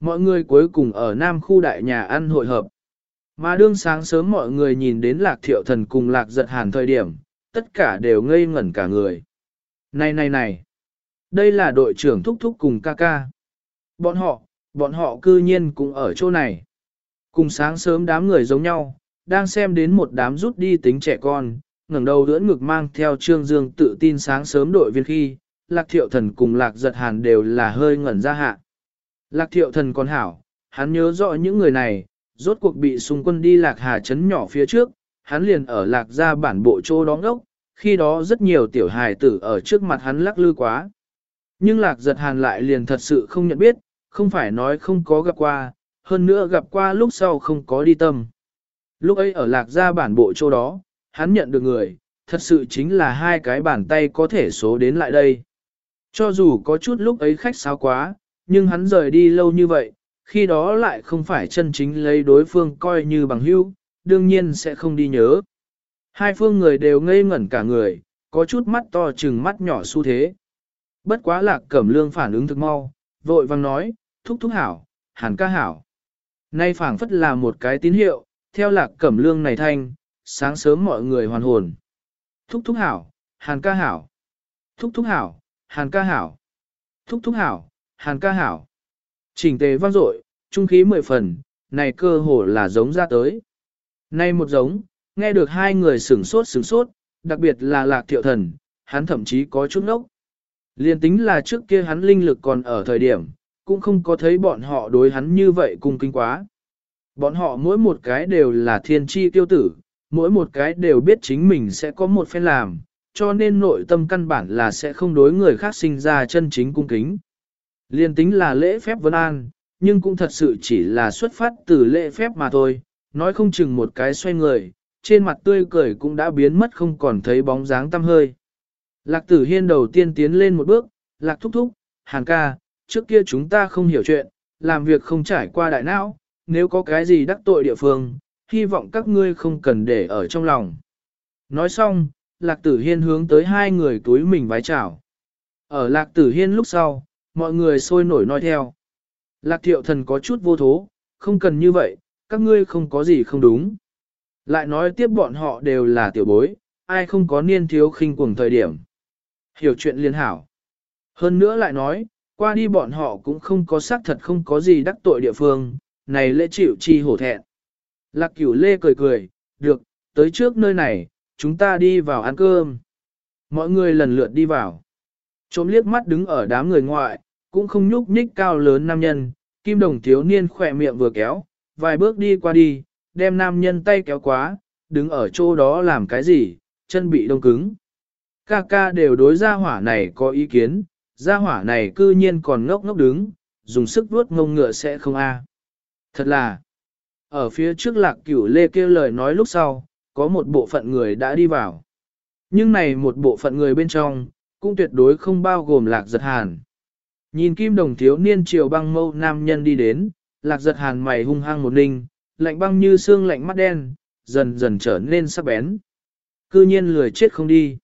mọi người cuối cùng ở Nam khu đại nhà ăn hội hợp. Mà đương sáng sớm mọi người nhìn đến lạc thiệu thần cùng lạc giật hàn thời điểm, tất cả đều ngây ngẩn cả người. Này này này, đây là đội trưởng thúc thúc cùng ca ca. Bọn họ, bọn họ cư nhiên cũng ở chỗ này. Cùng sáng sớm đám người giống nhau, đang xem đến một đám rút đi tính trẻ con, ngẩng đầu đưỡn ngực mang theo trương dương tự tin sáng sớm đội viên khi, lạc thiệu thần cùng lạc giật hàn đều là hơi ngẩn ra hạ. Lạc thiệu thần còn hảo, hắn nhớ rõ những người này, rốt cuộc bị xung quân đi lạc hà chấn nhỏ phía trước, hắn liền ở lạc ra bản bộ chỗ đóng ốc, khi đó rất nhiều tiểu hài tử ở trước mặt hắn lắc lư quá. Nhưng lạc giật hàn lại liền thật sự không nhận biết, không phải nói không có gặp qua, hơn nữa gặp qua lúc sau không có đi tâm. Lúc ấy ở lạc ra bản bộ chỗ đó, hắn nhận được người, thật sự chính là hai cái bàn tay có thể số đến lại đây. Cho dù có chút lúc ấy khách sáo quá, nhưng hắn rời đi lâu như vậy, khi đó lại không phải chân chính lấy đối phương coi như bằng hữu, đương nhiên sẽ không đi nhớ. Hai phương người đều ngây ngẩn cả người, có chút mắt to chừng mắt nhỏ xu thế. Bất quá lạc cẩm lương phản ứng thực mau, vội vang nói, thúc thúc hảo, hàn ca hảo. Nay phảng phất là một cái tín hiệu, theo lạc cẩm lương này thanh, sáng sớm mọi người hoàn hồn. Thúc thúc hảo, hàn ca hảo. Thúc thúc hảo, hàn ca hảo. Thúc thúc hảo, hàn ca hảo. Chỉnh tề vang dội, trung khí mười phần, này cơ hồ là giống ra tới. Nay một giống, nghe được hai người sửng sốt sửng sốt, đặc biệt là lạc thiệu thần, hắn thậm chí có chút nốc. Liên tính là trước kia hắn linh lực còn ở thời điểm, cũng không có thấy bọn họ đối hắn như vậy cung kinh quá. Bọn họ mỗi một cái đều là thiên tri tiêu tử, mỗi một cái đều biết chính mình sẽ có một phen làm, cho nên nội tâm căn bản là sẽ không đối người khác sinh ra chân chính cung kính. Liên tính là lễ phép vân an, nhưng cũng thật sự chỉ là xuất phát từ lễ phép mà thôi, nói không chừng một cái xoay người, trên mặt tươi cười cũng đã biến mất không còn thấy bóng dáng tăm hơi. Lạc tử hiên đầu tiên tiến lên một bước, lạc thúc thúc, hàng ca, trước kia chúng ta không hiểu chuyện, làm việc không trải qua đại não, nếu có cái gì đắc tội địa phương, hy vọng các ngươi không cần để ở trong lòng. Nói xong, lạc tử hiên hướng tới hai người túi mình vái chào. Ở lạc tử hiên lúc sau, mọi người sôi nổi nói theo. Lạc thiệu thần có chút vô thố, không cần như vậy, các ngươi không có gì không đúng. Lại nói tiếp bọn họ đều là tiểu bối, ai không có niên thiếu khinh cuồng thời điểm. Hiểu chuyện liên hảo. Hơn nữa lại nói, qua đi bọn họ cũng không có xác thật không có gì đắc tội địa phương, này lễ chịu chi hổ thẹn. Lạc cửu lê cười cười, được, tới trước nơi này, chúng ta đi vào ăn cơm. Mọi người lần lượt đi vào. Trộm liếc mắt đứng ở đám người ngoại, cũng không nhúc nhích cao lớn nam nhân, kim đồng thiếu niên khỏe miệng vừa kéo, vài bước đi qua đi, đem nam nhân tay kéo quá, đứng ở chỗ đó làm cái gì, chân bị đông cứng. Ca ca đều đối gia hỏa này có ý kiến, gia hỏa này cư nhiên còn ngốc ngốc đứng, dùng sức vuốt ngông ngựa sẽ không a. Thật là, ở phía trước lạc cửu lê kêu lời nói lúc sau, có một bộ phận người đã đi vào. Nhưng này một bộ phận người bên trong, cũng tuyệt đối không bao gồm lạc giật hàn. Nhìn kim đồng thiếu niên triều băng mâu nam nhân đi đến, lạc giật hàn mày hung hăng một ninh, lạnh băng như xương lạnh mắt đen, dần dần trở nên sắc bén. Cư nhiên lười chết không đi.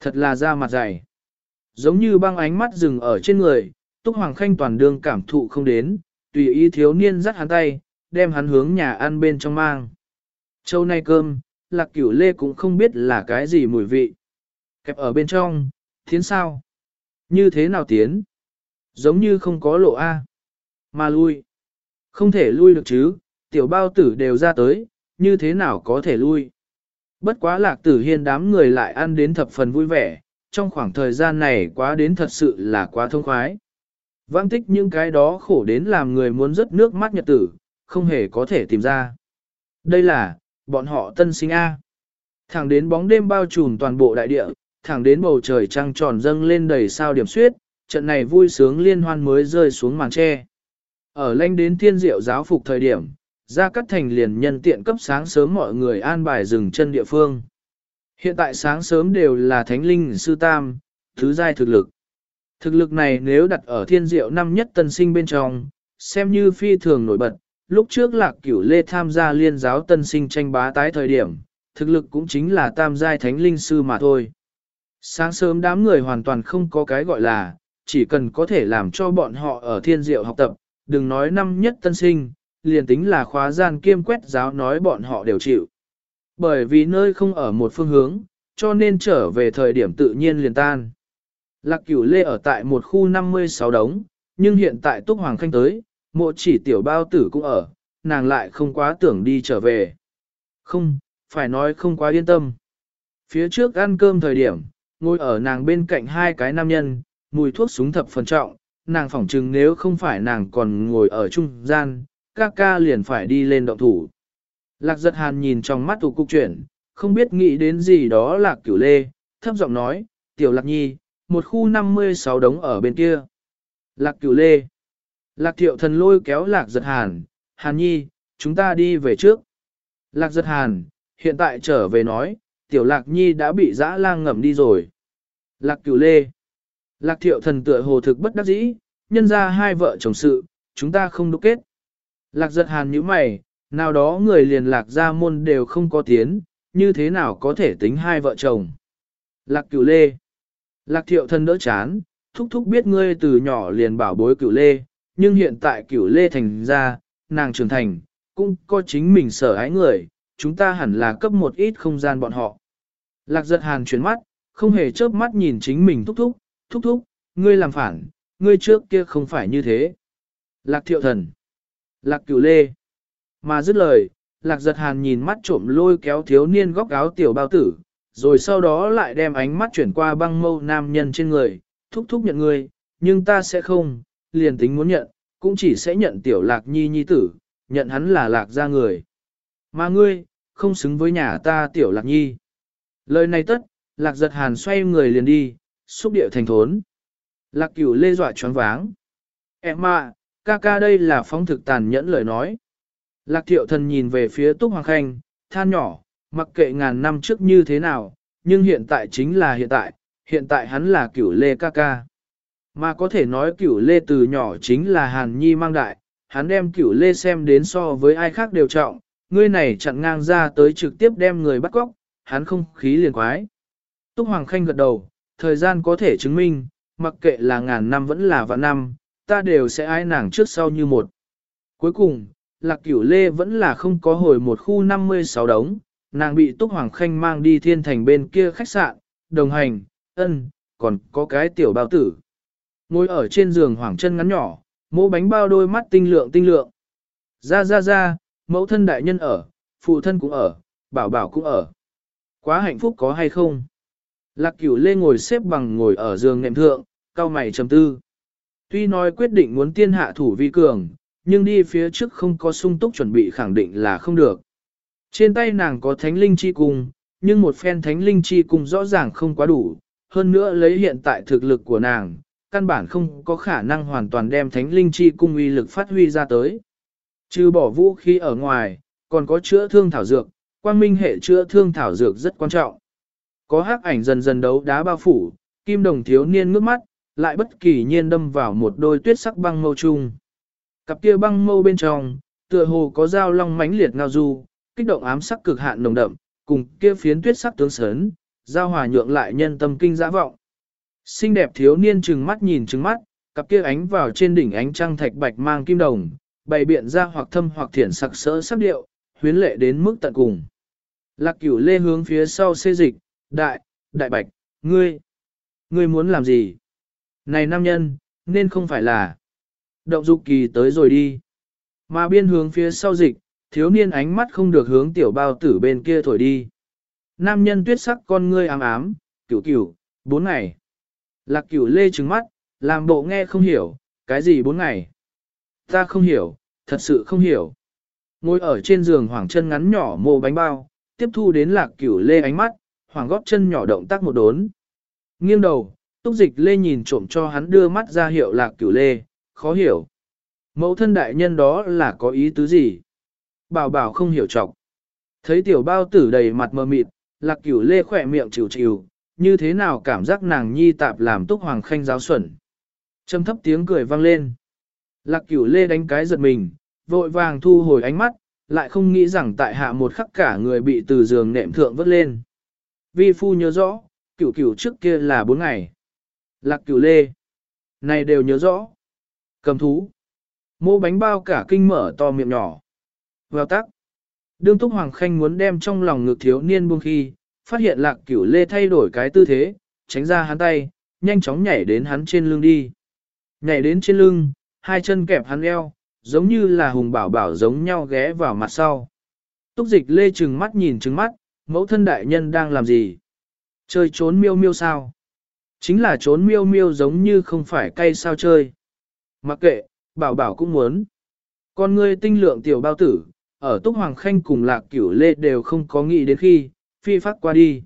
Thật là da mặt dày. Giống như băng ánh mắt dừng ở trên người, Túc Hoàng Khanh toàn đương cảm thụ không đến, tùy ý thiếu niên dắt hắn tay, đem hắn hướng nhà ăn bên trong mang. Châu nay cơm, lạc cửu lê cũng không biết là cái gì mùi vị. Kẹp ở bên trong, tiến sao? Như thế nào tiến? Giống như không có lộ A. Mà lui. Không thể lui được chứ, tiểu bao tử đều ra tới, như thế nào có thể lui? Bất quá lạc tử hiên đám người lại ăn đến thập phần vui vẻ, trong khoảng thời gian này quá đến thật sự là quá thông khoái. Vãng tích những cái đó khổ đến làm người muốn rớt nước mắt nhật tử, không hề có thể tìm ra. Đây là, bọn họ tân sinh A. Thẳng đến bóng đêm bao trùm toàn bộ đại địa, thẳng đến bầu trời trăng tròn dâng lên đầy sao điểm suyết, trận này vui sướng liên hoan mới rơi xuống màn tre. Ở lanh đến thiên diệu giáo phục thời điểm, ra cắt thành liền nhân tiện cấp sáng sớm mọi người an bài dừng chân địa phương. Hiện tại sáng sớm đều là thánh linh sư tam, thứ giai thực lực. Thực lực này nếu đặt ở thiên diệu năm nhất tân sinh bên trong, xem như phi thường nổi bật, lúc trước lạc cửu lê tham gia liên giáo tân sinh tranh bá tái thời điểm, thực lực cũng chính là tam giai thánh linh sư mà thôi. Sáng sớm đám người hoàn toàn không có cái gọi là, chỉ cần có thể làm cho bọn họ ở thiên diệu học tập, đừng nói năm nhất tân sinh, liền tính là khóa gian kiêm quét giáo nói bọn họ đều chịu. Bởi vì nơi không ở một phương hướng, cho nên trở về thời điểm tự nhiên liền tan. Lạc cửu lê ở tại một khu 56 đống, nhưng hiện tại Túc Hoàng Khanh tới, mộ chỉ tiểu bao tử cũng ở, nàng lại không quá tưởng đi trở về. Không, phải nói không quá yên tâm. Phía trước ăn cơm thời điểm, ngồi ở nàng bên cạnh hai cái nam nhân, mùi thuốc súng thập phần trọng, nàng phỏng chừng nếu không phải nàng còn ngồi ở trung gian, ca ca liền phải đi lên động thủ. Lạc giật hàn nhìn trong mắt tù cục chuyển, không biết nghĩ đến gì đó là cửu lê, thấp giọng nói, tiểu lạc nhi, một khu 56 đống ở bên kia. Lạc cửu lê. Lạc thiệu thần lôi kéo lạc giật hàn, hàn nhi, chúng ta đi về trước. Lạc giật hàn, hiện tại trở về nói, tiểu lạc nhi đã bị dã lang ngầm đi rồi. Lạc cửu lê. Lạc thiệu thần tựa hồ thực bất đắc dĩ, nhân ra hai vợ chồng sự, chúng ta không đúc kết. Lạc giật hàn như mày, nào đó người liền lạc ra môn đều không có tiến, như thế nào có thể tính hai vợ chồng. Lạc cửu lê. Lạc thiệu thần đỡ chán, thúc thúc biết ngươi từ nhỏ liền bảo bối cửu lê, nhưng hiện tại cửu lê thành ra, nàng trưởng thành, cũng có chính mình sở ái người, chúng ta hẳn là cấp một ít không gian bọn họ. Lạc giật hàn chuyển mắt, không hề chớp mắt nhìn chính mình thúc thúc, thúc thúc, ngươi làm phản, ngươi trước kia không phải như thế. Lạc thiệu thần, lạc cửu lê, mà dứt lời, lạc giật hàn nhìn mắt trộm lôi kéo thiếu niên góc áo tiểu bao tử, rồi sau đó lại đem ánh mắt chuyển qua băng mâu nam nhân trên người, thúc thúc nhận ngươi, nhưng ta sẽ không, liền tính muốn nhận, cũng chỉ sẽ nhận tiểu lạc nhi nhi tử, nhận hắn là lạc ra người. Mà ngươi, không xứng với nhà ta tiểu lạc nhi. Lời này tất, lạc giật hàn xoay người liền đi, xúc địa thành thốn. Lạc cửu lê dọa choáng váng. Em à, ca ca đây là phong thực tàn nhẫn lời nói. Lạc thiệu thần nhìn về phía Túc Hoàng Khanh, than nhỏ, mặc kệ ngàn năm trước như thế nào, nhưng hiện tại chính là hiện tại, hiện tại hắn là cửu lê ca ca. Mà có thể nói cửu lê từ nhỏ chính là hàn nhi mang đại, hắn đem cửu lê xem đến so với ai khác đều trọng, ngươi này chặn ngang ra tới trực tiếp đem người bắt cóc, hắn không khí liền quái. Túc Hoàng Khanh gật đầu, thời gian có thể chứng minh, mặc kệ là ngàn năm vẫn là vạn năm, ta đều sẽ ai nàng trước sau như một. Cuối cùng, Lạc Cửu Lê vẫn là không có hồi một khu 56 đống, nàng bị Túc Hoàng Khanh mang đi thiên thành bên kia khách sạn, đồng hành, ân, còn có cái tiểu bao tử. Ngồi ở trên giường hoàng chân ngắn nhỏ, mỗ bánh bao đôi mắt tinh lượng tinh lượng. Ra ra ra, mẫu thân đại nhân ở, phụ thân cũng ở, bảo bảo cũng ở. Quá hạnh phúc có hay không? Lạc cửu lê ngồi xếp bằng ngồi ở giường nệm thượng, cao mày trầm tư. Tuy nói quyết định muốn tiên hạ thủ vi cường, nhưng đi phía trước không có sung túc chuẩn bị khẳng định là không được. Trên tay nàng có thánh linh chi cung, nhưng một phen thánh linh chi cung rõ ràng không quá đủ, hơn nữa lấy hiện tại thực lực của nàng, căn bản không có khả năng hoàn toàn đem thánh linh chi cung uy lực phát huy ra tới. Trừ bỏ vũ khí ở ngoài, còn có chữa thương thảo dược, quang minh hệ chữa thương thảo dược rất quan trọng. Có hắc ảnh dần dần đấu đá bao phủ, kim đồng thiếu niên ngước mắt, lại bất kỳ nhiên đâm vào một đôi tuyết sắc băng mâu chung. Cặp kia băng mâu bên trong, tựa hồ có dao long mãnh liệt ngao du, kích động ám sắc cực hạn nồng đậm, cùng kia phiến tuyết sắc tướng sớn, giao hòa nhượng lại nhân tâm kinh dã vọng. Xinh đẹp thiếu niên trừng mắt nhìn trừng mắt, cặp kia ánh vào trên đỉnh ánh trăng thạch bạch mang kim đồng, bày biện ra hoặc thâm hoặc thiển sặc sỡ sắc điệu, huyến lệ đến mức tận cùng. Lạc cửu lê hướng phía sau xê dịch, đại, đại bạch, ngươi, ngươi muốn làm gì? Này nam nhân, nên không phải là động dục kỳ tới rồi đi. Mà biên hướng phía sau dịch, thiếu niên ánh mắt không được hướng tiểu bao tử bên kia thổi đi. Nam nhân tuyết sắc con ngươi ám ám, cửu cửu, bốn ngày. Lạc cửu lê trừng mắt, làm bộ nghe không hiểu, cái gì bốn ngày. Ta không hiểu, thật sự không hiểu. Ngồi ở trên giường hoảng chân ngắn nhỏ mồ bánh bao, tiếp thu đến lạc cửu lê ánh mắt, Hoàng góp chân nhỏ động tác một đốn. Nghiêng đầu, túc dịch lê nhìn trộm cho hắn đưa mắt ra hiệu lạc cửu lê, khó hiểu. Mẫu thân đại nhân đó là có ý tứ gì? Bảo bảo không hiểu trọng. Thấy tiểu bao tử đầy mặt mờ mịt, lạc cửu lê khỏe miệng chịu chịu, như thế nào cảm giác nàng nhi tạp làm túc hoàng khanh giáo xuẩn. Trầm thấp tiếng cười vang lên. Lạc cửu lê đánh cái giật mình, vội vàng thu hồi ánh mắt, lại không nghĩ rằng tại hạ một khắc cả người bị từ giường nệm thượng vớt lên. Vi phu nhớ rõ, cửu cửu trước kia là bốn ngày. Lạc cửu lê. Này đều nhớ rõ. Cầm thú. Mô bánh bao cả kinh mở to miệng nhỏ. Vào tắc. Đương Túc Hoàng Khanh muốn đem trong lòng ngực thiếu niên buông khi, phát hiện lạc cửu lê thay đổi cái tư thế, tránh ra hắn tay, nhanh chóng nhảy đến hắn trên lưng đi. Nhảy đến trên lưng, hai chân kẹp hắn eo, giống như là hùng bảo bảo giống nhau ghé vào mặt sau. Túc dịch lê trừng mắt nhìn trừng mắt, mẫu thân đại nhân đang làm gì? Chơi trốn miêu miêu sao? Chính là trốn miêu miêu giống như không phải cay sao chơi. Mặc kệ, bảo bảo cũng muốn. Con ngươi tinh lượng tiểu bao tử, ở Túc Hoàng Khanh cùng lạc cửu lê đều không có nghĩ đến khi, phi phát qua đi.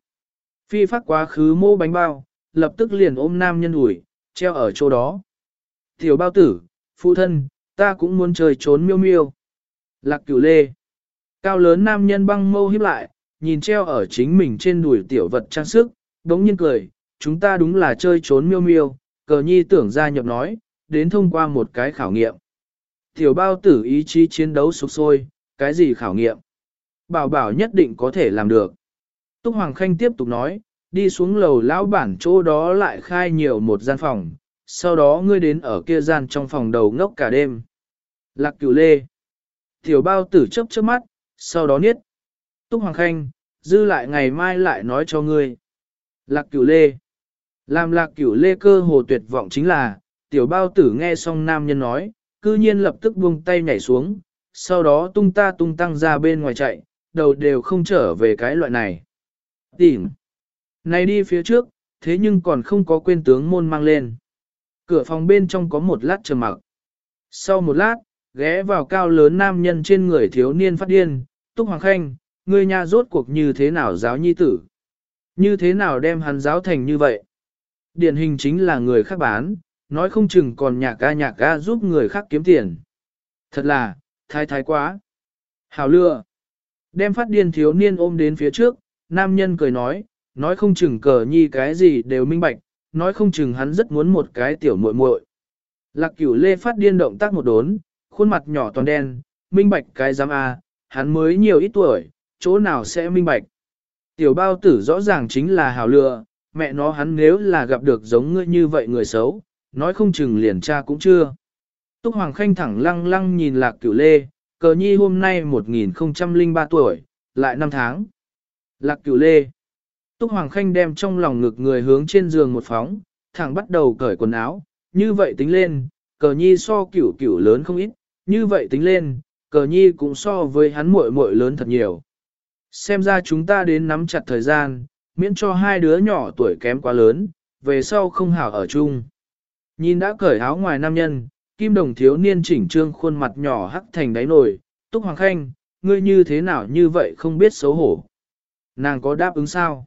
Phi phát quá khứ mô bánh bao, lập tức liền ôm nam nhân ủi, treo ở chỗ đó. Tiểu bao tử, phụ thân, ta cũng muốn chơi trốn miêu miêu. Lạc cửu lê. Cao lớn nam nhân băng mâu hiếp lại, nhìn treo ở chính mình trên đùi tiểu vật trang sức, đống nhiên cười, chúng ta đúng là chơi trốn miêu miêu, cờ nhi tưởng ra nhập nói, đến thông qua một cái khảo nghiệm. Tiểu bao tử ý chí chiến đấu sục sôi, cái gì khảo nghiệm? Bảo bảo nhất định có thể làm được. Túc Hoàng Khanh tiếp tục nói, đi xuống lầu lão bản chỗ đó lại khai nhiều một gian phòng, sau đó ngươi đến ở kia gian trong phòng đầu ngốc cả đêm. Lạc cửu lê. Tiểu bao tử chấp chớp mắt, sau đó niết. Túc Hoàng Khanh, dư lại ngày mai lại nói cho ngươi. Lạc cửu lê. Làm lạc cửu lê cơ hồ tuyệt vọng chính là, tiểu bao tử nghe xong nam nhân nói, cư nhiên lập tức buông tay nhảy xuống, sau đó tung ta tung tăng ra bên ngoài chạy, đầu đều không trở về cái loại này. Tìm. Này đi phía trước, thế nhưng còn không có quên tướng môn mang lên. Cửa phòng bên trong có một lát trầm mặc. Sau một lát, ghé vào cao lớn nam nhân trên người thiếu niên phát điên, Túc Hoàng Khanh, ngươi nhà rốt cuộc như thế nào giáo nhi tử? Như thế nào đem hắn giáo thành như vậy? Điển hình chính là người khác bán, nói không chừng còn nhạc ca nhạc ca giúp người khác kiếm tiền. Thật là, thái thái quá. Hào lừa. Đem phát điên thiếu niên ôm đến phía trước, nam nhân cười nói, nói không chừng cờ nhi cái gì đều minh bạch, nói không chừng hắn rất muốn một cái tiểu muội muội. Lạc cửu lê phát điên động tác một đốn, khuôn mặt nhỏ toàn đen, minh bạch cái giám A, hắn mới nhiều ít tuổi, chỗ nào sẽ minh bạch. Tiểu bao tử rõ ràng chính là hào lừa, mẹ nó hắn nếu là gặp được giống ngươi như vậy người xấu, nói không chừng liền cha cũng chưa. Túc Hoàng Khanh thẳng lăng lăng nhìn lạc cửu lê, cờ nhi hôm nay 1003 tuổi, lại 5 tháng. Lạc cửu lê. Túc Hoàng Khanh đem trong lòng ngực người hướng trên giường một phóng, thẳng bắt đầu cởi quần áo, như vậy tính lên, cờ nhi so cửu cửu lớn không ít, như vậy tính lên, cờ nhi cũng so với hắn muội muội lớn thật nhiều. Xem ra chúng ta đến nắm chặt thời gian, miễn cho hai đứa nhỏ tuổi kém quá lớn, về sau không hảo ở chung. Nhìn đã cởi áo ngoài nam nhân, kim đồng thiếu niên chỉnh trương khuôn mặt nhỏ hắc thành đáy nổi túc hoàng khanh, ngươi như thế nào như vậy không biết xấu hổ. Nàng có đáp ứng sao?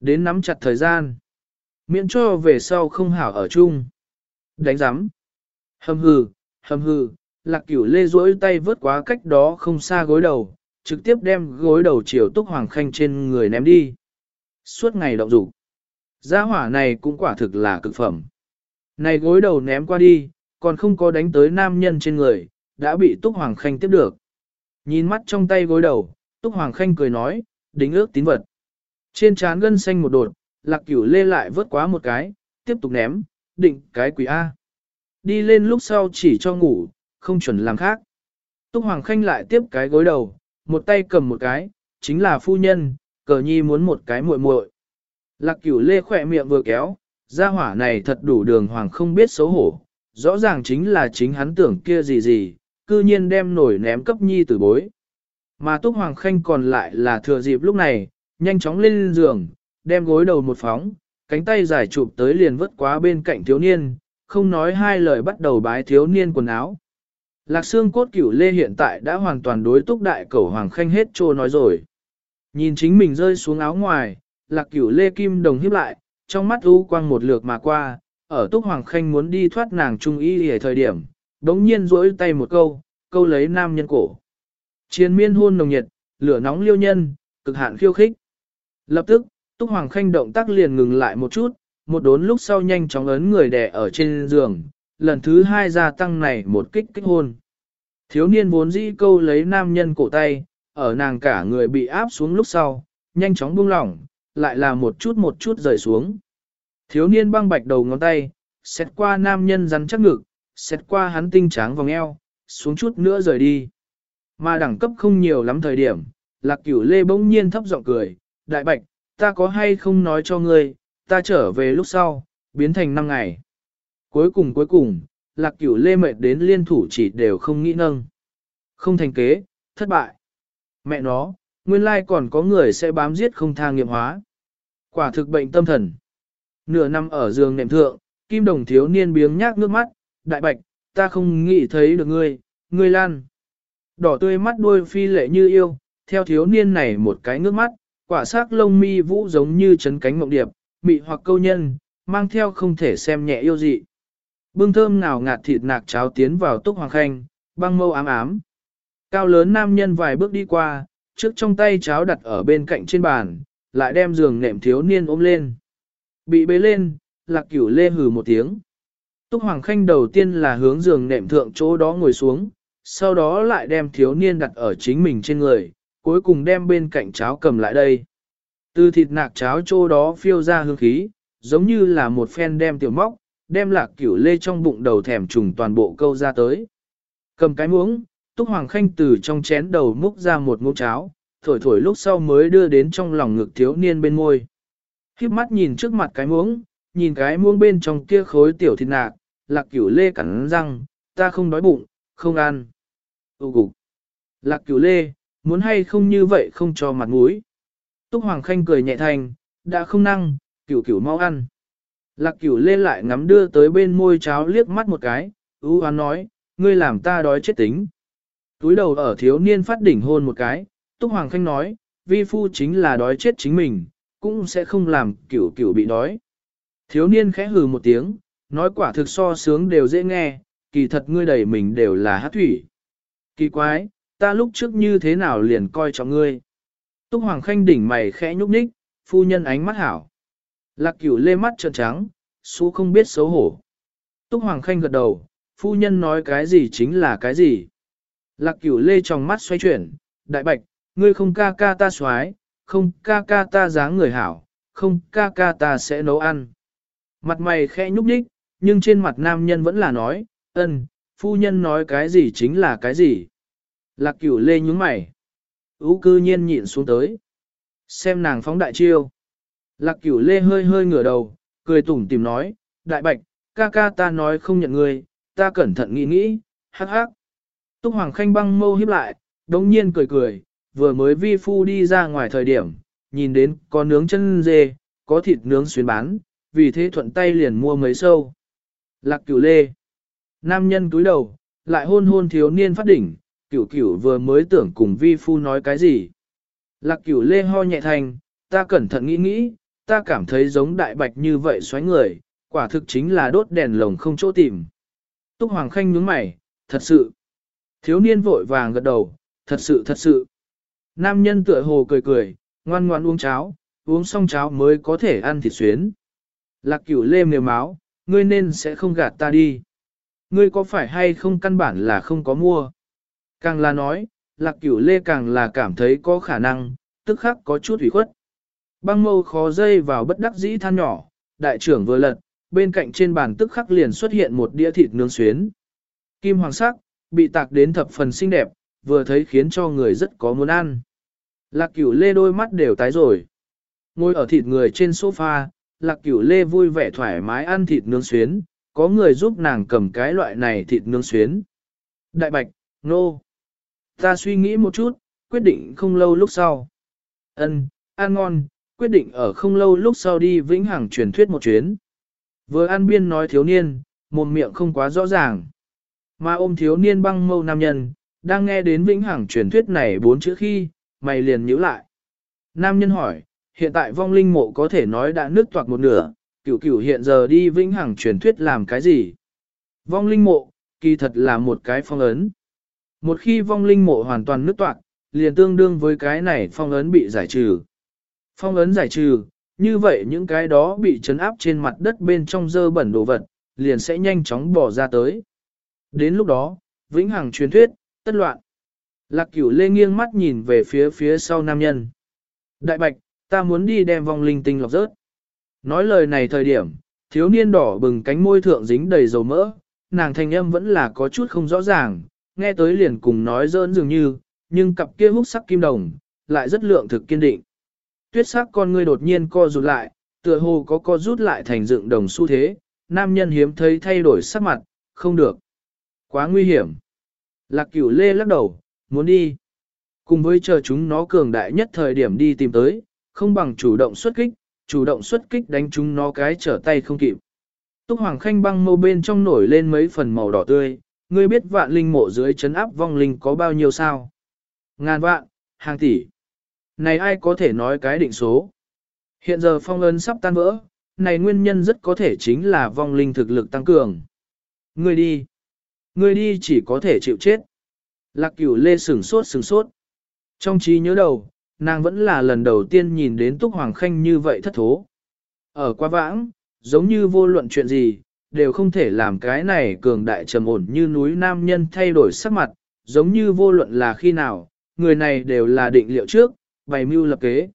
Đến nắm chặt thời gian. Miễn cho về sau không hảo ở chung. Đánh giám. Hầm hừ, hầm hừ, lạc cửu lê duỗi tay vớt quá cách đó không xa gối đầu, trực tiếp đem gối đầu chiều túc hoàng khanh trên người ném đi. Suốt ngày động dục Gia hỏa này cũng quả thực là cực phẩm. Này gối đầu ném qua đi, còn không có đánh tới nam nhân trên người, đã bị Túc Hoàng Khanh tiếp được. Nhìn mắt trong tay gối đầu, Túc Hoàng Khanh cười nói, đính ước tín vật. Trên trán gân xanh một đột, lạc cửu lê lại vớt quá một cái, tiếp tục ném, định cái quỷ A. Đi lên lúc sau chỉ cho ngủ, không chuẩn làm khác. Túc Hoàng Khanh lại tiếp cái gối đầu, một tay cầm một cái, chính là phu nhân, cờ nhi muốn một cái muội muội. Lạc cửu lê khỏe miệng vừa kéo, gia hỏa này thật đủ đường hoàng không biết xấu hổ, rõ ràng chính là chính hắn tưởng kia gì gì, cư nhiên đem nổi ném cấp nhi tử bối. Mà Túc Hoàng Khanh còn lại là thừa dịp lúc này, nhanh chóng lên giường, đem gối đầu một phóng, cánh tay giải chụp tới liền vứt quá bên cạnh thiếu niên, không nói hai lời bắt đầu bái thiếu niên quần áo. Lạc xương cốt cửu lê hiện tại đã hoàn toàn đối túc đại cẩu Hoàng Khanh hết trô nói rồi. Nhìn chính mình rơi xuống áo ngoài, lạc cửu lê kim đồng hiếp lại, trong mắt u quang một lượt mà qua, ở Túc Hoàng Khanh muốn đi thoát nàng trung y ở thời điểm, đống nhiên rỗi tay một câu, câu lấy nam nhân cổ. Chiến miên hôn nồng nhiệt, lửa nóng liêu nhân, cực hạn khiêu khích. Lập tức, Túc Hoàng Khanh động tác liền ngừng lại một chút, một đốn lúc sau nhanh chóng ấn người đè ở trên giường, lần thứ hai gia tăng này một kích kích hôn. Thiếu niên vốn dĩ câu lấy nam nhân cổ tay, ở nàng cả người bị áp xuống lúc sau, nhanh chóng buông lỏng, lại là một chút một chút rời xuống. Thiếu niên băng bạch đầu ngón tay, xét qua nam nhân rắn chắc ngực, xét qua hắn tinh tráng vòng eo, xuống chút nữa rời đi. Mà đẳng cấp không nhiều lắm thời điểm, lạc cửu lê bỗng nhiên thấp giọng cười, đại bạch, ta có hay không nói cho ngươi, ta trở về lúc sau, biến thành năm ngày. Cuối cùng cuối cùng, lạc cửu lê mệt đến liên thủ chỉ đều không nghĩ nâng. Không thành kế, thất bại. Mẹ nó, nguyên lai còn có người sẽ bám giết không tha nghiệm hóa. Quả thực bệnh tâm thần. Nửa năm ở giường nệm thượng, kim đồng thiếu niên biếng nhác nước mắt, đại bạch, ta không nghĩ thấy được ngươi, ngươi lan. Đỏ tươi mắt đuôi phi lệ như yêu, theo thiếu niên này một cái nước mắt, quả sắc lông mi vũ giống như chấn cánh mộng điệp, mị hoặc câu nhân, mang theo không thể xem nhẹ yêu dị. Bưng thơm nào ngạt thịt nạc cháo tiến vào túc hoàng khanh, băng mâu ám ám. Cao lớn nam nhân vài bước đi qua, trước trong tay cháo đặt ở bên cạnh trên bàn, lại đem giường nệm thiếu niên ôm lên. Bị bế lên, lạc cửu lê hừ một tiếng. Túc Hoàng Khanh đầu tiên là hướng giường nệm thượng chỗ đó ngồi xuống, sau đó lại đem thiếu niên đặt ở chính mình trên người, cuối cùng đem bên cạnh cháo cầm lại đây. Từ thịt nạc cháo chỗ đó phiêu ra hương khí, giống như là một phen đem tiểu móc, đem lạc cửu lê trong bụng đầu thèm trùng toàn bộ câu ra tới. Cầm cái muỗng, Túc Hoàng Khanh từ trong chén đầu múc ra một muỗng cháo, thổi thổi lúc sau mới đưa đến trong lòng ngực thiếu niên bên môi. Khiếp mắt nhìn trước mặt cái muỗng, nhìn cái muỗng bên trong kia khối tiểu thịt nạc, lạc cửu lê cắn răng, ta không đói bụng, không ăn. Ú cục. Lạc cửu lê, muốn hay không như vậy không cho mặt mũi. Túc Hoàng Khanh cười nhẹ thành, đã không năng, cửu cửu mau ăn. Lạc cửu lê lại ngắm đưa tới bên môi cháo liếc mắt một cái, ưu hoán nói, ngươi làm ta đói chết tính. Túi đầu ở thiếu niên phát đỉnh hôn một cái, Túc Hoàng Khanh nói, vi phu chính là đói chết chính mình, cũng sẽ không làm cửu cửu bị đói. Thiếu niên khẽ hừ một tiếng, nói quả thực so sướng đều dễ nghe, kỳ thật ngươi đầy mình đều là hát thủy. Kỳ quái, ta lúc trước như thế nào liền coi trọng ngươi. Túc Hoàng Khanh đỉnh mày khẽ nhúc nhích, phu nhân ánh mắt hảo. Lạc cửu lê mắt trợn trắng, xú không biết xấu hổ. Túc Hoàng Khanh gật đầu, phu nhân nói cái gì chính là cái gì. Lạc cửu lê trong mắt xoay chuyển, đại bạch, ngươi không ca ca ta xoái, không ca ca ta dáng người hảo, không ca ca ta sẽ nấu ăn. Mặt mày khẽ nhúc nhích, nhưng trên mặt nam nhân vẫn là nói, ân, phu nhân nói cái gì chính là cái gì. Lạc cửu lê nhúng mày. Ú cư nhiên nhịn xuống tới. Xem nàng phóng đại chiêu. Lạc cửu lê hơi hơi ngửa đầu, cười tủm tìm nói, đại bạch, ca ca ta nói không nhận ngươi, ta cẩn thận nghĩ nghĩ, hắc hắc. Túc Hoàng Khanh băng mâu hiếp lại, đống nhiên cười cười, vừa mới vi phu đi ra ngoài thời điểm, nhìn đến có nướng chân dê, có thịt nướng xuyến bán, vì thế thuận tay liền mua mấy sâu. Lạc cửu lê. Nam nhân túi đầu, lại hôn hôn thiếu niên phát đỉnh, cửu cửu vừa mới tưởng cùng vi phu nói cái gì. Lạc cửu lê ho nhẹ thành, ta cẩn thận nghĩ nghĩ, ta cảm thấy giống đại bạch như vậy xoáy người, quả thực chính là đốt đèn lồng không chỗ tìm. Túc Hoàng Khanh nhướng mày, thật sự. Thiếu niên vội vàng gật đầu, thật sự thật sự. Nam nhân tựa hồ cười cười, ngoan ngoan uống cháo, uống xong cháo mới có thể ăn thịt xuyến. Lạc cửu lê mềm máu, ngươi nên sẽ không gạt ta đi. Ngươi có phải hay không căn bản là không có mua? Càng là nói, lạc cửu lê càng là cảm thấy có khả năng, tức khắc có chút ủy khuất. Băng mâu khó dây vào bất đắc dĩ than nhỏ, đại trưởng vừa lật, bên cạnh trên bàn tức khắc liền xuất hiện một đĩa thịt nướng xuyến. Kim hoàng sắc, bị tạc đến thập phần xinh đẹp, vừa thấy khiến cho người rất có muốn ăn. Lạc cửu lê đôi mắt đều tái rồi. Ngồi ở thịt người trên sofa, lạc cửu lê vui vẻ thoải mái ăn thịt nướng xuyến, có người giúp nàng cầm cái loại này thịt nướng xuyến. Đại bạch, nô. No. Ta suy nghĩ một chút, quyết định không lâu lúc sau. Ân, ăn ngon, quyết định ở không lâu lúc sau đi vĩnh hằng truyền thuyết một chuyến. Vừa ăn biên nói thiếu niên, mồm miệng không quá rõ ràng. Mà ôm thiếu niên băng mâu nam nhân, đang nghe đến vĩnh hằng truyền thuyết này bốn chữ khi, mày liền nhíu lại. Nam nhân hỏi, hiện tại vong linh mộ có thể nói đã nứt toạc một nửa, cửu cửu hiện giờ đi vĩnh hằng truyền thuyết làm cái gì? Vong linh mộ, kỳ thật là một cái phong ấn. Một khi vong linh mộ hoàn toàn nứt toạc, liền tương đương với cái này phong ấn bị giải trừ. Phong ấn giải trừ, như vậy những cái đó bị chấn áp trên mặt đất bên trong dơ bẩn đồ vật, liền sẽ nhanh chóng bỏ ra tới. Đến lúc đó, vĩnh hằng truyền thuyết, tất loạn. Lạc cửu lê nghiêng mắt nhìn về phía phía sau nam nhân. Đại bạch, ta muốn đi đem vong linh tinh lọc rớt. Nói lời này thời điểm, thiếu niên đỏ bừng cánh môi thượng dính đầy dầu mỡ, nàng thanh âm vẫn là có chút không rõ ràng, nghe tới liền cùng nói dỡn dường như, nhưng cặp kia hút sắc kim đồng, lại rất lượng thực kiên định. Tuyết sắc con ngươi đột nhiên co rụt lại, tựa hồ có co rút lại thành dựng đồng xu thế, nam nhân hiếm thấy thay đổi sắc mặt, không được. Quá nguy hiểm. Lạc cửu lê lắc đầu, muốn đi. Cùng với chờ chúng nó cường đại nhất thời điểm đi tìm tới, không bằng chủ động xuất kích, chủ động xuất kích đánh chúng nó cái trở tay không kịp. Túc Hoàng Khanh băng mâu bên trong nổi lên mấy phần màu đỏ tươi, ngươi biết vạn linh mộ dưới chấn áp vong linh có bao nhiêu sao? Ngàn vạn, hàng tỷ. Này ai có thể nói cái định số? Hiện giờ phong ấn sắp tan vỡ, này nguyên nhân rất có thể chính là vong linh thực lực tăng cường. Ngươi đi. Ngươi đi chỉ có thể chịu chết. Lạc cửu lê sửng sốt sửng sốt. Trong trí nhớ đầu, nàng vẫn là lần đầu tiên nhìn đến Túc Hoàng Khanh như vậy thất thố. Ở qua vãng, giống như vô luận chuyện gì, đều không thể làm cái này cường đại trầm ổn như núi nam nhân thay đổi sắc mặt, giống như vô luận là khi nào, người này đều là định liệu trước, bày mưu lập kế.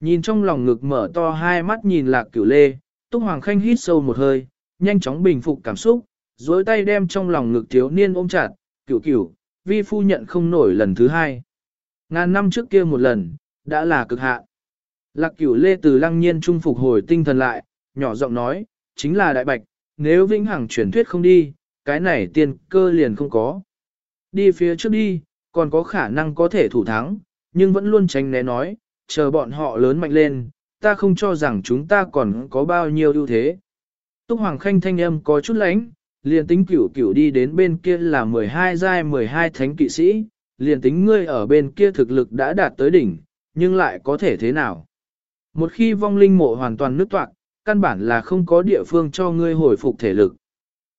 Nhìn trong lòng ngực mở to hai mắt nhìn lạc cửu lê, Túc Hoàng Khanh hít sâu một hơi, nhanh chóng bình phục cảm xúc, dối tay đem trong lòng ngực thiếu niên ôm chặt, cửu cửu, vi phu nhận không nổi lần thứ hai. Ngàn năm trước kia một lần, đã là cực hạn. Lạc cửu lê từ lăng nhiên trung phục hồi tinh thần lại, nhỏ giọng nói, chính là đại bạch, nếu vĩnh hằng truyền thuyết không đi, cái này tiên cơ liền không có. Đi phía trước đi, còn có khả năng có thể thủ thắng, nhưng vẫn luôn tránh né nói, chờ bọn họ lớn mạnh lên, ta không cho rằng chúng ta còn có bao nhiêu ưu thế. Túc Hoàng Khanh thanh âm có chút lãnh liền tính cửu cửu đi đến bên kia là 12 giai 12 thánh kỵ sĩ, liền tính ngươi ở bên kia thực lực đã đạt tới đỉnh, nhưng lại có thể thế nào? Một khi vong linh mộ hoàn toàn nứt toạc, căn bản là không có địa phương cho ngươi hồi phục thể lực.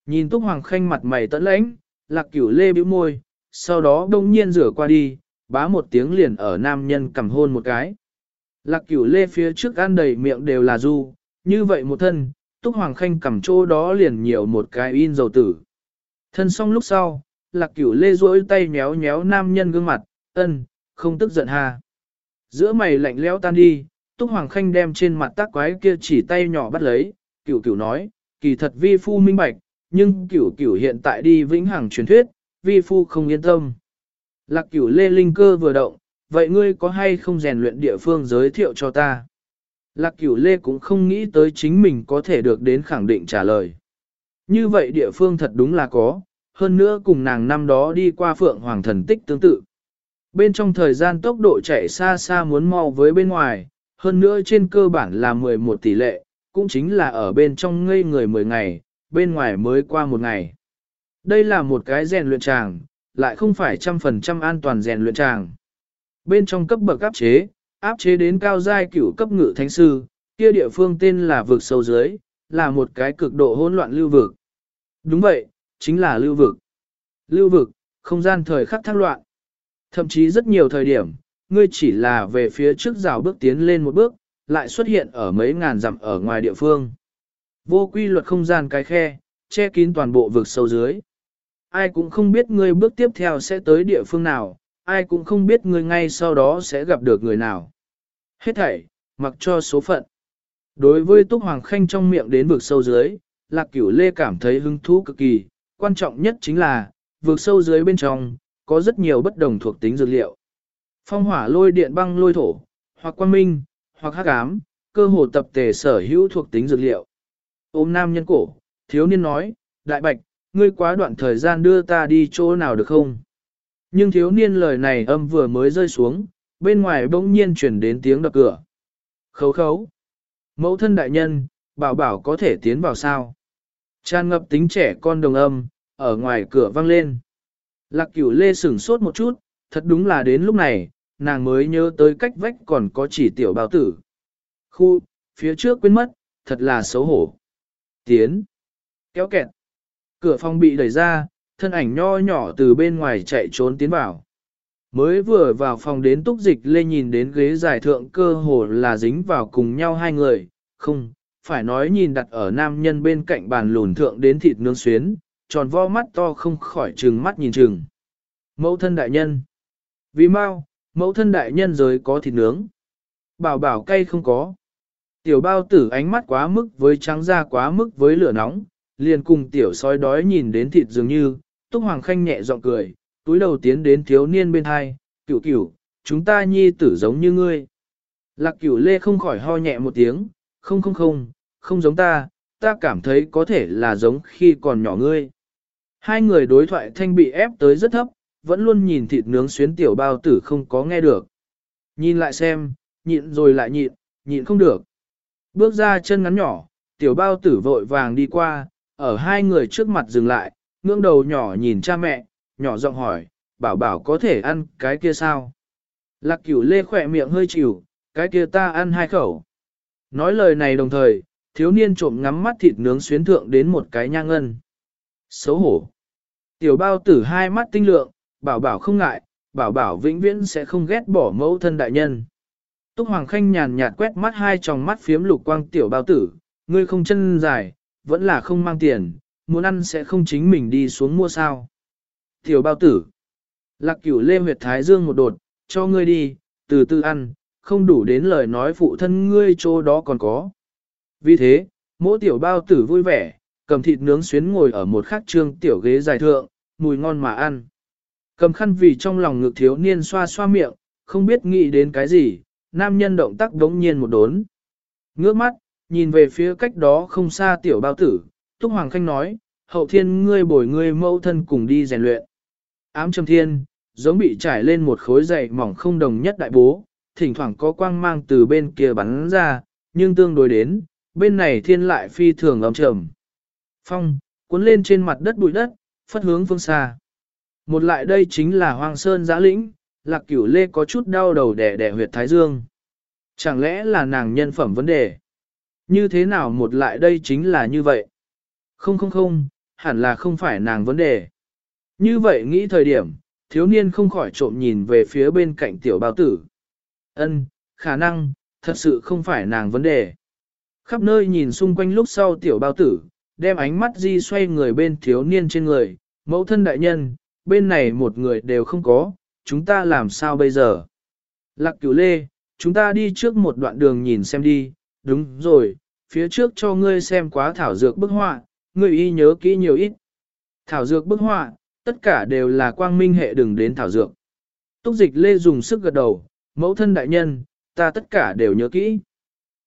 Nhìn Túc Hoàng Khanh mặt mày tẫn lãnh, lạc cửu lê bĩu môi, sau đó đông nhiên rửa qua đi, bá một tiếng liền ở nam nhân cầm hôn một cái. Lạc cửu lê phía trước ăn đầy miệng đều là du, như vậy một thân, Túc Hoàng Khanh cầm chỗ đó liền nhiều một cái in dầu tử. Thân xong lúc sau, lạc cửu lê duỗi tay méo méo nam nhân gương mặt, ân, không tức giận ha. Giữa mày lạnh lẽo tan đi, Túc Hoàng Khanh đem trên mặt tác quái kia chỉ tay nhỏ bắt lấy, cửu cửu nói, kỳ thật vi phu minh bạch, nhưng cửu cửu hiện tại đi vĩnh hằng truyền thuyết, vi phu không yên tâm. Lạc cửu lê linh cơ vừa động, vậy ngươi có hay không rèn luyện địa phương giới thiệu cho ta? Lạc cửu lê cũng không nghĩ tới chính mình có thể được đến khẳng định trả lời. Như vậy địa phương thật đúng là có, hơn nữa cùng nàng năm đó đi qua phượng hoàng thần tích tương tự. Bên trong thời gian tốc độ chạy xa xa muốn mau với bên ngoài, hơn nữa trên cơ bản là 11 tỷ lệ, cũng chính là ở bên trong ngây người 10 ngày, bên ngoài mới qua một ngày. Đây là một cái rèn luyện tràng, lại không phải trăm phần trăm an toàn rèn luyện tràng. Bên trong cấp bậc áp chế, áp chế đến cao giai cửu cấp ngự thánh sư, kia địa phương tên là vực sâu dưới, là một cái cực độ hỗn loạn lưu vực. Đúng vậy, chính là lưu vực. Lưu vực, không gian thời khắc thăng loạn. Thậm chí rất nhiều thời điểm, ngươi chỉ là về phía trước rào bước tiến lên một bước, lại xuất hiện ở mấy ngàn dặm ở ngoài địa phương. Vô quy luật không gian cái khe, che kín toàn bộ vực sâu dưới. Ai cũng không biết ngươi bước tiếp theo sẽ tới địa phương nào, ai cũng không biết ngươi ngay sau đó sẽ gặp được người nào. Hết thảy, mặc cho số phận. Đối với Túc Hoàng Khanh trong miệng đến vực sâu dưới, Lạc Cửu Lê cảm thấy hứng thú cực kỳ, quan trọng nhất chính là, vực sâu dưới bên trong, có rất nhiều bất đồng thuộc tính dược liệu. Phong hỏa lôi điện băng lôi thổ, hoặc quang minh, hoặc hắc ám, cơ hồ tập thể sở hữu thuộc tính dược liệu. Ôm nam nhân cổ, thiếu niên nói, đại bạch, ngươi quá đoạn thời gian đưa ta đi chỗ nào được không? Nhưng thiếu niên lời này âm vừa mới rơi xuống, bên ngoài bỗng nhiên chuyển đến tiếng đập cửa. Khấu khấu. Mẫu thân đại nhân, bảo bảo có thể tiến vào sao? Tràn ngập tính trẻ con đồng âm, ở ngoài cửa vang lên. Lạc cửu lê sửng sốt một chút, thật đúng là đến lúc này, nàng mới nhớ tới cách vách còn có chỉ tiểu bảo tử. Khu, phía trước quên mất, thật là xấu hổ. Tiến. Kéo kẹt. Cửa phòng bị đẩy ra, thân ảnh nho nhỏ từ bên ngoài chạy trốn tiến vào. Mới vừa vào phòng đến túc dịch lê nhìn đến ghế giải thượng cơ hồ là dính vào cùng nhau hai người, không, phải nói nhìn đặt ở nam nhân bên cạnh bàn lùn thượng đến thịt nướng xuyến, tròn vo mắt to không khỏi trừng mắt nhìn trừng. Mẫu thân đại nhân. Vì mau, mẫu thân đại nhân rồi có thịt nướng. Bảo bảo cay không có. Tiểu bao tử ánh mắt quá mức với trắng da quá mức với lửa nóng, liền cùng tiểu sói đói nhìn đến thịt dường như, Túc Hoàng Khanh nhẹ giọng cười, túi đầu tiến đến thiếu niên bên hai, cửu cửu, chúng ta nhi tử giống như ngươi. Lạc cửu lê không khỏi ho nhẹ một tiếng, không không không, không giống ta, ta cảm thấy có thể là giống khi còn nhỏ ngươi. Hai người đối thoại thanh bị ép tới rất thấp, vẫn luôn nhìn thịt nướng xuyến tiểu bao tử không có nghe được. Nhìn lại xem, nhịn rồi lại nhịn, nhịn không được. Bước ra chân ngắn nhỏ, tiểu bao tử vội vàng đi qua, ở hai người trước mặt dừng lại, ngưỡng đầu nhỏ nhìn cha mẹ, nhỏ giọng hỏi, bảo bảo có thể ăn cái kia sao? Lạc cửu lê khỏe miệng hơi chịu, cái kia ta ăn hai khẩu. Nói lời này đồng thời, thiếu niên trộm ngắm mắt thịt nướng xuyến thượng đến một cái nhang ngân. Xấu hổ. Tiểu bao tử hai mắt tinh lượng, bảo bảo không ngại, bảo bảo vĩnh viễn sẽ không ghét bỏ mẫu thân đại nhân. Túc Hoàng Khanh nhàn nhạt quét mắt hai tròng mắt phiếm lục quang tiểu bao tử, ngươi không chân dài, vẫn là không mang tiền, muốn ăn sẽ không chính mình đi xuống mua sao. Tiểu bao tử, lạc cửu lê huyệt thái dương một đột, cho ngươi đi, từ từ ăn, không đủ đến lời nói phụ thân ngươi chỗ đó còn có. Vì thế, mỗi tiểu bao tử vui vẻ, cầm thịt nướng xuyến ngồi ở một khắc trương tiểu ghế dài thượng, mùi ngon mà ăn. Cầm khăn vì trong lòng ngực thiếu niên xoa xoa miệng, không biết nghĩ đến cái gì, nam nhân động tác đống nhiên một đốn. Ngước mắt, nhìn về phía cách đó không xa tiểu bao tử, Túc Hoàng Khanh nói, hậu thiên ngươi bồi ngươi mẫu thân cùng đi rèn luyện. Ám trầm thiên, giống bị trải lên một khối dày mỏng không đồng nhất đại bố, thỉnh thoảng có quang mang từ bên kia bắn ra, nhưng tương đối đến, bên này thiên lại phi thường ấm trầm. Phong, cuốn lên trên mặt đất bụi đất, phất hướng phương xa. Một lại đây chính là Hoàng Sơn giã lĩnh, lạc cửu lê có chút đau đầu đẻ đẻ huyệt thái dương. Chẳng lẽ là nàng nhân phẩm vấn đề? Như thế nào một lại đây chính là như vậy? Không không không, hẳn là không phải nàng vấn đề. Như vậy nghĩ thời điểm, thiếu niên không khỏi trộm nhìn về phía bên cạnh tiểu bao tử. Ân, khả năng, thật sự không phải nàng vấn đề. Khắp nơi nhìn xung quanh lúc sau tiểu bao tử, đem ánh mắt di xoay người bên thiếu niên trên người, mẫu thân đại nhân, bên này một người đều không có, chúng ta làm sao bây giờ? Lạc cửu lê, chúng ta đi trước một đoạn đường nhìn xem đi, đúng rồi, phía trước cho ngươi xem quá thảo dược bức họa, ngươi y nhớ kỹ nhiều ít. Thảo dược bức họa, tất cả đều là quang minh hệ đừng đến thảo dược. Túc dịch lê dùng sức gật đầu, mẫu thân đại nhân, ta tất cả đều nhớ kỹ.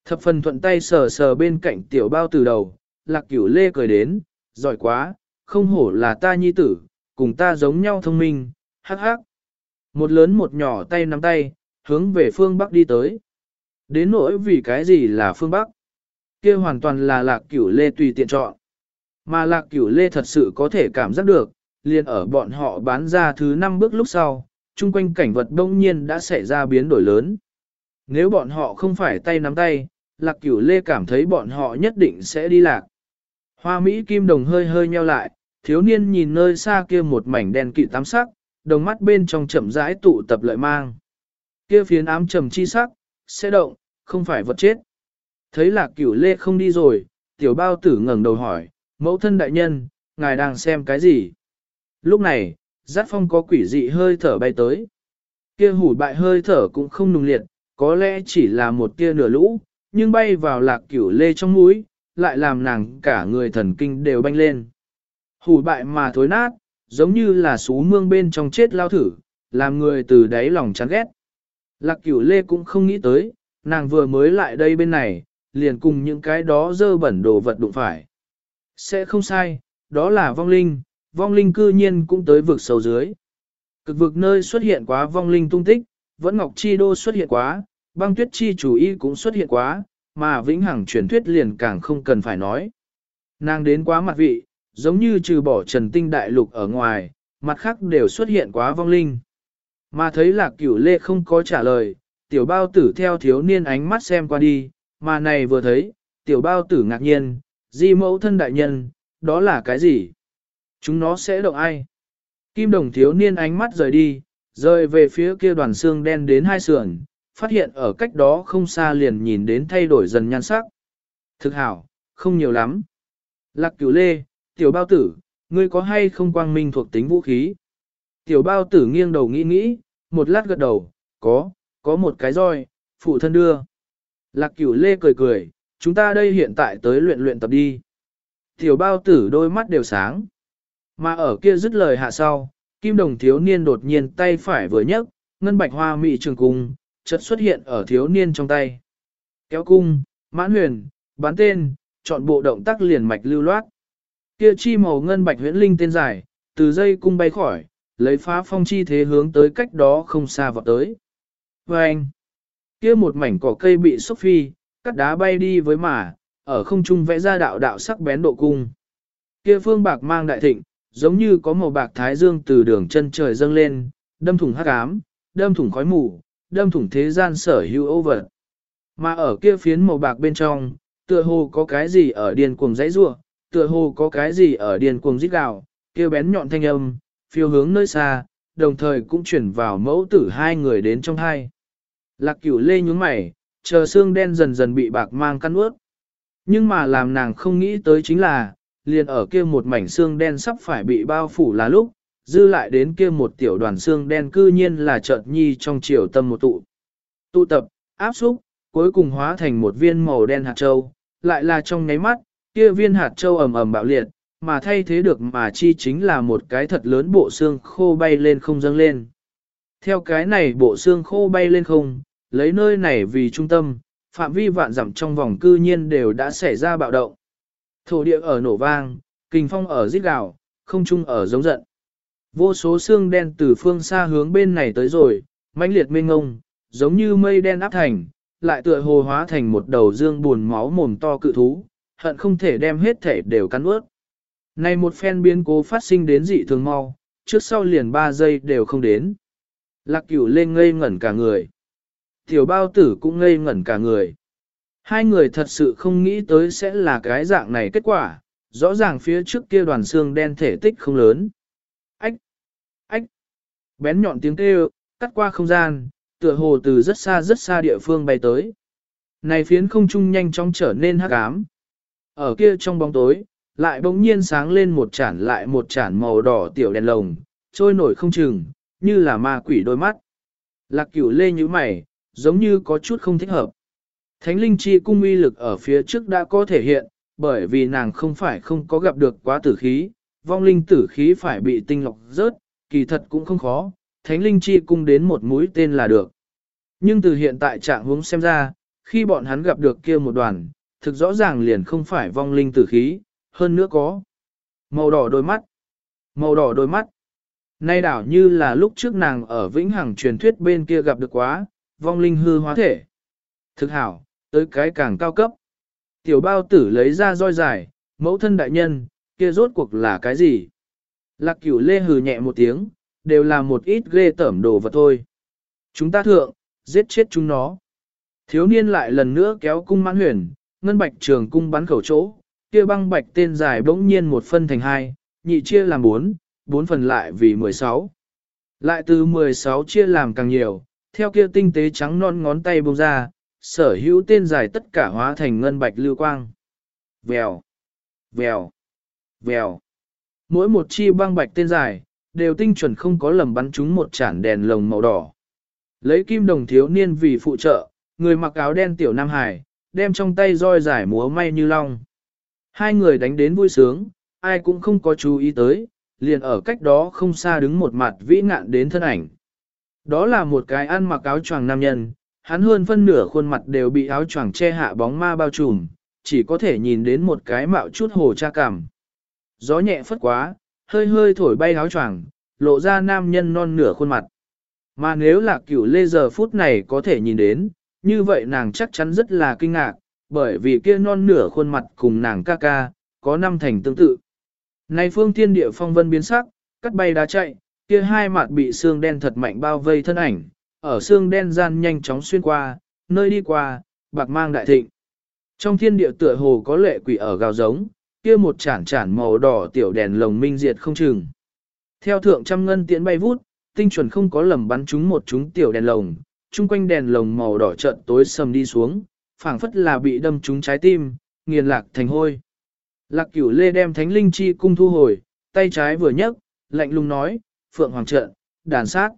Thập phần thuận tay sờ sờ bên cạnh tiểu bao từ đầu, lạc cửu lê cười đến, giỏi quá, không hổ là ta nhi tử, cùng ta giống nhau thông minh, hắc hắc. Một lớn một nhỏ tay nắm tay, hướng về phương Bắc đi tới. Đến nỗi vì cái gì là phương Bắc? kia hoàn toàn là lạc cửu lê tùy tiện chọn. Mà lạc cửu lê thật sự có thể cảm giác được, liền ở bọn họ bán ra thứ năm bước lúc sau, chung quanh cảnh vật đông nhiên đã xảy ra biến đổi lớn. Nếu bọn họ không phải tay nắm tay, lạc cửu lê cảm thấy bọn họ nhất định sẽ đi lạc. Hoa Mỹ kim đồng hơi hơi nheo lại, thiếu niên nhìn nơi xa kia một mảnh đen kỵ tám sắc, đồng mắt bên trong chậm rãi tụ tập lợi mang. Kia phiến ám trầm chi sắc, sẽ động, không phải vật chết. Thấy lạc cửu lê không đi rồi, tiểu bao tử ngẩng đầu hỏi, mẫu thân đại nhân, ngài đang xem cái gì? Lúc này, giác phong có quỷ dị hơi thở bay tới. Kia hủ bại hơi thở cũng không nùng liệt, có lẽ chỉ là một tia nửa lũ, nhưng bay vào lạc cửu lê trong mũi, lại làm nàng cả người thần kinh đều banh lên. Hủ bại mà thối nát, giống như là sú mương bên trong chết lao thử, làm người từ đáy lòng chán ghét. Lạc cửu lê cũng không nghĩ tới, nàng vừa mới lại đây bên này, liền cùng những cái đó dơ bẩn đồ vật đụng phải. Sẽ không sai, đó là vong linh, vong linh cư nhiên cũng tới vực sâu dưới. Cực vực nơi xuất hiện quá vong linh tung tích, vẫn ngọc chi đô xuất hiện quá, băng tuyết chi chủ y cũng xuất hiện quá, mà vĩnh hằng truyền thuyết liền càng không cần phải nói. Nàng đến quá mặt vị, giống như trừ bỏ trần tinh đại lục ở ngoài, mặt khác đều xuất hiện quá vong linh. Mà thấy lạc cửu lê không có trả lời, tiểu bao tử theo thiếu niên ánh mắt xem qua đi, mà này vừa thấy, tiểu bao tử ngạc nhiên, di mẫu thân đại nhân, đó là cái gì? Chúng nó sẽ động ai? Kim đồng thiếu niên ánh mắt rời đi, rời về phía kia đoàn xương đen đến hai sườn, phát hiện ở cách đó không xa liền nhìn đến thay đổi dần nhan sắc. Thực hảo, không nhiều lắm. Lạc cửu lê, tiểu bao tử, ngươi có hay không quang minh thuộc tính vũ khí? Tiểu bao tử nghiêng đầu nghĩ nghĩ, một lát gật đầu, có, có một cái roi, phụ thân đưa. Lạc cửu lê cười cười, chúng ta đây hiện tại tới luyện luyện tập đi. Tiểu bao tử đôi mắt đều sáng. Mà ở kia dứt lời hạ sau, kim đồng thiếu niên đột nhiên tay phải vừa nhấc, ngân bạch hoa mị trường cung, chợt xuất hiện ở thiếu niên trong tay. Kéo cung, mãn huyền, bán tên, chọn bộ động tác liền mạch lưu loát. Kia chi màu ngân bạch huyễn linh tên dài, từ dây cung bay khỏi, lấy phá phong chi thế hướng tới cách đó không xa vọt tới. Và anh, kia một mảnh cỏ cây bị xúc phi, cắt đá bay đi với mà, ở không trung vẽ ra đạo đạo sắc bén độ cung. Kia phương bạc mang đại thịnh, giống như có màu bạc thái dương từ đường chân trời dâng lên, đâm thủng hắc ám, đâm thủng khói mù, đâm thủng thế gian sở hữu ô vật. Mà ở kia phiến màu bạc bên trong, tựa hồ có cái gì ở điền cuồng dãy rua, tựa hồ có cái gì ở điền cuồng rít gào, kia bén nhọn thanh âm, phiêu hướng nơi xa, đồng thời cũng chuyển vào mẫu tử hai người đến trong hai. Lạc cửu lê nhúng mày, chờ xương đen dần dần bị bạc mang căn ướt. Nhưng mà làm nàng không nghĩ tới chính là, liền ở kia một mảnh xương đen sắp phải bị bao phủ là lúc, dư lại đến kia một tiểu đoàn xương đen cư nhiên là chợt nhi trong chiều tâm một tụ. Tụ tập, áp xúc, cuối cùng hóa thành một viên màu đen hạt châu, lại là trong nháy mắt, kia viên hạt châu ầm ầm bạo liệt, mà thay thế được mà chi chính là một cái thật lớn bộ xương khô bay lên không dâng lên. Theo cái này bộ xương khô bay lên không, lấy nơi này vì trung tâm, phạm vi vạn dặm trong vòng cư nhiên đều đã xảy ra bạo động. Thổ địa ở nổ vang, kinh phong ở rít gào, không trung ở giống giận. Vô số xương đen từ phương xa hướng bên này tới rồi, mãnh liệt mênh ngông, giống như mây đen áp thành, lại tựa hồ hóa thành một đầu dương buồn máu mồm to cự thú, hận không thể đem hết thể đều cắn ướt. Này một phen biến cố phát sinh đến dị thường mau, trước sau liền 3 giây đều không đến. Lạc cửu lên ngây ngẩn cả người. Tiểu bao tử cũng ngây ngẩn cả người. Hai người thật sự không nghĩ tới sẽ là cái dạng này kết quả, rõ ràng phía trước kia đoàn xương đen thể tích không lớn. Ách! Ách! Bén nhọn tiếng kêu, cắt qua không gian, tựa hồ từ rất xa rất xa địa phương bay tới. Này phiến không trung nhanh chóng trở nên hắc ám. Ở kia trong bóng tối, lại bỗng nhiên sáng lên một chản lại một chản màu đỏ tiểu đèn lồng, trôi nổi không chừng, như là ma quỷ đôi mắt. Lạc cửu lê như mày, giống như có chút không thích hợp. Thánh linh chi cung uy lực ở phía trước đã có thể hiện, bởi vì nàng không phải không có gặp được quá tử khí, vong linh tử khí phải bị tinh lọc rớt, kỳ thật cũng không khó, thánh linh chi cung đến một mũi tên là được. Nhưng từ hiện tại trạng hướng xem ra, khi bọn hắn gặp được kia một đoàn, thực rõ ràng liền không phải vong linh tử khí, hơn nữa có màu đỏ đôi mắt. Màu đỏ đôi mắt. Nay đảo như là lúc trước nàng ở vĩnh hằng truyền thuyết bên kia gặp được quá, vong linh hư hóa thể. Thực hảo, tới cái càng cao cấp. Tiểu bao tử lấy ra roi dài, mẫu thân đại nhân, kia rốt cuộc là cái gì? Lạc cửu lê hừ nhẹ một tiếng, đều là một ít ghê tẩm đồ vật thôi. Chúng ta thượng, giết chết chúng nó. Thiếu niên lại lần nữa kéo cung mãn huyền, ngân bạch trường cung bắn khẩu chỗ, kia băng bạch tên dài bỗng nhiên một phân thành hai, nhị chia làm bốn, bốn phần lại vì mười sáu. Lại từ mười sáu chia làm càng nhiều, theo kia tinh tế trắng non ngón tay bông ra, sở hữu tên dài tất cả hóa thành ngân bạch lưu quang. Vèo, vèo, vèo. Mỗi một chi băng bạch tên dài, đều tinh chuẩn không có lầm bắn trúng một chản đèn lồng màu đỏ. Lấy kim đồng thiếu niên vì phụ trợ, người mặc áo đen tiểu Nam Hải, đem trong tay roi giải múa may như long. Hai người đánh đến vui sướng, ai cũng không có chú ý tới, liền ở cách đó không xa đứng một mặt vĩ ngạn đến thân ảnh. Đó là một cái ăn mặc áo choàng nam nhân, hắn hơn phân nửa khuôn mặt đều bị áo choàng che hạ bóng ma bao trùm, chỉ có thể nhìn đến một cái mạo chút hồ cha cảm. Gió nhẹ phất quá, hơi hơi thổi bay áo choàng, lộ ra nam nhân non nửa khuôn mặt. Mà nếu là cửu lê giờ phút này có thể nhìn đến, như vậy nàng chắc chắn rất là kinh ngạc, bởi vì kia non nửa khuôn mặt cùng nàng ca ca, có năm thành tương tự. Này phương thiên địa phong vân biến sắc, cắt bay đá chạy, kia hai mặt bị xương đen thật mạnh bao vây thân ảnh, ở xương đen gian nhanh chóng xuyên qua, nơi đi qua, bạc mang đại thịnh. Trong thiên địa tựa hồ có lệ quỷ ở gào giống, kia một chản chản màu đỏ tiểu đèn lồng minh diệt không chừng. Theo thượng trăm ngân tiễn bay vút, tinh chuẩn không có lầm bắn chúng một chúng tiểu đèn lồng, chung quanh đèn lồng màu đỏ trận tối sầm đi xuống, phảng phất là bị đâm trúng trái tim, nghiền lạc thành hôi. Lạc cửu lê đem thánh linh chi cung thu hồi, tay trái vừa nhấc, lạnh lùng nói, phượng hoàng trận, đàn sát.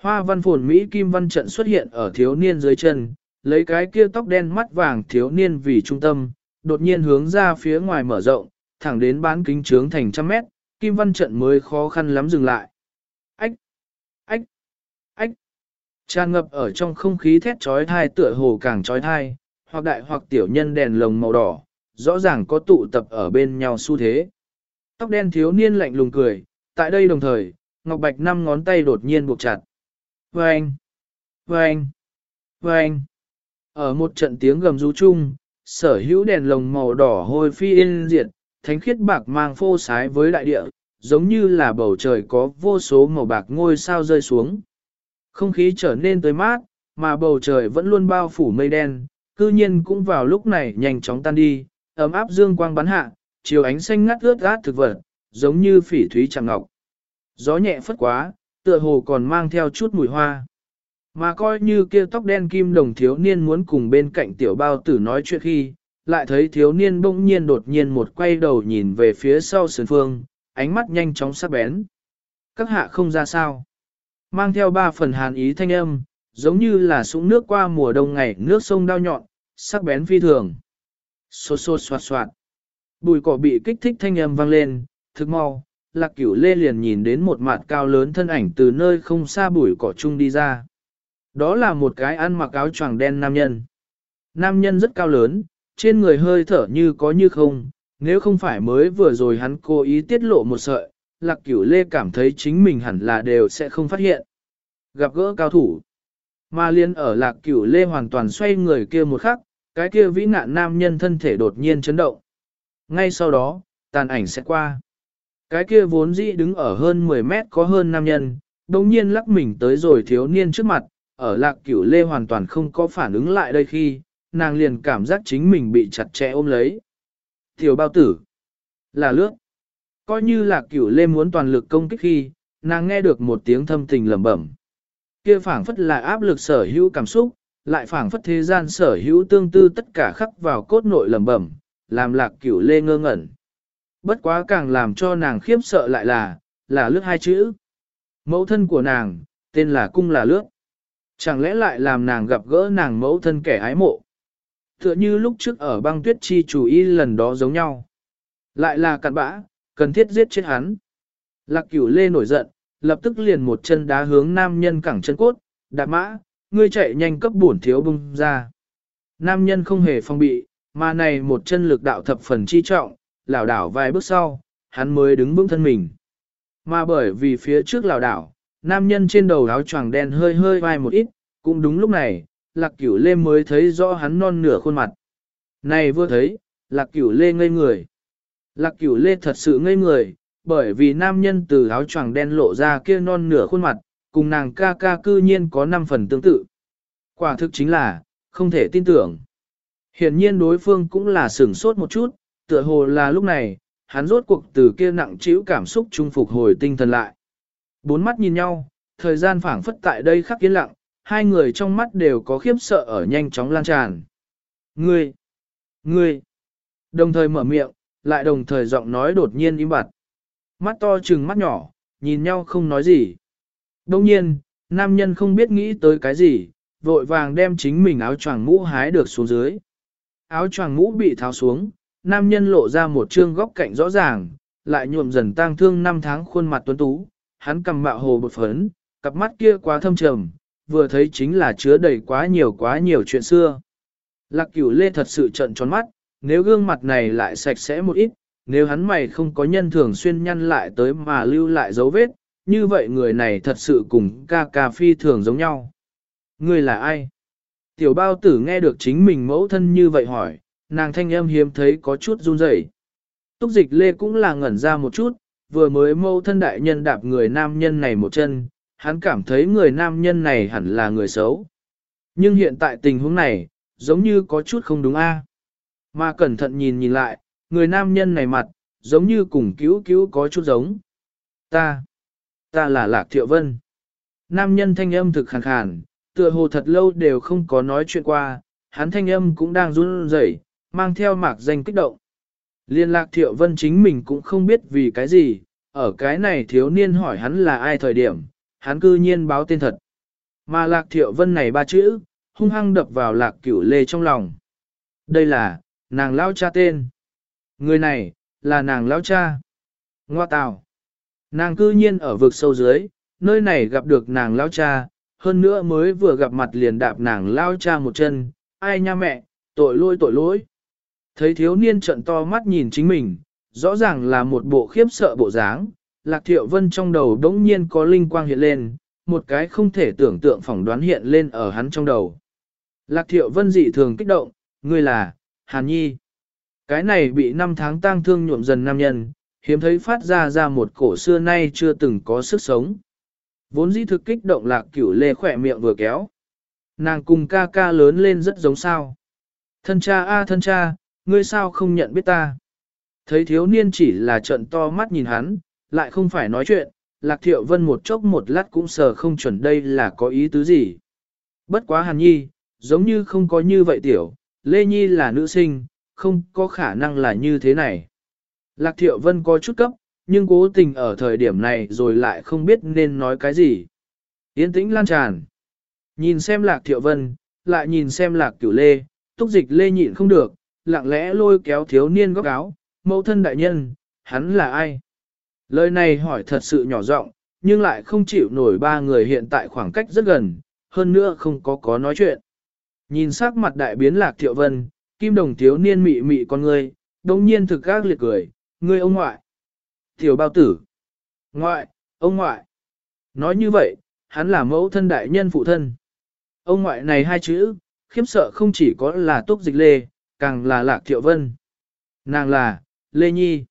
Hoa văn phồn Mỹ kim văn trận xuất hiện ở thiếu niên dưới chân, lấy cái kia tóc đen mắt vàng thiếu niên vì trung tâm, đột nhiên hướng ra phía ngoài mở rộng, thẳng đến bán kính trướng thành trăm mét, kim văn trận mới khó khăn lắm dừng lại. Ách! Ách! Ách! Tràn ngập ở trong không khí thét trói thai tựa hồ càng trói thai, hoặc đại hoặc tiểu nhân đèn lồng màu đỏ, rõ ràng có tụ tập ở bên nhau xu thế. Tóc đen thiếu niên lạnh lùng cười, tại đây đồng thời, Ngọc Bạch năm ngón tay đột nhiên buộc chặt. Vâng! Vâng! Vâng! Ở một trận tiếng gầm rú chung, sở hữu đèn lồng màu đỏ hôi phi yên diệt, thánh khiết bạc mang phô sái với đại địa, giống như là bầu trời có vô số màu bạc ngôi sao rơi xuống. Không khí trở nên tới mát, mà bầu trời vẫn luôn bao phủ mây đen, cư nhiên cũng vào lúc này nhanh chóng tan đi, ấm áp dương quang bắn hạ, chiều ánh xanh ngắt ướt át thực vật, giống như phỉ thúy chẳng ngọc. Gió nhẹ phất quá, tựa hồ còn mang theo chút mùi hoa. Mà coi như kia tóc đen kim đồng thiếu niên muốn cùng bên cạnh tiểu bao tử nói chuyện khi, lại thấy thiếu niên bỗng nhiên đột nhiên một quay đầu nhìn về phía sau sườn phương, ánh mắt nhanh chóng sắc bén. Các hạ không ra sao. Mang theo ba phần hàn ý thanh âm, giống như là súng nước qua mùa đông ngày nước sông đau nhọn, sắc bén phi thường. Xô xô xoạt xoạt. Bùi cỏ bị kích thích thanh âm vang lên, thực mau, lạc cửu lê liền nhìn đến một mặt cao lớn thân ảnh từ nơi không xa bùi cỏ chung đi ra. Đó là một cái ăn mặc áo choàng đen nam nhân. Nam nhân rất cao lớn, trên người hơi thở như có như không, nếu không phải mới vừa rồi hắn cố ý tiết lộ một sợi, lạc cửu lê cảm thấy chính mình hẳn là đều sẽ không phát hiện. Gặp gỡ cao thủ. Mà liên ở lạc cửu lê hoàn toàn xoay người kia một khắc, cái kia vĩ nạn nam nhân thân thể đột nhiên chấn động. Ngay sau đó, tàn ảnh sẽ qua. Cái kia vốn dĩ đứng ở hơn 10 mét có hơn nam nhân, đồng nhiên lắc mình tới rồi thiếu niên trước mặt, ở lạc cửu lê hoàn toàn không có phản ứng lại đây khi, nàng liền cảm giác chính mình bị chặt chẽ ôm lấy. Tiểu bao tử, là lướt. Coi như là cửu lê muốn toàn lực công kích khi, nàng nghe được một tiếng thâm tình lẩm bẩm. Kia phảng phất là áp lực sở hữu cảm xúc, lại phảng phất thế gian sở hữu tương tư tất cả khắc vào cốt nội lẩm bẩm, làm lạc cửu lê ngơ ngẩn. Bất quá càng làm cho nàng khiếp sợ lại là, là lướt hai chữ. Mẫu thân của nàng, tên là cung là lướt. Chẳng lẽ lại làm nàng gặp gỡ nàng mẫu thân kẻ ái mộ? Tựa như lúc trước ở băng tuyết chi chủ y lần đó giống nhau. Lại là cặn bã, cần thiết giết chết hắn. Lạc cửu lê nổi giận, lập tức liền một chân đá hướng nam nhân cẳng chân cốt, đạp mã, ngươi chạy nhanh cấp bổn thiếu bung ra. Nam nhân không hề phong bị, mà này một chân lực đạo thập phần chi trọng, lảo đảo vài bước sau, hắn mới đứng vững thân mình. Mà bởi vì phía trước lảo đảo, nam nhân trên đầu áo choàng đen hơi hơi vai một ít, cũng đúng lúc này, lạc cửu lê mới thấy rõ hắn non nửa khuôn mặt. Này vừa thấy, lạc cửu lê ngây người. Lạc cửu lê thật sự ngây người, bởi vì nam nhân từ áo choàng đen lộ ra kia non nửa khuôn mặt, cùng nàng ca ca cư nhiên có 5 phần tương tự. Quả thực chính là, không thể tin tưởng. Hiển nhiên đối phương cũng là sửng sốt một chút, tựa hồ là lúc này, hắn rốt cuộc từ kia nặng trĩu cảm xúc trung phục hồi tinh thần lại. Bốn mắt nhìn nhau, thời gian phảng phất tại đây khắc yên lặng, hai người trong mắt đều có khiếp sợ ở nhanh chóng lan tràn. Ngươi! Ngươi! Đồng thời mở miệng, lại đồng thời giọng nói đột nhiên im bặt. Mắt to chừng mắt nhỏ, nhìn nhau không nói gì. Đông nhiên, nam nhân không biết nghĩ tới cái gì, vội vàng đem chính mình áo choàng mũ hái được xuống dưới. Áo choàng mũ bị tháo xuống, nam nhân lộ ra một trương góc cạnh rõ ràng, lại nhuộm dần tang thương năm tháng khuôn mặt tuấn tú, hắn cầm mạo hồ bột phấn, cặp mắt kia quá thâm trầm, vừa thấy chính là chứa đầy quá nhiều quá nhiều chuyện xưa. Lạc cửu lê thật sự trận tròn mắt, nếu gương mặt này lại sạch sẽ một ít, nếu hắn mày không có nhân thường xuyên nhăn lại tới mà lưu lại dấu vết, như vậy người này thật sự cùng ca ca phi thường giống nhau. Người là ai? Tiểu bao tử nghe được chính mình mẫu thân như vậy hỏi, nàng thanh âm hiếm thấy có chút run rẩy. Túc dịch lê cũng là ngẩn ra một chút, vừa mới mẫu thân đại nhân đạp người nam nhân này một chân, hắn cảm thấy người nam nhân này hẳn là người xấu. Nhưng hiện tại tình huống này, giống như có chút không đúng a. Mà cẩn thận nhìn nhìn lại, người nam nhân này mặt, giống như cùng cứu cứu có chút giống. Ta, ta là Lạc Thiệu Vân. Nam nhân thanh âm thực khàn khàn, tựa hồ thật lâu đều không có nói chuyện qua, hắn thanh âm cũng đang run rẩy, mang theo mạc danh kích động. Liên lạc Thiệu Vân chính mình cũng không biết vì cái gì, ở cái này thiếu niên hỏi hắn là ai thời điểm, hắn cư nhiên báo tên thật. Mà lạc Thiệu Vân này ba chữ, hung hăng đập vào lạc cửu lê trong lòng. Đây là, nàng lao cha tên. Người này, là nàng lao cha. Ngoa tào. Nàng cư nhiên ở vực sâu dưới, nơi này gặp được nàng lao cha, hơn nữa mới vừa gặp mặt liền đạp nàng lao cha một chân, ai nha mẹ, tội lỗi tội lỗi. Thấy thiếu niên trận to mắt nhìn chính mình, rõ ràng là một bộ khiếp sợ bộ dáng, Lạc Thiệu Vân trong đầu đống nhiên có linh quang hiện lên, một cái không thể tưởng tượng phỏng đoán hiện lên ở hắn trong đầu. Lạc Thiệu Vân dị thường kích động, người là, Hàn Nhi. Cái này bị năm tháng tang thương nhuộm dần nam nhân, hiếm thấy phát ra ra một cổ xưa nay chưa từng có sức sống. Vốn dĩ thực kích động lạc cửu lê khỏe miệng vừa kéo. Nàng cùng ca ca lớn lên rất giống sao. Thân cha a thân cha, ngươi sao không nhận biết ta. Thấy thiếu niên chỉ là trận to mắt nhìn hắn, lại không phải nói chuyện, lạc thiệu vân một chốc một lát cũng sờ không chuẩn đây là có ý tứ gì. Bất quá hàn nhi, giống như không có như vậy tiểu, Lê Nhi là nữ sinh, không có khả năng là như thế này. Lạc thiệu vân có chút cấp, nhưng cố tình ở thời điểm này rồi lại không biết nên nói cái gì. Yên tĩnh lan tràn. Nhìn xem lạc thiệu vân, lại nhìn xem lạc cửu lê, túc dịch lê nhịn không được, lặng lẽ lôi kéo thiếu niên góc áo, mẫu thân đại nhân, hắn là ai? Lời này hỏi thật sự nhỏ giọng, nhưng lại không chịu nổi ba người hiện tại khoảng cách rất gần, hơn nữa không có có nói chuyện. Nhìn sắc mặt đại biến lạc thiệu vân, kim đồng thiếu niên mị mị con ngươi, đồng nhiên thực các liệt cười, ngươi ông ngoại. Tiểu bao tử. Ngoại, ông ngoại. Nói như vậy, hắn là mẫu thân đại nhân phụ thân. Ông ngoại này hai chữ, khiếp sợ không chỉ có là túc dịch lê, càng là lạc thiệu vân. Nàng là, Lê Nhi.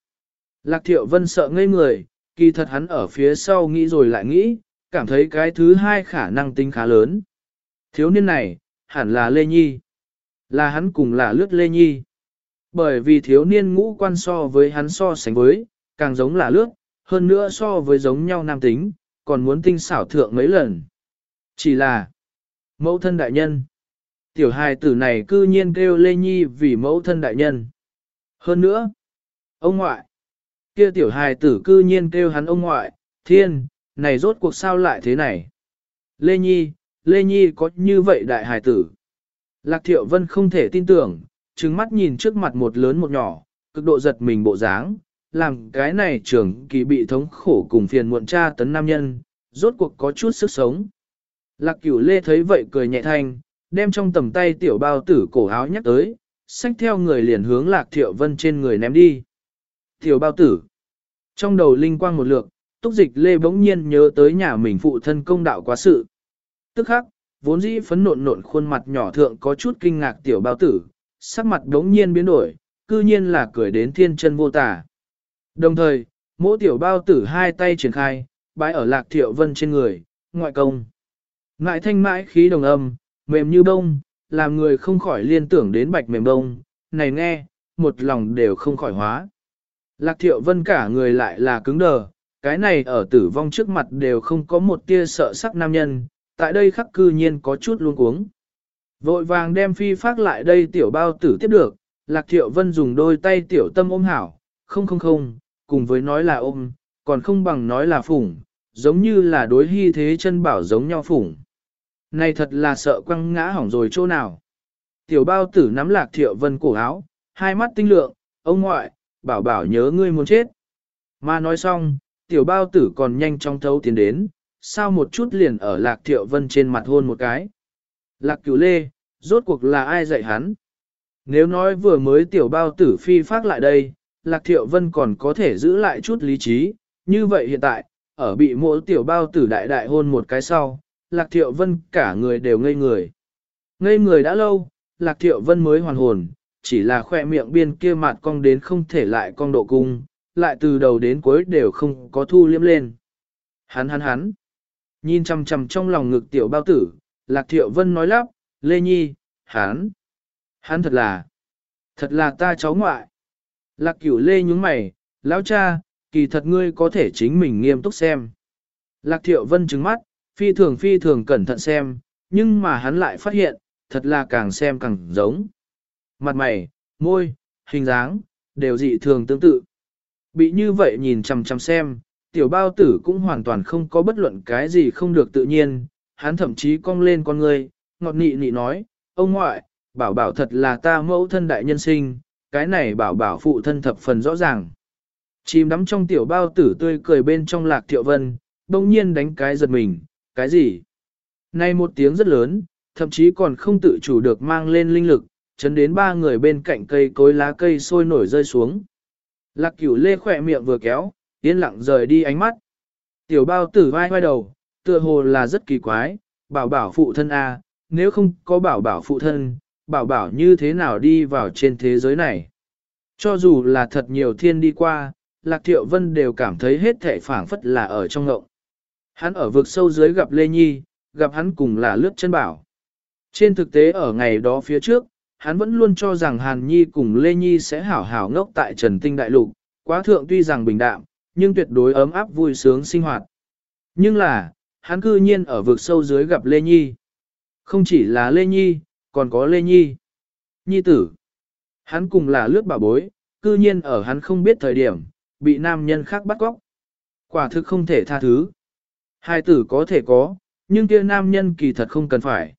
Lạc thiệu vân sợ ngây người, kỳ thật hắn ở phía sau nghĩ rồi lại nghĩ, cảm thấy cái thứ hai khả năng tính khá lớn. Thiếu niên này, hẳn là Lê Nhi. Là hắn cùng là lướt Lê Nhi. Bởi vì thiếu niên ngũ quan so với hắn so sánh với, càng giống là lướt, hơn nữa so với giống nhau nam tính, còn muốn tinh xảo thượng mấy lần. Chỉ là mẫu thân đại nhân. Tiểu hài tử này cư nhiên kêu Lê Nhi vì mẫu thân đại nhân. Hơn nữa, ông ngoại, kia tiểu hài tử cư nhiên kêu hắn ông ngoại, thiên, này rốt cuộc sao lại thế này. Lê Nhi, Lê Nhi có như vậy đại hài tử. Lạc Thiệu Vân không thể tin tưởng, trừng mắt nhìn trước mặt một lớn một nhỏ, cực độ giật mình bộ dáng, làm cái này trưởng kỳ bị thống khổ cùng phiền muộn cha tấn nam nhân, rốt cuộc có chút sức sống. Lạc cửu lê thấy vậy cười nhẹ thanh, đem trong tầm tay tiểu bao tử cổ áo nhắc tới, xách theo người liền hướng lạc thiệu vân trên người ném đi. Tiểu bao tử. Trong đầu linh quang một lượt, túc dịch lê bỗng nhiên nhớ tới nhà mình phụ thân công đạo quá sự. Tức khắc, vốn dĩ phấn nộn nộn khuôn mặt nhỏ thượng có chút kinh ngạc tiểu bao tử, sắc mặt đống nhiên biến đổi, cư nhiên là cười đến thiên chân vô tả. Đồng thời, mỗi tiểu bao tử hai tay triển khai, bãi ở lạc thiệu vân trên người, ngoại công. Ngại thanh mãi khí đồng âm, mềm như bông, làm người không khỏi liên tưởng đến bạch mềm bông, này nghe, một lòng đều không khỏi hóa. Lạc thiệu vân cả người lại là cứng đờ, cái này ở tử vong trước mặt đều không có một tia sợ sắc nam nhân, tại đây khắc cư nhiên có chút luôn cuống. Vội vàng đem phi phát lại đây tiểu bao tử tiếp được, lạc thiệu vân dùng đôi tay tiểu tâm ôm hảo, không không không, cùng với nói là ôm, còn không bằng nói là phủng, giống như là đối hy thế chân bảo giống nhau phủng. Này thật là sợ quăng ngã hỏng rồi chỗ nào. Tiểu bao tử nắm lạc thiệu vân cổ áo, hai mắt tinh lượng, ông ngoại, bảo bảo nhớ ngươi muốn chết. Mà nói xong, tiểu bao tử còn nhanh chóng thấu tiến đến, sao một chút liền ở lạc thiệu vân trên mặt hôn một cái. Lạc cửu lê, rốt cuộc là ai dạy hắn? Nếu nói vừa mới tiểu bao tử phi phát lại đây, lạc thiệu vân còn có thể giữ lại chút lý trí, như vậy hiện tại, ở bị mỗi tiểu bao tử đại đại hôn một cái sau, lạc thiệu vân cả người đều ngây người. Ngây người đã lâu, lạc thiệu vân mới hoàn hồn, chỉ là khoe miệng biên kia mặt cong đến không thể lại cong độ cung, lại từ đầu đến cuối đều không có thu liếm lên. Hắn hắn hắn, nhìn chằm chằm trong lòng ngực tiểu bao tử, lạc thiệu vân nói lắp, Lê Nhi, hắn, hắn thật là, thật là ta cháu ngoại. Lạc cửu Lê nhúng mày, lão cha, kỳ thật ngươi có thể chính mình nghiêm túc xem. Lạc thiệu vân trứng mắt, phi thường phi thường cẩn thận xem, nhưng mà hắn lại phát hiện, thật là càng xem càng giống. Mặt mày, môi, hình dáng, đều dị thường tương tự. Bị như vậy nhìn chằm chằm xem, tiểu bao tử cũng hoàn toàn không có bất luận cái gì không được tự nhiên, hắn thậm chí cong lên con người, ngọt nị nị nói, ông ngoại, bảo bảo thật là ta mẫu thân đại nhân sinh, cái này bảo bảo phụ thân thập phần rõ ràng. Chìm đắm trong tiểu bao tử tươi cười bên trong lạc thiệu vân, đông nhiên đánh cái giật mình, cái gì? Này một tiếng rất lớn, thậm chí còn không tự chủ được mang lên linh lực, chấn đến ba người bên cạnh cây cối lá cây sôi nổi rơi xuống. Lạc cửu lê khỏe miệng vừa kéo, yên lặng rời đi ánh mắt. Tiểu bao tử vai vai đầu, tựa hồ là rất kỳ quái, bảo bảo phụ thân A, nếu không có bảo bảo phụ thân, bảo bảo như thế nào đi vào trên thế giới này. Cho dù là thật nhiều thiên đi qua, Lạc Thiệu Vân đều cảm thấy hết thể phảng phất là ở trong ngộng. Hắn ở vực sâu dưới gặp Lê Nhi, gặp hắn cùng là lướt chân bảo. Trên thực tế ở ngày đó phía trước, hắn vẫn luôn cho rằng Hàn Nhi cùng Lê Nhi sẽ hảo hảo ngốc tại Trần Tinh Đại Lục, quá thượng tuy rằng bình đạm, nhưng tuyệt đối ấm áp vui sướng sinh hoạt. Nhưng là, hắn cư nhiên ở vực sâu dưới gặp Lê Nhi. Không chỉ là Lê Nhi, còn có Lê Nhi. Nhi tử. Hắn cùng là lướt bảo bối, cư nhiên ở hắn không biết thời điểm, bị nam nhân khác bắt cóc. Quả thực không thể tha thứ. Hai tử có thể có, nhưng kia nam nhân kỳ thật không cần phải.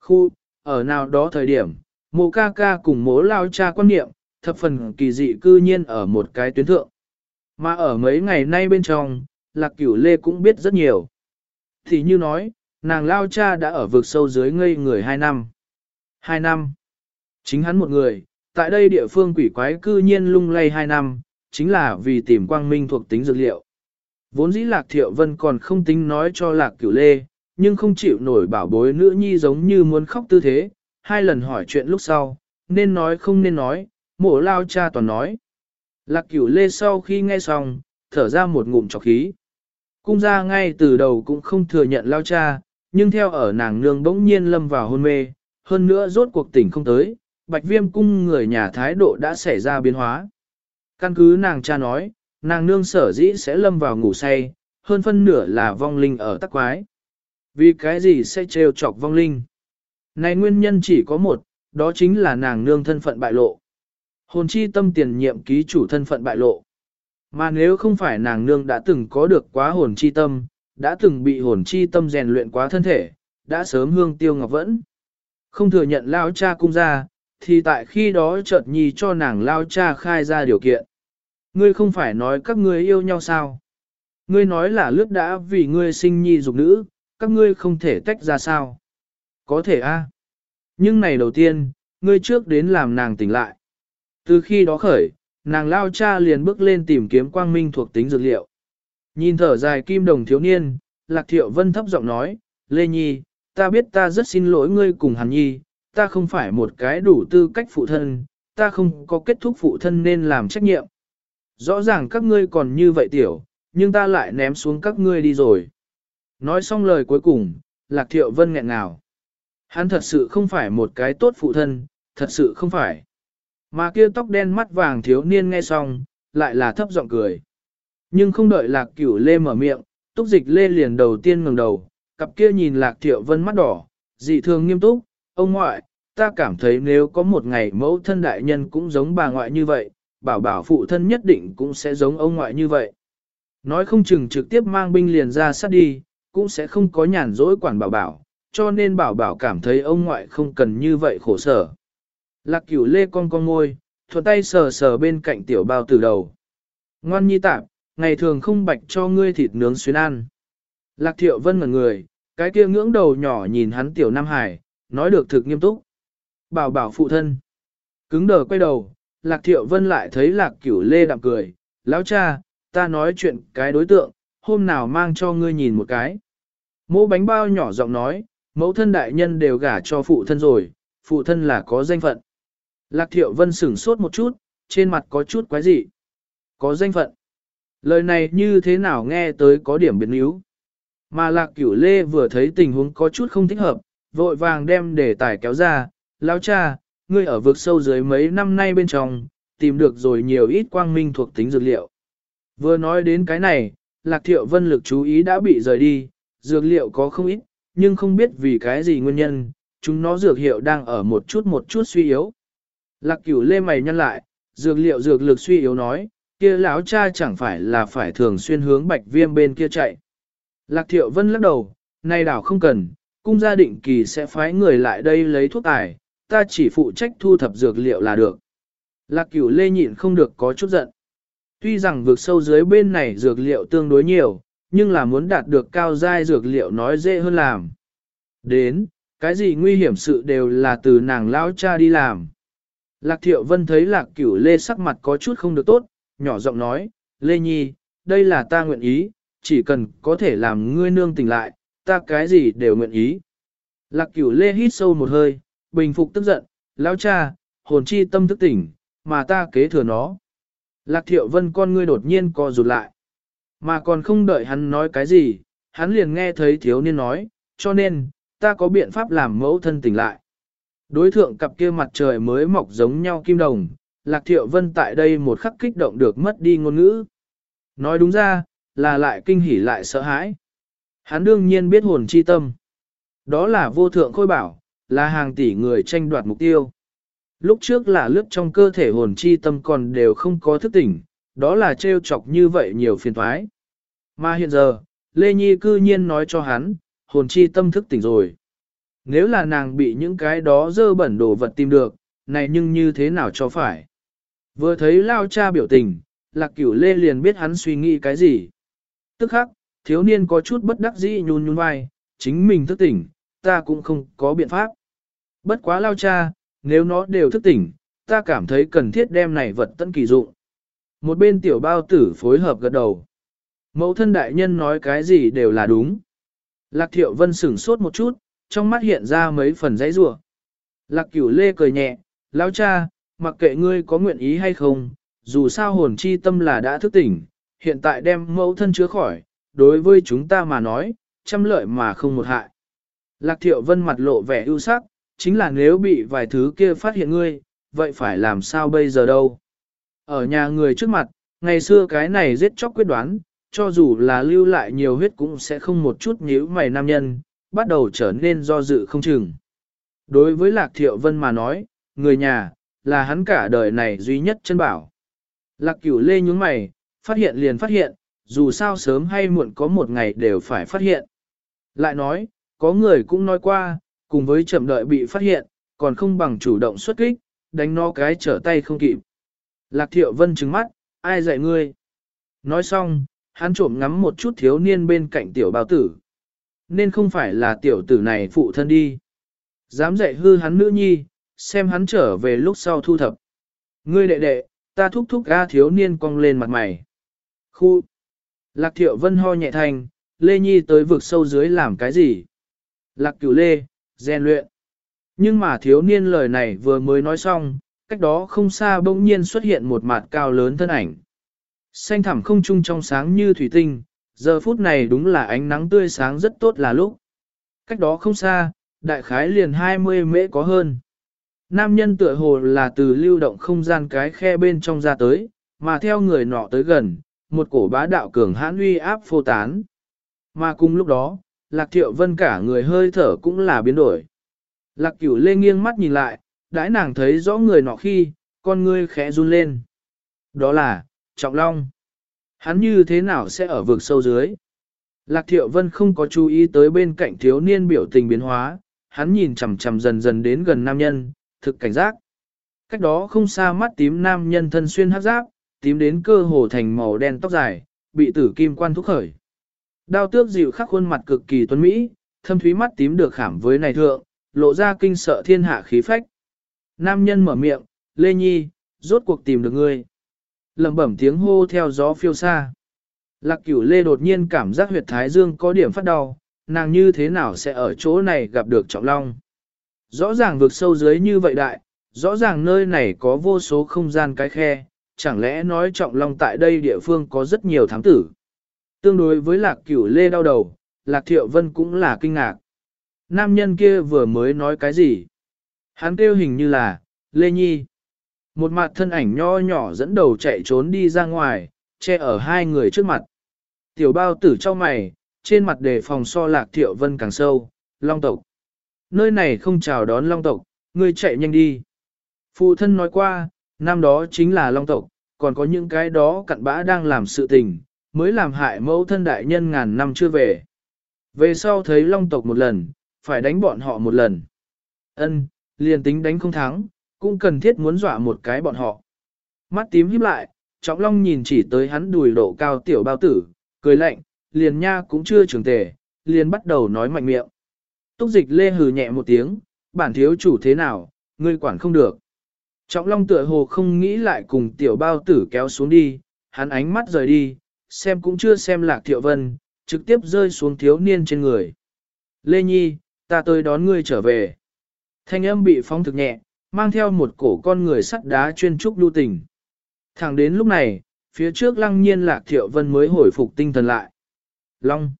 Khu, ở nào đó thời điểm, mộ ca ca cùng mố lao cha quan niệm, thập phần kỳ dị cư nhiên ở một cái tuyến thượng. Mà ở mấy ngày nay bên trong, lạc cửu lê cũng biết rất nhiều. Thì như nói, nàng lao cha đã ở vực sâu dưới ngây người hai năm. Hai năm. Chính hắn một người, tại đây địa phương quỷ quái cư nhiên lung lay hai năm, chính là vì tìm quang minh thuộc tính dược liệu. Vốn dĩ lạc thiệu vân còn không tính nói cho lạc cửu lê, nhưng không chịu nổi bảo bối nữ nhi giống như muốn khóc tư thế, hai lần hỏi chuyện lúc sau, nên nói không nên nói, mổ lao cha toàn nói. Lạc cửu lê sau khi nghe xong, thở ra một ngụm trọc khí. Cung ra ngay từ đầu cũng không thừa nhận lao cha, nhưng theo ở nàng nương bỗng nhiên lâm vào hôn mê, hơn nữa rốt cuộc tỉnh không tới, bạch viêm cung người nhà thái độ đã xảy ra biến hóa. Căn cứ nàng cha nói, nàng nương sở dĩ sẽ lâm vào ngủ say, hơn phân nửa là vong linh ở tắc quái. Vì cái gì sẽ trêu chọc vong linh? Này nguyên nhân chỉ có một, đó chính là nàng nương thân phận bại lộ. Hồn chi tâm tiền nhiệm ký chủ thân phận bại lộ. Mà nếu không phải nàng nương đã từng có được quá hồn chi tâm, đã từng bị hồn chi tâm rèn luyện quá thân thể, đã sớm hương tiêu ngọc vẫn. Không thừa nhận lao cha cung ra, thì tại khi đó chợt nhi cho nàng lao cha khai ra điều kiện. Ngươi không phải nói các ngươi yêu nhau sao? Ngươi nói là lướt đã vì ngươi sinh nhi dục nữ, các ngươi không thể tách ra sao? Có thể a. Nhưng này đầu tiên, ngươi trước đến làm nàng tỉnh lại. Từ khi đó khởi, nàng lao cha liền bước lên tìm kiếm quang minh thuộc tính dược liệu. Nhìn thở dài kim đồng thiếu niên, Lạc Thiệu Vân thấp giọng nói, Lê Nhi, ta biết ta rất xin lỗi ngươi cùng Hàn Nhi, ta không phải một cái đủ tư cách phụ thân, ta không có kết thúc phụ thân nên làm trách nhiệm. Rõ ràng các ngươi còn như vậy tiểu, nhưng ta lại ném xuống các ngươi đi rồi. Nói xong lời cuối cùng, Lạc Thiệu Vân nghẹn ngào. Hắn thật sự không phải một cái tốt phụ thân, thật sự không phải. Mà kia tóc đen mắt vàng thiếu niên nghe xong, lại là thấp giọng cười. Nhưng không đợi Lạc Cửu Lê mở miệng, Túc Dịch Lê liền đầu tiên ngẩng đầu, cặp kia nhìn Lạc Thiệu Vân mắt đỏ, dị thường nghiêm túc, ông ngoại, ta cảm thấy nếu có một ngày mẫu thân đại nhân cũng giống bà ngoại như vậy, bảo bảo phụ thân nhất định cũng sẽ giống ông ngoại như vậy. Nói không chừng trực tiếp mang binh liền ra sát đi, cũng sẽ không có nhàn rỗi quản bảo bảo, cho nên bảo bảo cảm thấy ông ngoại không cần như vậy khổ sở. Lạc cửu lê con con ngôi, thuận tay sờ sờ bên cạnh tiểu bao từ đầu. Ngoan nhi tạp, ngày thường không bạch cho ngươi thịt nướng xuyến ăn. Lạc thiệu vân ngẩn người, cái kia ngưỡng đầu nhỏ nhìn hắn tiểu Nam Hải, nói được thực nghiêm túc. Bảo bảo phụ thân. Cứng đờ quay đầu, lạc thiệu vân lại thấy lạc cửu lê đạm cười. Lão cha, ta nói chuyện cái đối tượng, hôm nào mang cho ngươi nhìn một cái. Mẫu bánh bao nhỏ giọng nói, mẫu thân đại nhân đều gả cho phụ thân rồi, phụ thân là có danh phận. Lạc thiệu vân sửng sốt một chút, trên mặt có chút quái dị. Có danh phận. Lời này như thế nào nghe tới có điểm biến yếu. Mà lạc cửu lê vừa thấy tình huống có chút không thích hợp, vội vàng đem đề tài kéo ra, lão cha, ngươi ở vực sâu dưới mấy năm nay bên trong, tìm được rồi nhiều ít quang minh thuộc tính dược liệu. Vừa nói đến cái này, lạc thiệu vân lực chú ý đã bị rời đi, dược liệu có không ít, nhưng không biết vì cái gì nguyên nhân, chúng nó dược hiệu đang ở một chút một chút suy yếu. Lạc cửu lê mày nhăn lại, dược liệu dược lực suy yếu nói, kia lão cha chẳng phải là phải thường xuyên hướng bạch viêm bên kia chạy. Lạc thiệu vân lắc đầu, nay đảo không cần, cung gia định kỳ sẽ phái người lại đây lấy thuốc tài, ta chỉ phụ trách thu thập dược liệu là được. Lạc cửu lê nhịn không được có chút giận. Tuy rằng vượt sâu dưới bên này dược liệu tương đối nhiều, nhưng là muốn đạt được cao giai dược liệu nói dễ hơn làm. Đến, cái gì nguy hiểm sự đều là từ nàng lão cha đi làm. Lạc thiệu vân thấy lạc cửu lê sắc mặt có chút không được tốt, nhỏ giọng nói, Lê Nhi, đây là ta nguyện ý, chỉ cần có thể làm ngươi nương tỉnh lại, ta cái gì đều nguyện ý. Lạc cửu lê hít sâu một hơi, bình phục tức giận, lão cha, hồn chi tâm thức tỉnh, mà ta kế thừa nó. Lạc thiệu vân con ngươi đột nhiên co rụt lại. Mà còn không đợi hắn nói cái gì, hắn liền nghe thấy thiếu niên nói, cho nên, ta có biện pháp làm mẫu thân tỉnh lại. Đối thượng cặp kia mặt trời mới mọc giống nhau kim đồng, Lạc Thiệu Vân tại đây một khắc kích động được mất đi ngôn ngữ. Nói đúng ra, là lại kinh hỉ lại sợ hãi. Hắn đương nhiên biết hồn chi tâm. Đó là vô thượng khôi bảo, là hàng tỷ người tranh đoạt mục tiêu. Lúc trước là lướt trong cơ thể hồn chi tâm còn đều không có thức tỉnh, đó là trêu chọc như vậy nhiều phiền thoái. Mà hiện giờ, Lê Nhi cư nhiên nói cho hắn, hồn chi tâm thức tỉnh rồi. Nếu là nàng bị những cái đó dơ bẩn đồ vật tìm được, này nhưng như thế nào cho phải. Vừa thấy lao cha biểu tình, lạc cửu lê liền biết hắn suy nghĩ cái gì. Tức khắc, thiếu niên có chút bất đắc dĩ nhún nhún vai, chính mình thức tỉnh, ta cũng không có biện pháp. Bất quá lao cha, nếu nó đều thức tỉnh, ta cảm thấy cần thiết đem này vật tân kỳ dụng. Một bên tiểu bao tử phối hợp gật đầu. Mẫu thân đại nhân nói cái gì đều là đúng. Lạc thiệu vân sửng sốt một chút, trong mắt hiện ra mấy phần giấy rủa. Lạc cửu lê cười nhẹ, lão cha, mặc kệ ngươi có nguyện ý hay không, dù sao hồn chi tâm là đã thức tỉnh, hiện tại đem mẫu thân chứa khỏi, đối với chúng ta mà nói, trăm lợi mà không một hại. Lạc thiệu vân mặt lộ vẻ ưu sắc, chính là nếu bị vài thứ kia phát hiện ngươi, vậy phải làm sao bây giờ đâu. Ở nhà người trước mặt, ngày xưa cái này giết chóc quyết đoán, cho dù là lưu lại nhiều huyết cũng sẽ không một chút nhíu mày nam nhân, bắt đầu trở nên do dự không chừng. Đối với Lạc Thiệu Vân mà nói, người nhà, là hắn cả đời này duy nhất chân bảo. Lạc Cửu Lê nhúng mày, phát hiện liền phát hiện, dù sao sớm hay muộn có một ngày đều phải phát hiện. Lại nói, có người cũng nói qua, cùng với chậm đợi bị phát hiện, còn không bằng chủ động xuất kích, đánh nó cái trở tay không kịp. Lạc Thiệu Vân trừng mắt, ai dạy ngươi? Nói xong, hắn trộm ngắm một chút thiếu niên bên cạnh tiểu bào tử. Nên không phải là tiểu tử này phụ thân đi. Dám dạy hư hắn nữ nhi, xem hắn trở về lúc sau thu thập. Ngươi đệ đệ, ta thúc thúc ga thiếu niên cong lên mặt mày. Khu! Lạc thiệu vân ho nhẹ thành, Lê Nhi tới vực sâu dưới làm cái gì? Lạc cửu Lê, rèn luyện. Nhưng mà thiếu niên lời này vừa mới nói xong, cách đó không xa bỗng nhiên xuất hiện một mặt cao lớn thân ảnh. Xanh thẳm không trung trong sáng như thủy tinh, giờ phút này đúng là ánh nắng tươi sáng rất tốt là lúc. Cách đó không xa, đại khái liền 20 mễ có hơn. Nam nhân tựa hồ là từ lưu động không gian cái khe bên trong ra tới, mà theo người nọ tới gần, một cổ bá đạo cường hãn uy áp phô tán. Mà cùng lúc đó, Lạc Thiệu Vân cả người hơi thở cũng là biến đổi. Lạc Cửu Lê nghiêng mắt nhìn lại, đãi nàng thấy rõ người nọ khi, con ngươi khẽ run lên. Đó là, Trọng Long. Hắn như thế nào sẽ ở vực sâu dưới? Lạc Thiệu Vân không có chú ý tới bên cạnh thiếu niên biểu tình biến hóa, hắn nhìn chằm chằm dần dần đến gần nam nhân, thực cảnh giác. Cách đó không xa mắt tím nam nhân thân xuyên hắc giáp, tím đến cơ hồ thành màu đen tóc dài, bị tử kim quan thúc khởi. Đao tước dịu khắc khuôn mặt cực kỳ tuấn mỹ, thâm thúy mắt tím được khảm với này thượng, lộ ra kinh sợ thiên hạ khí phách. Nam nhân mở miệng, Lê Nhi, rốt cuộc tìm được ngươi lẩm bẩm tiếng hô theo gió phiêu xa. Lạc cửu lê đột nhiên cảm giác huyệt thái dương có điểm phát đau, nàng như thế nào sẽ ở chỗ này gặp được trọng long. Rõ ràng vực sâu dưới như vậy đại, rõ ràng nơi này có vô số không gian cái khe, chẳng lẽ nói trọng long tại đây địa phương có rất nhiều thám tử. Tương đối với lạc cửu lê đau đầu, lạc thiệu vân cũng là kinh ngạc. Nam nhân kia vừa mới nói cái gì? Hắn kêu hình như là, Lê Nhi. Một mặt thân ảnh nho nhỏ dẫn đầu chạy trốn đi ra ngoài, che ở hai người trước mặt. Tiểu bao tử cho mày, trên mặt đề phòng so lạc thiệu vân càng sâu, long tộc. Nơi này không chào đón long tộc, ngươi chạy nhanh đi. Phụ thân nói qua, năm đó chính là long tộc, còn có những cái đó cặn bã đang làm sự tình, mới làm hại mẫu thân đại nhân ngàn năm chưa về. Về sau thấy long tộc một lần, phải đánh bọn họ một lần. Ân, liền tính đánh không thắng, cũng cần thiết muốn dọa một cái bọn họ. Mắt tím híp lại, trọng long nhìn chỉ tới hắn đùi độ cao tiểu bao tử, cười lạnh, liền nha cũng chưa trưởng tề, liền bắt đầu nói mạnh miệng. Túc dịch lê hừ nhẹ một tiếng, bản thiếu chủ thế nào, ngươi quản không được. Trọng long tựa hồ không nghĩ lại cùng tiểu bao tử kéo xuống đi, hắn ánh mắt rời đi, xem cũng chưa xem lạc thiệu vân, trực tiếp rơi xuống thiếu niên trên người. Lê Nhi, ta tới đón ngươi trở về. Thanh âm bị phóng thực nhẹ, mang theo một cổ con người sắt đá chuyên trúc lưu tình. Thẳng đến lúc này, phía trước lăng nhiên lạc thiệu vân mới hồi phục tinh thần lại. Long.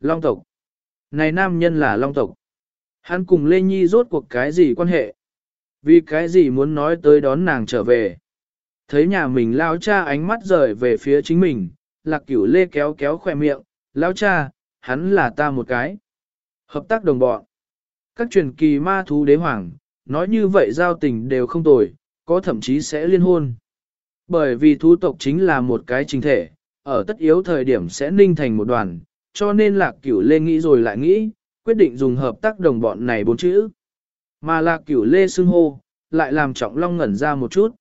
Long tộc. Này nam nhân là long tộc. Hắn cùng Lê Nhi rốt cuộc cái gì quan hệ? Vì cái gì muốn nói tới đón nàng trở về? Thấy nhà mình lao cha ánh mắt rời về phía chính mình, lạc cửu lê kéo kéo khỏe miệng, lao cha, hắn là ta một cái. Hợp tác đồng bọn. Các truyền kỳ ma thú đế hoàng, nói như vậy giao tình đều không tồi, có thậm chí sẽ liên hôn. Bởi vì thú tộc chính là một cái chính thể, ở tất yếu thời điểm sẽ ninh thành một đoàn, cho nên lạc cửu lê nghĩ rồi lại nghĩ, quyết định dùng hợp tác đồng bọn này bốn chữ. Mà lạc cửu lê xưng hô, lại làm trọng long ngẩn ra một chút.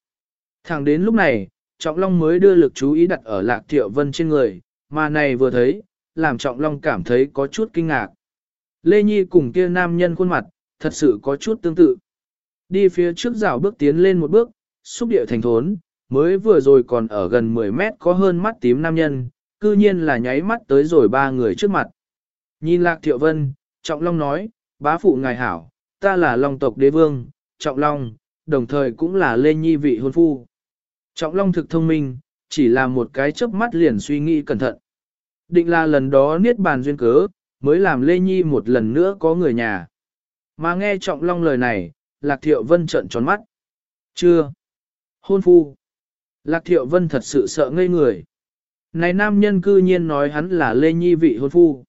Thẳng đến lúc này, trọng long mới đưa lực chú ý đặt ở lạc thiệu vân trên người, mà này vừa thấy, làm trọng long cảm thấy có chút kinh ngạc. Lê Nhi cùng kia nam nhân khuôn mặt, thật sự có chút tương tự. Đi phía trước rào bước tiến lên một bước, xúc địa thành thốn, mới vừa rồi còn ở gần 10 mét có hơn mắt tím nam nhân, cư nhiên là nháy mắt tới rồi ba người trước mặt. Nhìn lạc thiệu vân, Trọng Long nói, bá phụ ngài hảo, ta là Long tộc đế vương, Trọng Long, đồng thời cũng là Lê Nhi vị hôn phu. Trọng Long thực thông minh, chỉ là một cái chớp mắt liền suy nghĩ cẩn thận. Định là lần đó niết bàn duyên cớ, mới làm Lê Nhi một lần nữa có người nhà. Mà nghe Trọng Long lời này, Lạc Thiệu Vân trợn tròn mắt. Chưa. Hôn phu. Lạc Thiệu Vân thật sự sợ ngây người. Này nam nhân cư nhiên nói hắn là Lê Nhi vị hôn phu.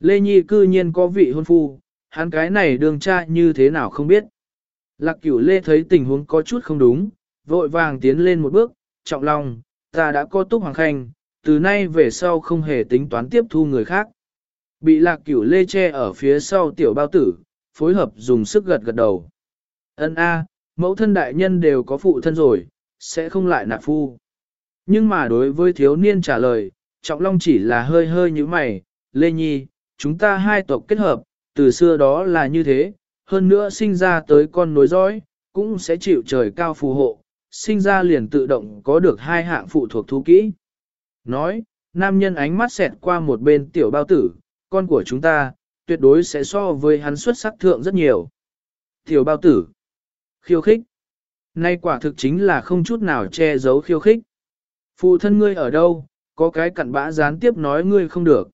Lê Nhi cư nhiên có vị hôn phu, hắn cái này đường cha như thế nào không biết. Lạc cửu Lê thấy tình huống có chút không đúng, vội vàng tiến lên một bước, trọng lòng, ta đã có túc hoàng khanh, từ nay về sau không hề tính toán tiếp thu người khác. Bị lạc cửu Lê che ở phía sau tiểu bao tử, phối hợp dùng sức gật gật đầu. Ân A, mẫu thân đại nhân đều có phụ thân rồi, sẽ không lại nạp phu. Nhưng mà đối với thiếu niên trả lời, Trọng Long chỉ là hơi hơi như mày, Lê Nhi, chúng ta hai tộc kết hợp, từ xưa đó là như thế, hơn nữa sinh ra tới con nối dõi, cũng sẽ chịu trời cao phù hộ, sinh ra liền tự động có được hai hạng phụ thuộc thú kỹ. Nói, nam nhân ánh mắt xẹt qua một bên tiểu bao tử, con của chúng ta, tuyệt đối sẽ so với hắn xuất sắc thượng rất nhiều. Tiểu bao tử, khiêu khích. Nay quả thực chính là không chút nào che giấu khiêu khích. Phụ thân ngươi ở đâu, có cái cặn bã gián tiếp nói ngươi không được.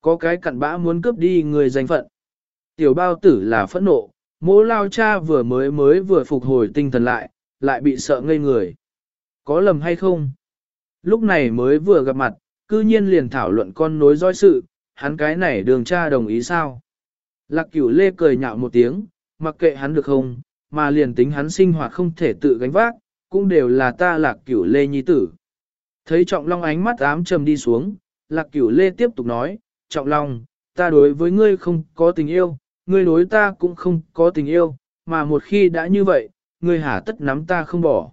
Có cái cặn bã muốn cướp đi người danh phận. Tiểu bao tử là phẫn nộ, mỗ lao cha vừa mới mới vừa phục hồi tinh thần lại, lại bị sợ ngây người. Có lầm hay không? Lúc này mới vừa gặp mặt, cư nhiên liền thảo luận con nối dõi sự, hắn cái này đường cha đồng ý sao? Lạc cửu lê cười nhạo một tiếng, mặc kệ hắn được không, mà liền tính hắn sinh hoạt không thể tự gánh vác, cũng đều là ta lạc cửu lê nhi tử. Thấy trọng long ánh mắt ám trầm đi xuống, lạc cửu lê tiếp tục nói, trọng long, ta đối với ngươi không có tình yêu, ngươi đối ta cũng không có tình yêu, mà một khi đã như vậy, ngươi hả tất nắm ta không bỏ.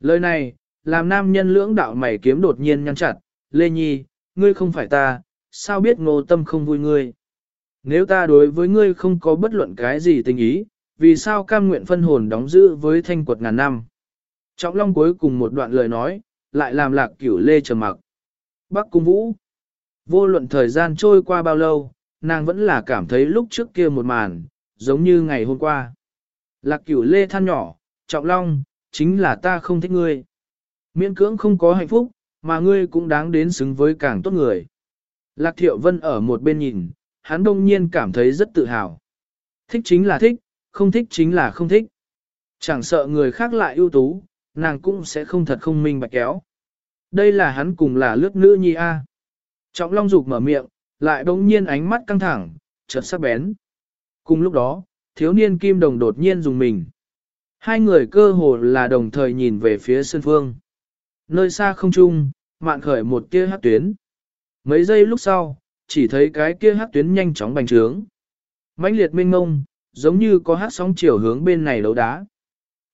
Lời này, làm nam nhân lưỡng đạo mày kiếm đột nhiên nhăn chặt, Lê Nhi, ngươi không phải ta, sao biết ngô tâm không vui ngươi? Nếu ta đối với ngươi không có bất luận cái gì tình ý, vì sao cam nguyện phân hồn đóng giữ với thanh quật ngàn năm? Trọng Long cuối cùng một đoạn lời nói, lại làm lạc cửu lê trầm mặc. Bắc Cung Vũ Vô luận thời gian trôi qua bao lâu, nàng vẫn là cảm thấy lúc trước kia một màn, giống như ngày hôm qua. Lạc cửu lê than nhỏ, trọng long, chính là ta không thích ngươi. Miễn cưỡng không có hạnh phúc, mà ngươi cũng đáng đến xứng với càng tốt người. Lạc thiệu vân ở một bên nhìn, hắn đông nhiên cảm thấy rất tự hào. Thích chính là thích, không thích chính là không thích. Chẳng sợ người khác lại ưu tú, nàng cũng sẽ không thật không minh bạch kéo. Đây là hắn cùng là lướt nữ nhi A. Trọng Long Dục mở miệng, lại bỗng nhiên ánh mắt căng thẳng, chợt sắc bén. Cùng lúc đó, thiếu niên kim đồng đột nhiên dùng mình. Hai người cơ hồ là đồng thời nhìn về phía sân phương. Nơi xa không trung, mạn khởi một tia hát tuyến. Mấy giây lúc sau, chỉ thấy cái kia hát tuyến nhanh chóng bành trướng. mãnh liệt minh ngông, giống như có hát sóng chiều hướng bên này đấu đá.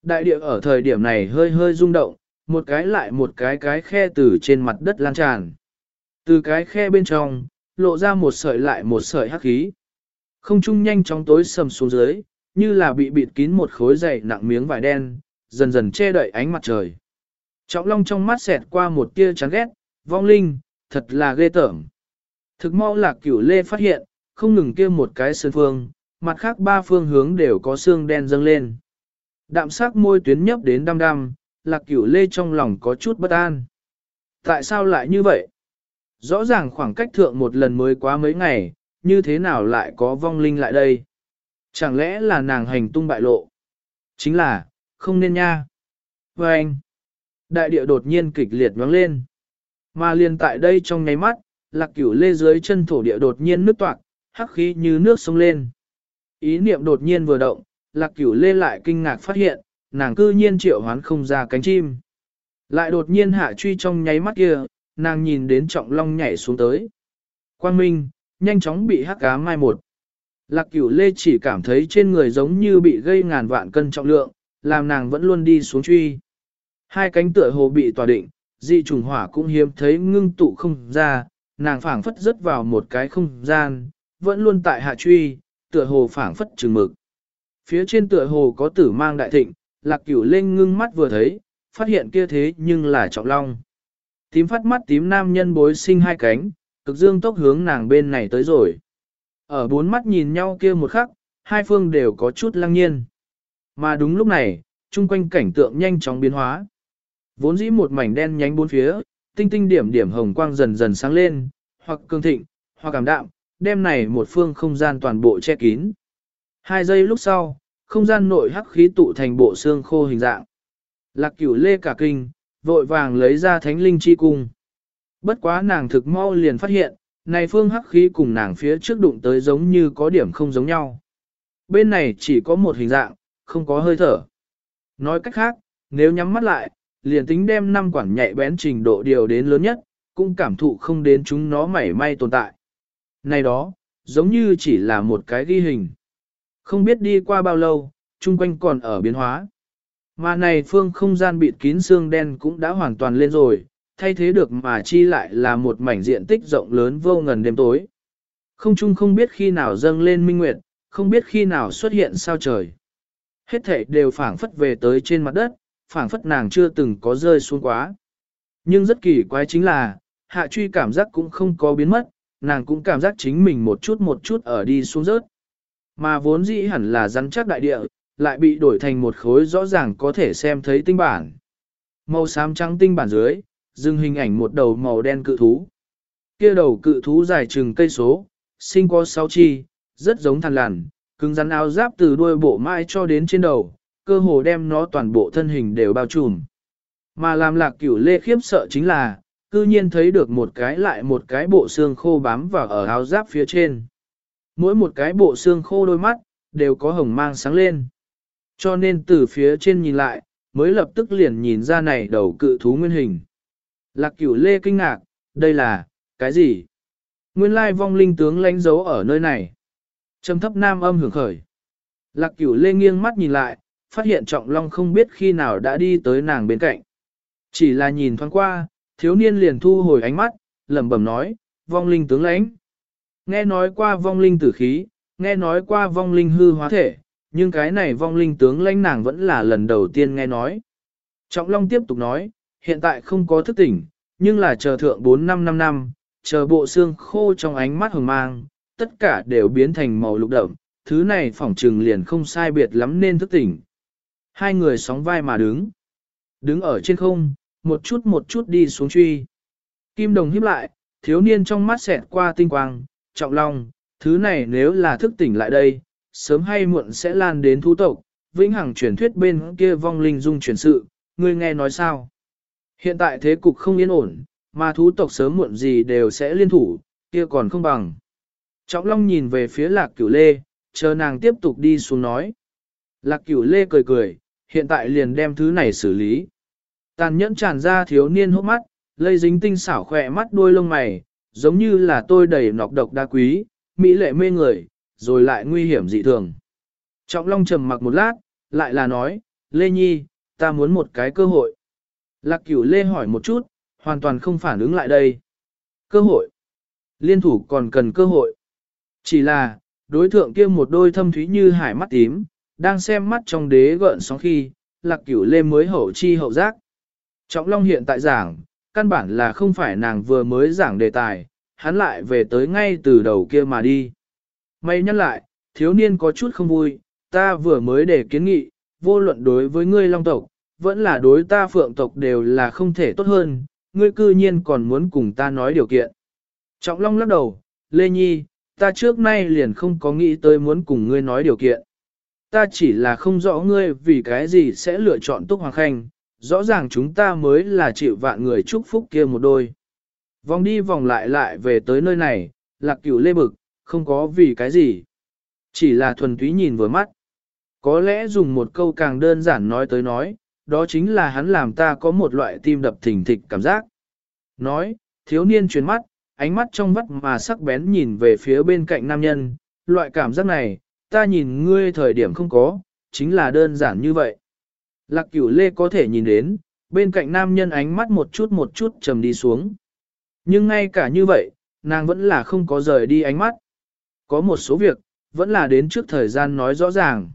Đại địa ở thời điểm này hơi hơi rung động, một cái lại một cái cái khe từ trên mặt đất lan tràn. Từ cái khe bên trong, lộ ra một sợi lại một sợi hắc khí. Không trung nhanh chóng tối sầm xuống dưới, như là bị bịt kín một khối dày nặng miếng vải đen, dần dần che đậy ánh mặt trời. Trọng long trong mắt xẹt qua một tia chán ghét, vong linh, thật là ghê tởm. Thực mau lạc cửu lê phát hiện, không ngừng kia một cái sơn phương, mặt khác ba phương hướng đều có xương đen dâng lên. Đạm sắc môi tuyến nhấp đến đăm đăm, lạc cửu lê trong lòng có chút bất an. Tại sao lại như vậy? Rõ ràng khoảng cách thượng một lần mới quá mấy ngày, như thế nào lại có vong linh lại đây? Chẳng lẽ là nàng hành tung bại lộ? Chính là, không nên nha. Và anh, đại địa đột nhiên kịch liệt nhoáng lên. Mà liền tại đây trong nháy mắt, lạc cửu lê dưới chân thổ địa đột nhiên nước toạc, hắc khí như nước sông lên. Ý niệm đột nhiên vừa động, lạc cửu lê lại kinh ngạc phát hiện, nàng cư nhiên triệu hoán không ra cánh chim. Lại đột nhiên hạ truy trong nháy mắt kia, nàng nhìn đến trọng long nhảy xuống tới. Quang minh, nhanh chóng bị hắc cá mai một. Lạc cửu lê chỉ cảm thấy trên người giống như bị gây ngàn vạn cân trọng lượng, làm nàng vẫn luôn đi xuống truy. Hai cánh tựa hồ bị tòa định, dị trùng hỏa cũng hiếm thấy ngưng tụ không ra, nàng phảng phất rớt vào một cái không gian, vẫn luôn tại hạ truy, tựa hồ phảng phất trừng mực. Phía trên tựa hồ có tử mang đại thịnh, lạc cửu lên ngưng mắt vừa thấy, phát hiện kia thế nhưng là trọng long. Tím phát mắt tím nam nhân bối sinh hai cánh, cực dương tốc hướng nàng bên này tới rồi. Ở bốn mắt nhìn nhau kia một khắc, hai phương đều có chút lăng nhiên. Mà đúng lúc này, chung quanh cảnh tượng nhanh chóng biến hóa. Vốn dĩ một mảnh đen nhánh bốn phía, tinh tinh điểm điểm hồng quang dần dần sáng lên, hoặc cương thịnh, hoặc cảm đạm, đem này một phương không gian toàn bộ che kín. Hai giây lúc sau, không gian nội hắc khí tụ thành bộ xương khô hình dạng. Lạc cửu lê cả kinh, vội vàng lấy ra thánh linh chi cung. Bất quá nàng thực mau liền phát hiện, này phương hắc khí cùng nàng phía trước đụng tới giống như có điểm không giống nhau. Bên này chỉ có một hình dạng, không có hơi thở. Nói cách khác, nếu nhắm mắt lại, liền tính đem năm quản nhạy bén trình độ điều đến lớn nhất, cũng cảm thụ không đến chúng nó mảy may tồn tại. Này đó, giống như chỉ là một cái ghi hình. Không biết đi qua bao lâu, chung quanh còn ở biến hóa. Mà này phương không gian bịt kín xương đen cũng đã hoàn toàn lên rồi, thay thế được mà chi lại là một mảnh diện tích rộng lớn vô ngần đêm tối. Không chung không biết khi nào dâng lên minh nguyệt, không biết khi nào xuất hiện sao trời. Hết thể đều phảng phất về tới trên mặt đất, phảng phất nàng chưa từng có rơi xuống quá. Nhưng rất kỳ quái chính là, hạ truy cảm giác cũng không có biến mất, nàng cũng cảm giác chính mình một chút một chút ở đi xuống rớt. Mà vốn dĩ hẳn là rắn chắc đại địa, lại bị đổi thành một khối rõ ràng có thể xem thấy tinh bản. Màu xám trắng tinh bản dưới, dừng hình ảnh một đầu màu đen cự thú. Kia đầu cự thú dài chừng cây số, sinh có sáu chi, rất giống thằn lằn, cứng rắn áo giáp từ đuôi bộ mai cho đến trên đầu, cơ hồ đem nó toàn bộ thân hình đều bao trùm. Mà làm lạc cửu lê khiếp sợ chính là, cư nhiên thấy được một cái lại một cái bộ xương khô bám vào ở áo giáp phía trên. Mỗi một cái bộ xương khô đôi mắt, đều có hồng mang sáng lên. Cho nên từ phía trên nhìn lại, mới lập tức liền nhìn ra này đầu cự thú nguyên hình. Lạc cửu lê kinh ngạc, đây là, cái gì? Nguyên lai vong linh tướng lánh dấu ở nơi này. Trầm thấp nam âm hưởng khởi. Lạc cửu lê nghiêng mắt nhìn lại, phát hiện trọng long không biết khi nào đã đi tới nàng bên cạnh. Chỉ là nhìn thoáng qua, thiếu niên liền thu hồi ánh mắt, lẩm bẩm nói, vong linh tướng lãnh. Nghe nói qua vong linh tử khí, nghe nói qua vong linh hư hóa thể, nhưng cái này vong linh tướng lãnh nàng vẫn là lần đầu tiên nghe nói. Trọng Long tiếp tục nói, hiện tại không có thức tỉnh, nhưng là chờ thượng 4-5 năm năm, chờ bộ xương khô trong ánh mắt hồng mang, tất cả đều biến thành màu lục đậm, thứ này phỏng trừng liền không sai biệt lắm nên thức tỉnh. Hai người sóng vai mà đứng. Đứng ở trên không, một chút một chút đi xuống truy. Kim đồng híp lại, thiếu niên trong mắt xẹt qua tinh quang, trọng long, thứ này nếu là thức tỉnh lại đây, sớm hay muộn sẽ lan đến thú tộc, vĩnh hằng truyền thuyết bên kia vong linh dung truyền sự, ngươi nghe nói sao? Hiện tại thế cục không yên ổn, mà thú tộc sớm muộn gì đều sẽ liên thủ, kia còn không bằng. Trọng Long nhìn về phía lạc cửu lê, chờ nàng tiếp tục đi xuống nói. Lạc cửu lê cười cười, hiện tại liền đem thứ này xử lý. Tàn nhẫn tràn ra thiếu niên hốc mắt, lây dính tinh xảo khỏe mắt đuôi lông mày, giống như là tôi đầy nọc độc đa quý, mỹ lệ mê người, rồi lại nguy hiểm dị thường. Trọng Long trầm mặc một lát, lại là nói, Lê Nhi, ta muốn một cái cơ hội. Lạc cửu Lê hỏi một chút, hoàn toàn không phản ứng lại đây. Cơ hội. Liên thủ còn cần cơ hội. Chỉ là, đối thượng kia một đôi thâm thúy như hải mắt tím, đang xem mắt trong đế gợn sóng khi, lạc cửu lê mới hậu chi hậu giác. Trọng Long hiện tại giảng, căn bản là không phải nàng vừa mới giảng đề tài, hắn lại về tới ngay từ đầu kia mà đi. May nhắc lại, thiếu niên có chút không vui, ta vừa mới để kiến nghị, vô luận đối với ngươi long tộc, vẫn là đối ta phượng tộc đều là không thể tốt hơn, ngươi cư nhiên còn muốn cùng ta nói điều kiện. Trọng Long lắc đầu, Lê Nhi, ta trước nay liền không có nghĩ tới muốn cùng ngươi nói điều kiện. Ta chỉ là không rõ ngươi vì cái gì sẽ lựa chọn Túc Hoàng Khanh, rõ ràng chúng ta mới là chịu vạn người chúc phúc kia một đôi. Vòng đi vòng lại lại về tới nơi này, lạc cửu lê bực, không có vì cái gì. Chỉ là thuần túy nhìn vừa mắt. Có lẽ dùng một câu càng đơn giản nói tới nói, đó chính là hắn làm ta có một loại tim đập thình thịch cảm giác. Nói, thiếu niên chuyển mắt, ánh mắt trong vắt mà sắc bén nhìn về phía bên cạnh nam nhân, loại cảm giác này, ta nhìn ngươi thời điểm không có, chính là đơn giản như vậy. Lạc cửu lê có thể nhìn đến, bên cạnh nam nhân ánh mắt một chút một chút trầm đi xuống. Nhưng ngay cả như vậy, nàng vẫn là không có rời đi ánh mắt. Có một số việc, vẫn là đến trước thời gian nói rõ ràng.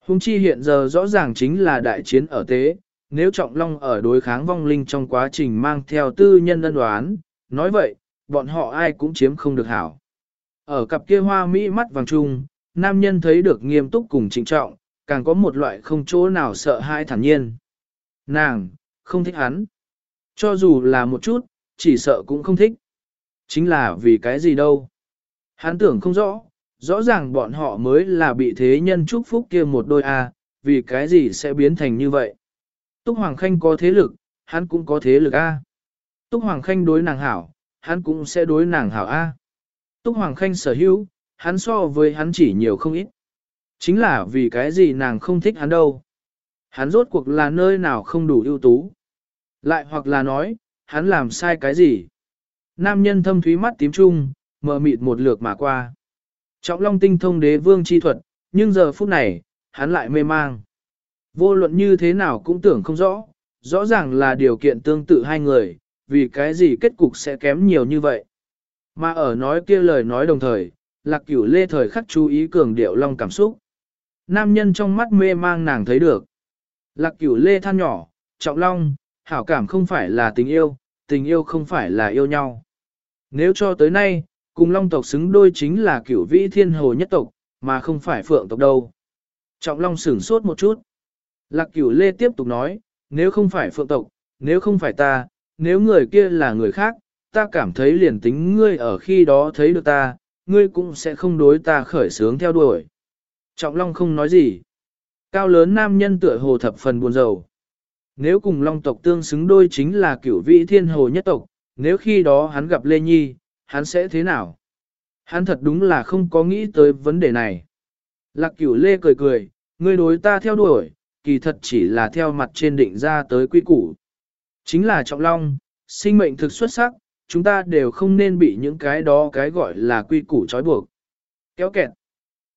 Hùng chi hiện giờ rõ ràng chính là đại chiến ở tế, nếu Trọng Long ở đối kháng vong linh trong quá trình mang theo tư nhân đơn đoán, nói vậy, bọn họ ai cũng chiếm không được hảo. Ở cặp kia hoa mỹ mắt vàng trung, nam nhân thấy được nghiêm túc cùng trịnh trọng, càng có một loại không chỗ nào sợ hãi thản nhiên. Nàng, không thích hắn. Cho dù là một chút, chỉ sợ cũng không thích. Chính là vì cái gì đâu. Hắn tưởng không rõ, rõ ràng bọn họ mới là bị thế nhân chúc phúc kia một đôi A, vì cái gì sẽ biến thành như vậy. Túc Hoàng Khanh có thế lực, hắn cũng có thế lực A. Túc Hoàng Khanh đối nàng hảo, hắn cũng sẽ đối nàng hảo A. Túc Hoàng Khanh sở hữu, hắn so với hắn chỉ nhiều không ít. Chính là vì cái gì nàng không thích hắn đâu. Hắn rốt cuộc là nơi nào không đủ ưu tú. Lại hoặc là nói, hắn làm sai cái gì. Nam nhân thâm thúy mắt tím trung, mờ mịt một lượt mà qua. Trọng long tinh thông đế vương chi thuật, nhưng giờ phút này, hắn lại mê mang. Vô luận như thế nào cũng tưởng không rõ, rõ ràng là điều kiện tương tự hai người, vì cái gì kết cục sẽ kém nhiều như vậy. Mà ở nói kia lời nói đồng thời, lạc cửu lê thời khắc chú ý cường điệu long cảm xúc. Nam nhân trong mắt mê mang nàng thấy được. Lạc cửu lê than nhỏ, trọng long, hảo cảm không phải là tình yêu, tình yêu không phải là yêu nhau. Nếu cho tới nay, cùng long tộc xứng đôi chính là cửu vĩ thiên hồ nhất tộc, mà không phải phượng tộc đâu. Trọng long sửng sốt một chút. Lạc cửu lê tiếp tục nói, nếu không phải phượng tộc, nếu không phải ta, nếu người kia là người khác, ta cảm thấy liền tính ngươi ở khi đó thấy được ta, ngươi cũng sẽ không đối ta khởi sướng theo đuổi. Trọng Long không nói gì. Cao lớn nam nhân tựa hồ thập phần buồn rầu. Nếu cùng Long tộc tương xứng đôi chính là cửu vị thiên hồ nhất tộc, nếu khi đó hắn gặp Lê Nhi, hắn sẽ thế nào? Hắn thật đúng là không có nghĩ tới vấn đề này. Lạc cửu Lê cười cười, ngươi đối ta theo đuổi, kỳ thật chỉ là theo mặt trên định ra tới quy củ. Chính là Trọng Long, sinh mệnh thực xuất sắc, chúng ta đều không nên bị những cái đó cái gọi là quy củ trói buộc. Kéo kẹt.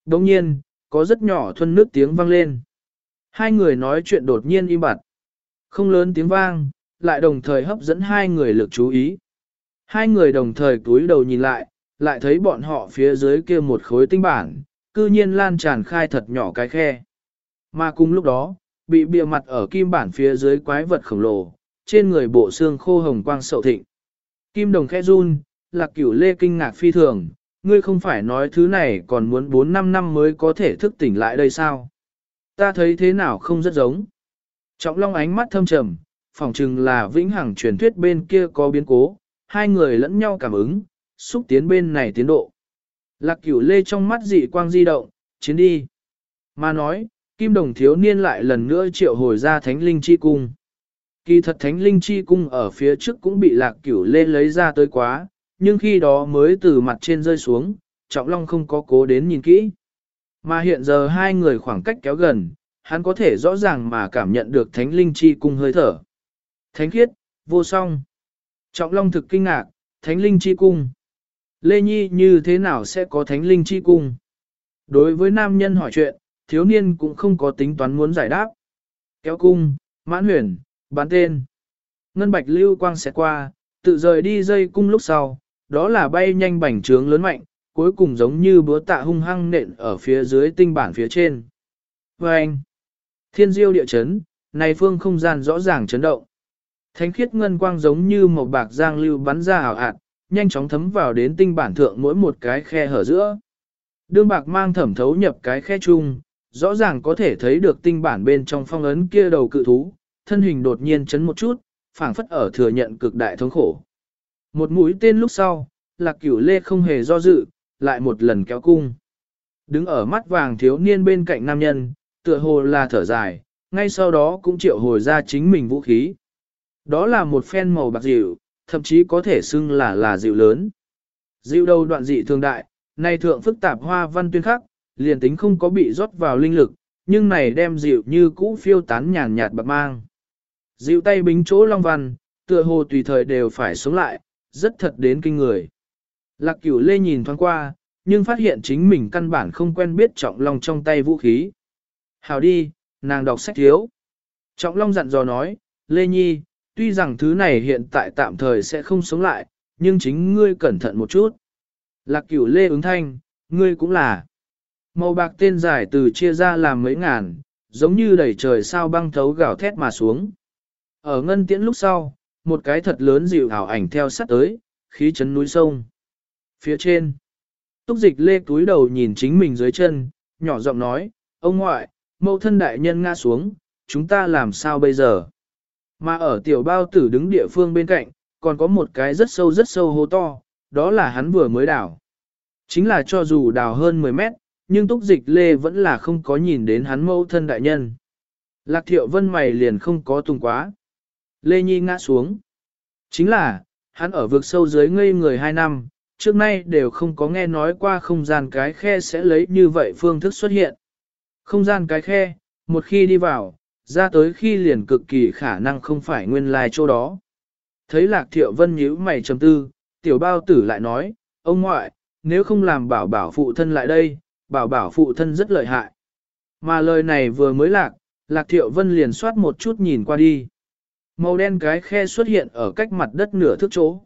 Đồng nhiên, có rất nhỏ thuân nước tiếng vang lên. Hai người nói chuyện đột nhiên im bặt. Không lớn tiếng vang, lại đồng thời hấp dẫn hai người lực chú ý. Hai người đồng thời túi đầu nhìn lại, lại thấy bọn họ phía dưới kia một khối tinh bản, cư nhiên lan tràn khai thật nhỏ cái khe. Mà cùng lúc đó, bị bịa mặt ở kim bản phía dưới quái vật khổng lồ, trên người bộ xương khô hồng quang sậu thịnh. Kim đồng khẽ run, lạc cửu lê kinh ngạc phi thường, ngươi không phải nói thứ này còn muốn 4-5 năm mới có thể thức tỉnh lại đây sao? Ta thấy thế nào không rất giống. Trọng Long ánh mắt thâm trầm, phỏng chừng là vĩnh hằng truyền thuyết bên kia có biến cố, hai người lẫn nhau cảm ứng, xúc tiến bên này tiến độ. Lạc cửu lê trong mắt dị quang di động, chiến đi. Mà nói, kim đồng thiếu niên lại lần nữa triệu hồi ra thánh linh chi cung. Kỳ thật thánh linh chi cung ở phía trước cũng bị lạc cửu lê lấy ra tới quá, nhưng khi đó mới từ mặt trên rơi xuống, trọng long không có cố đến nhìn kỹ. Mà hiện giờ hai người khoảng cách kéo gần, hắn có thể rõ ràng mà cảm nhận được thánh linh chi cung hơi thở. Thánh khiết, vô song. Trọng long thực kinh ngạc, thánh linh chi cung. Lê Nhi như thế nào sẽ có thánh linh chi cung? Đối với nam nhân hỏi chuyện, thiếu niên cũng không có tính toán muốn giải đáp. Kéo cung, mãn huyền, bán tên. Ngân bạch lưu quang sẽ qua, tự rời đi dây cung lúc sau, đó là bay nhanh bành trướng lớn mạnh, cuối cùng giống như búa tạ hung hăng nện ở phía dưới tinh bản phía trên. Và anh, thiên diêu địa chấn, này phương không gian rõ ràng chấn động. Thánh khiết ngân quang giống như một bạc giang lưu bắn ra ảo ạt, nhanh chóng thấm vào đến tinh bản thượng mỗi một cái khe hở giữa. Đương bạc mang thẩm thấu nhập cái khe chung, rõ ràng có thể thấy được tinh bản bên trong phong ấn kia đầu cự thú, thân hình đột nhiên chấn một chút, phảng phất ở thừa nhận cực đại thống khổ. Một mũi tên lúc sau, lạc cửu lê không hề do dự, lại một lần kéo cung. Đứng ở mắt vàng thiếu niên bên cạnh nam nhân, tựa hồ là thở dài, ngay sau đó cũng triệu hồi ra chính mình vũ khí. Đó là một phen màu bạc dịu, thậm chí có thể xưng là là dịu lớn. Dịu đầu đoạn dị thường đại, này thượng phức tạp hoa văn tuyên khắc, liền tính không có bị rót vào linh lực, nhưng này đem dịu như cũ phiêu tán nhàn nhạt bạc mang. Dịu tay bính chỗ long văn, tựa hồ tùy thời đều phải sống lại, rất thật đến kinh người. Lạc cửu lê nhìn thoáng qua, nhưng phát hiện chính mình căn bản không quen biết trọng long trong tay vũ khí. Hào đi, nàng đọc sách thiếu. Trọng long dặn dò nói, Lê Nhi, tuy rằng thứ này hiện tại tạm thời sẽ không sống lại, nhưng chính ngươi cẩn thận một chút. Lạc cửu lê ứng thanh, ngươi cũng là. Màu bạc tên dài từ chia ra làm mấy ngàn, giống như đẩy trời sao băng thấu gào thét mà xuống. Ở ngân tiễn lúc sau, một cái thật lớn dịu ảo ảnh theo sát tới, khí chấn núi sông. Phía trên, túc dịch lê túi đầu nhìn chính mình dưới chân, nhỏ giọng nói, ông ngoại, mẫu thân đại nhân ngã xuống, chúng ta làm sao bây giờ? Mà ở tiểu bao tử đứng địa phương bên cạnh, còn có một cái rất sâu rất sâu hố to, đó là hắn vừa mới đào. Chính là cho dù đào hơn 10 mét, nhưng túc dịch lê vẫn là không có nhìn đến hắn mẫu thân đại nhân. Lạc thiệu vân mày liền không có tung quá. Lê Nhi ngã xuống. Chính là, hắn ở vực sâu dưới ngây người 2 năm, trước nay đều không có nghe nói qua không gian cái khe sẽ lấy như vậy phương thức xuất hiện. Không gian cái khe, một khi đi vào, ra tới khi liền cực kỳ khả năng không phải nguyên lai chỗ đó. Thấy lạc thiệu vân nhíu mày trầm tư, tiểu bao tử lại nói, ông ngoại, nếu không làm bảo bảo phụ thân lại đây, bảo bảo phụ thân rất lợi hại. Mà lời này vừa mới lạc, lạc thiệu vân liền soát một chút nhìn qua đi. Màu đen cái khe xuất hiện ở cách mặt đất nửa thước chỗ.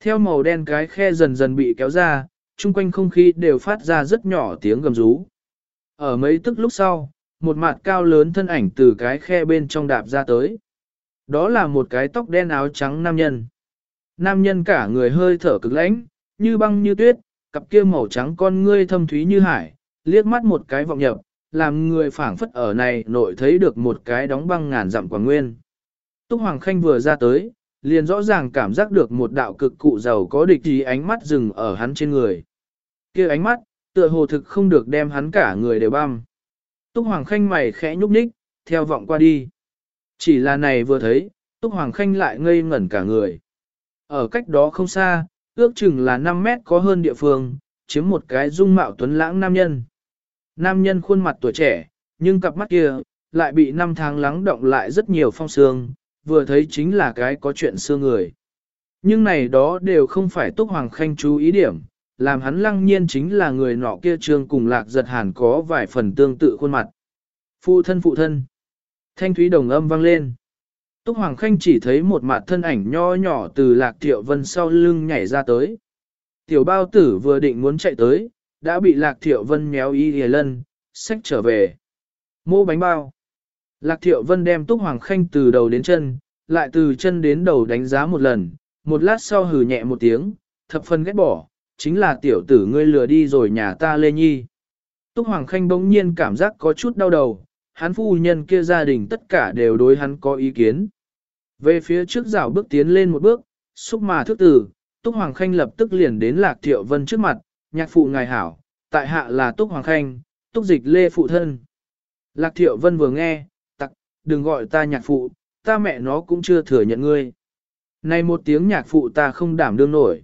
Theo màu đen cái khe dần dần bị kéo ra, chung quanh không khí đều phát ra rất nhỏ tiếng gầm rú. Ở mấy tức lúc sau, một mặt cao lớn thân ảnh từ cái khe bên trong đạp ra tới. Đó là một cái tóc đen áo trắng nam nhân. Nam nhân cả người hơi thở cực lãnh, như băng như tuyết, cặp kia màu trắng con ngươi thâm thúy như hải, liếc mắt một cái vọng nhập, làm người phảng phất ở này nội thấy được một cái đóng băng ngàn dặm quả nguyên. Túc Hoàng Khanh vừa ra tới, liền rõ ràng cảm giác được một đạo cực cụ giàu có địch ý ánh mắt dừng ở hắn trên người. kia ánh mắt, tựa hồ thực không được đem hắn cả người đều băm. Túc Hoàng Khanh mày khẽ nhúc nhích, theo vọng qua đi. Chỉ là này vừa thấy, Túc Hoàng Khanh lại ngây ngẩn cả người. Ở cách đó không xa, ước chừng là 5 mét có hơn địa phương, chiếm một cái dung mạo tuấn lãng nam nhân. Nam nhân khuôn mặt tuổi trẻ, nhưng cặp mắt kia, lại bị năm tháng lắng động lại rất nhiều phong sương, vừa thấy chính là cái có chuyện xưa người. Nhưng này đó đều không phải Túc Hoàng Khanh chú ý điểm, làm hắn lăng nhiên chính là người nọ kia trương cùng lạc giật hàn có vài phần tương tự khuôn mặt. Phụ thân phụ thân. Thanh thúy đồng âm vang lên. Túc Hoàng Khanh chỉ thấy một mặt thân ảnh nho nhỏ từ lạc thiệu vân sau lưng nhảy ra tới. Tiểu bao tử vừa định muốn chạy tới, đã bị lạc thiệu vân méo y hề lân, xách trở về. Mô bánh bao. Lạc thiệu vân đem Túc Hoàng Khanh từ đầu đến chân, lại từ chân đến đầu đánh giá một lần, một lát sau hừ nhẹ một tiếng, thập phân ghét bỏ, chính là tiểu tử ngươi lừa đi rồi nhà ta Lê Nhi. Túc Hoàng Khanh bỗng nhiên cảm giác có chút đau đầu, hắn phu nhân kia gia đình tất cả đều đối hắn có ý kiến. Về phía trước rào bước tiến lên một bước, xúc mà thức tử, Túc Hoàng Khanh lập tức liền đến Lạc Thiệu Vân trước mặt, nhạc phụ ngài hảo, tại hạ là Túc Hoàng Khanh, Túc Dịch Lê phụ thân. Lạc Thiệu Vân vừa nghe, đừng gọi ta nhạc phụ, ta mẹ nó cũng chưa thừa nhận ngươi. Này một tiếng nhạc phụ ta không đảm đương nổi.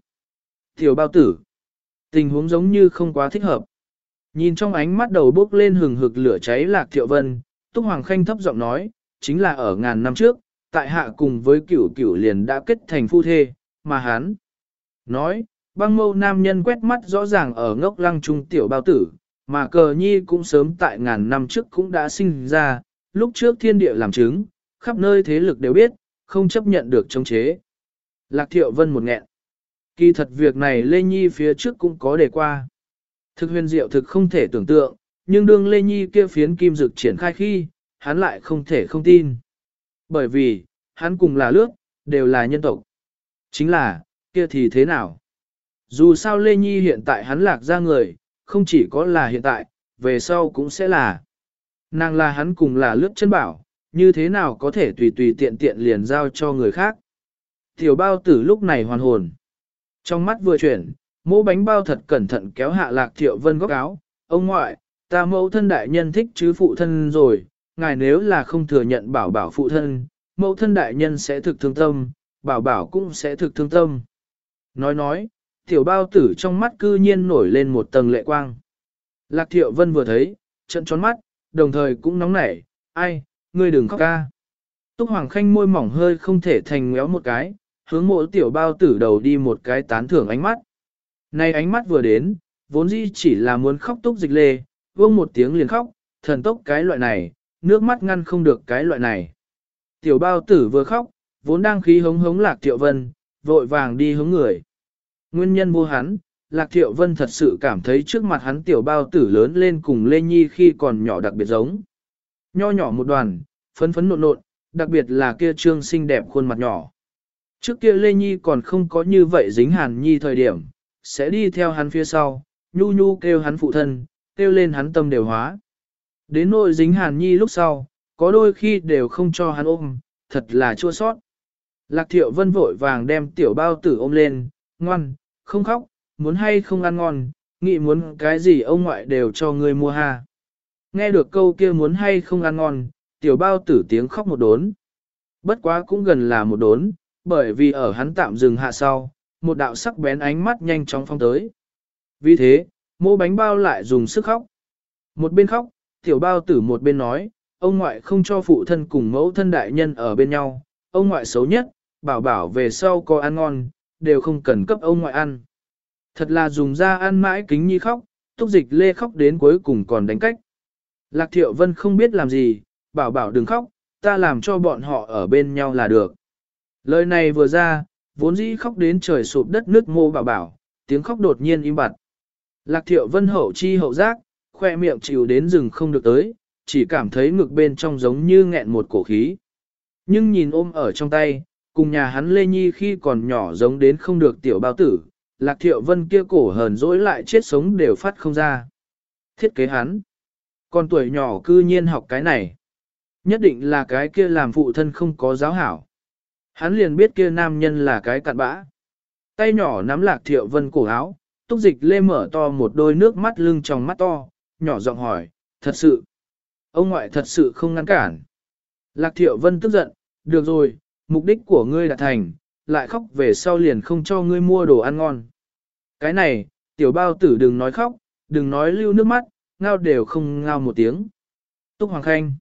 Tiểu bao tử. Tình huống giống như không quá thích hợp. Nhìn trong ánh mắt đầu bốc lên hừng hực lửa cháy lạc thiệu vân, Túc Hoàng Khanh thấp giọng nói, chính là ở ngàn năm trước, tại hạ cùng với cửu cửu liền đã kết thành phu thê, mà hắn. Nói, băng mâu nam nhân quét mắt rõ ràng ở ngốc lăng trung tiểu bao tử, mà cờ nhi cũng sớm tại ngàn năm trước cũng đã sinh ra, lúc trước thiên địa làm chứng, khắp nơi thế lực đều biết, không chấp nhận được chống chế. Lạc thiệu vân một nghẹn. Kỳ thật việc này Lê Nhi phía trước cũng có đề qua. Thực huyền diệu thực không thể tưởng tượng, nhưng đương Lê Nhi kia phiến kim dực triển khai khi, hắn lại không thể không tin. Bởi vì, hắn cùng là lướt, đều là nhân tộc. Chính là, kia thì thế nào? Dù sao Lê Nhi hiện tại hắn lạc ra người, không chỉ có là hiện tại, về sau cũng sẽ là. Nàng là hắn cùng là lướt chân bảo, như thế nào có thể tùy tùy tiện tiện liền giao cho người khác. Tiểu bao tử lúc này hoàn hồn. Trong mắt vừa chuyển, mũ bánh bao thật cẩn thận kéo hạ lạc thiệu vân góc áo. Ông ngoại, ta mẫu thân đại nhân thích chứ phụ thân rồi, ngài nếu là không thừa nhận bảo bảo phụ thân, mẫu thân đại nhân sẽ thực thương tâm, bảo bảo cũng sẽ thực thương tâm. Nói nói, tiểu bao tử trong mắt cư nhiên nổi lên một tầng lệ quang. Lạc thiệu vân vừa thấy, trận tròn mắt, đồng thời cũng nóng nảy, ai, ngươi đừng khóc ca. Túc Hoàng Khanh môi mỏng hơi không thể thành ngéo một cái, hướng mộ tiểu bao tử đầu đi một cái tán thưởng ánh mắt. Này ánh mắt vừa đến, vốn dĩ chỉ là muốn khóc túc dịch lê, vương một tiếng liền khóc, thần tốc cái loại này, nước mắt ngăn không được cái loại này. Tiểu bao tử vừa khóc, vốn đang khí hống hống lạc Tiệu vân, vội vàng đi hướng người. Nguyên nhân vô hắn, lạc thiệu vân thật sự cảm thấy trước mặt hắn tiểu bao tử lớn lên cùng Lê Nhi khi còn nhỏ đặc biệt giống. Nho nhỏ một đoàn, phấn phấn nộn nộn, đặc biệt là kia trương xinh đẹp khuôn mặt nhỏ. Trước kia Lê Nhi còn không có như vậy dính hàn nhi thời điểm, sẽ đi theo hắn phía sau, nhu nhu kêu hắn phụ thân, kêu lên hắn tâm đều hóa. Đến nội dính hàn nhi lúc sau, có đôi khi đều không cho hắn ôm, thật là chua sót. Lạc thiệu vân vội vàng đem tiểu bao tử ôm lên, ngoan, không khóc, muốn hay không ăn ngon, nghĩ muốn cái gì ông ngoại đều cho ngươi mua ha. Nghe được câu kia muốn hay không ăn ngon, tiểu bao tử tiếng khóc một đốn. Bất quá cũng gần là một đốn, bởi vì ở hắn tạm dừng hạ sau, một đạo sắc bén ánh mắt nhanh chóng phong tới. Vì thế, mô bánh bao lại dùng sức khóc. Một bên khóc, tiểu bao tử một bên nói, ông ngoại không cho phụ thân cùng mẫu thân đại nhân ở bên nhau, ông ngoại xấu nhất, bảo bảo về sau có ăn ngon, đều không cần cấp ông ngoại ăn. Thật là dùng ra ăn mãi kính nhi khóc, túc dịch lê khóc đến cuối cùng còn đánh cách. Lạc thiệu vân không biết làm gì, bảo bảo đừng khóc, ta làm cho bọn họ ở bên nhau là được. Lời này vừa ra, vốn dĩ khóc đến trời sụp đất nước mô bảo bảo, tiếng khóc đột nhiên im bặt. Lạc thiệu vân hậu chi hậu giác, khoe miệng chịu đến rừng không được tới, chỉ cảm thấy ngực bên trong giống như nghẹn một cổ khí. Nhưng nhìn ôm ở trong tay, cùng nhà hắn Lê Nhi khi còn nhỏ giống đến không được tiểu bao tử, lạc thiệu vân kia cổ hờn dỗi lại chết sống đều phát không ra. Thiết kế hắn. Con tuổi nhỏ cư nhiên học cái này. Nhất định là cái kia làm phụ thân không có giáo hảo. Hắn liền biết kia nam nhân là cái cặn bã. Tay nhỏ nắm lạc thiệu vân cổ áo, túc dịch lê mở to một đôi nước mắt lưng trong mắt to, nhỏ giọng hỏi, thật sự. Ông ngoại thật sự không ngăn cản. Lạc thiệu vân tức giận, được rồi, mục đích của ngươi đã thành, lại khóc về sau liền không cho ngươi mua đồ ăn ngon. Cái này, tiểu bao tử đừng nói khóc, đừng nói lưu nước mắt, ngao đều không ngao một tiếng. Túc Hoàng Khanh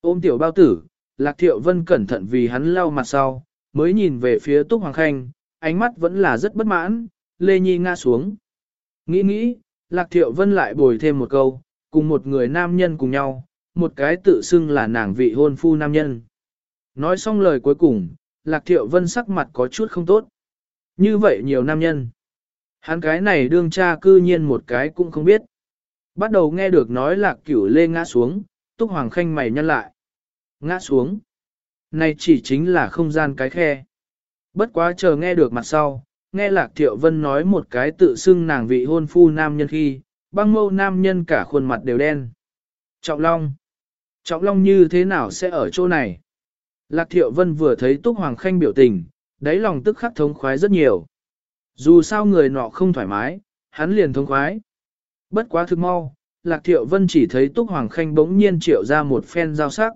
ôm tiểu bao tử, Lạc Thiệu Vân cẩn thận vì hắn lau mặt sau, mới nhìn về phía Túc Hoàng Khanh, ánh mắt vẫn là rất bất mãn, Lê Nhi ngã xuống. Nghĩ nghĩ, Lạc Thiệu Vân lại bồi thêm một câu, cùng một người nam nhân cùng nhau, một cái tự xưng là nàng vị hôn phu nam nhân. Nói xong lời cuối cùng, Lạc Thiệu Vân sắc mặt có chút không tốt. Như vậy nhiều nam nhân. Hắn cái này đương cha cư nhiên một cái cũng không biết. Bắt đầu nghe được nói lạc cửu lê ngã xuống, túc hoàng khanh mày nhăn lại. Ngã xuống. Này chỉ chính là không gian cái khe. Bất quá chờ nghe được mặt sau, nghe lạc thiệu vân nói một cái tự xưng nàng vị hôn phu nam nhân khi, băng mâu nam nhân cả khuôn mặt đều đen. Trọng Long. Trọng Long như thế nào sẽ ở chỗ này? Lạc thiệu vân vừa thấy túc hoàng khanh biểu tình, đáy lòng tức khắc thống khoái rất nhiều. Dù sao người nọ không thoải mái, hắn liền thống khoái. Bất quá thực mau, Lạc Thiệu Vân chỉ thấy Túc Hoàng Khanh bỗng nhiên triệu ra một phen dao sắc.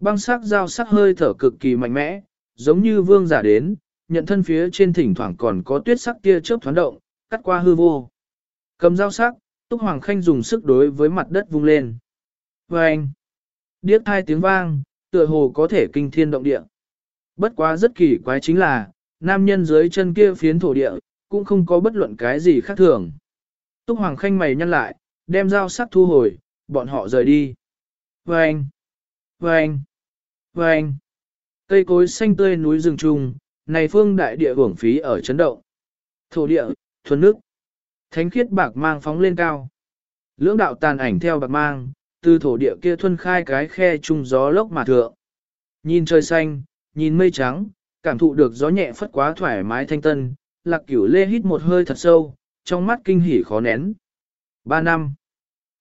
Băng sắc dao sắc hơi thở cực kỳ mạnh mẽ, giống như vương giả đến, nhận thân phía trên thỉnh thoảng còn có tuyết sắc tia chớp thoáng động, cắt qua hư vô. Cầm dao sắc, Túc Hoàng Khanh dùng sức đối với mặt đất vung lên. Và anh, điếc hai tiếng vang, tựa hồ có thể kinh thiên động địa. Bất quá rất kỳ quái chính là, nam nhân dưới chân kia phiến thổ địa, cũng không có bất luận cái gì khác thường. Túc Hoàng Khanh mày nhăn lại, đem dao sắc thu hồi, bọn họ rời đi. Vâng! Vâng! Vâng! Cây cối xanh tươi núi rừng trùng, này phương đại địa hưởng phí ở chấn động. Thổ địa, thuần nước. Thánh khiết bạc mang phóng lên cao. Lưỡng đạo tàn ảnh theo bạc mang, từ thổ địa kia thuân khai cái khe trung gió lốc mà thượng. Nhìn trời xanh, nhìn mây trắng, cảm thụ được gió nhẹ phất quá thoải mái thanh tân, lạc cửu lê hít một hơi thật sâu, trong mắt kinh hỉ khó nén. Ba năm.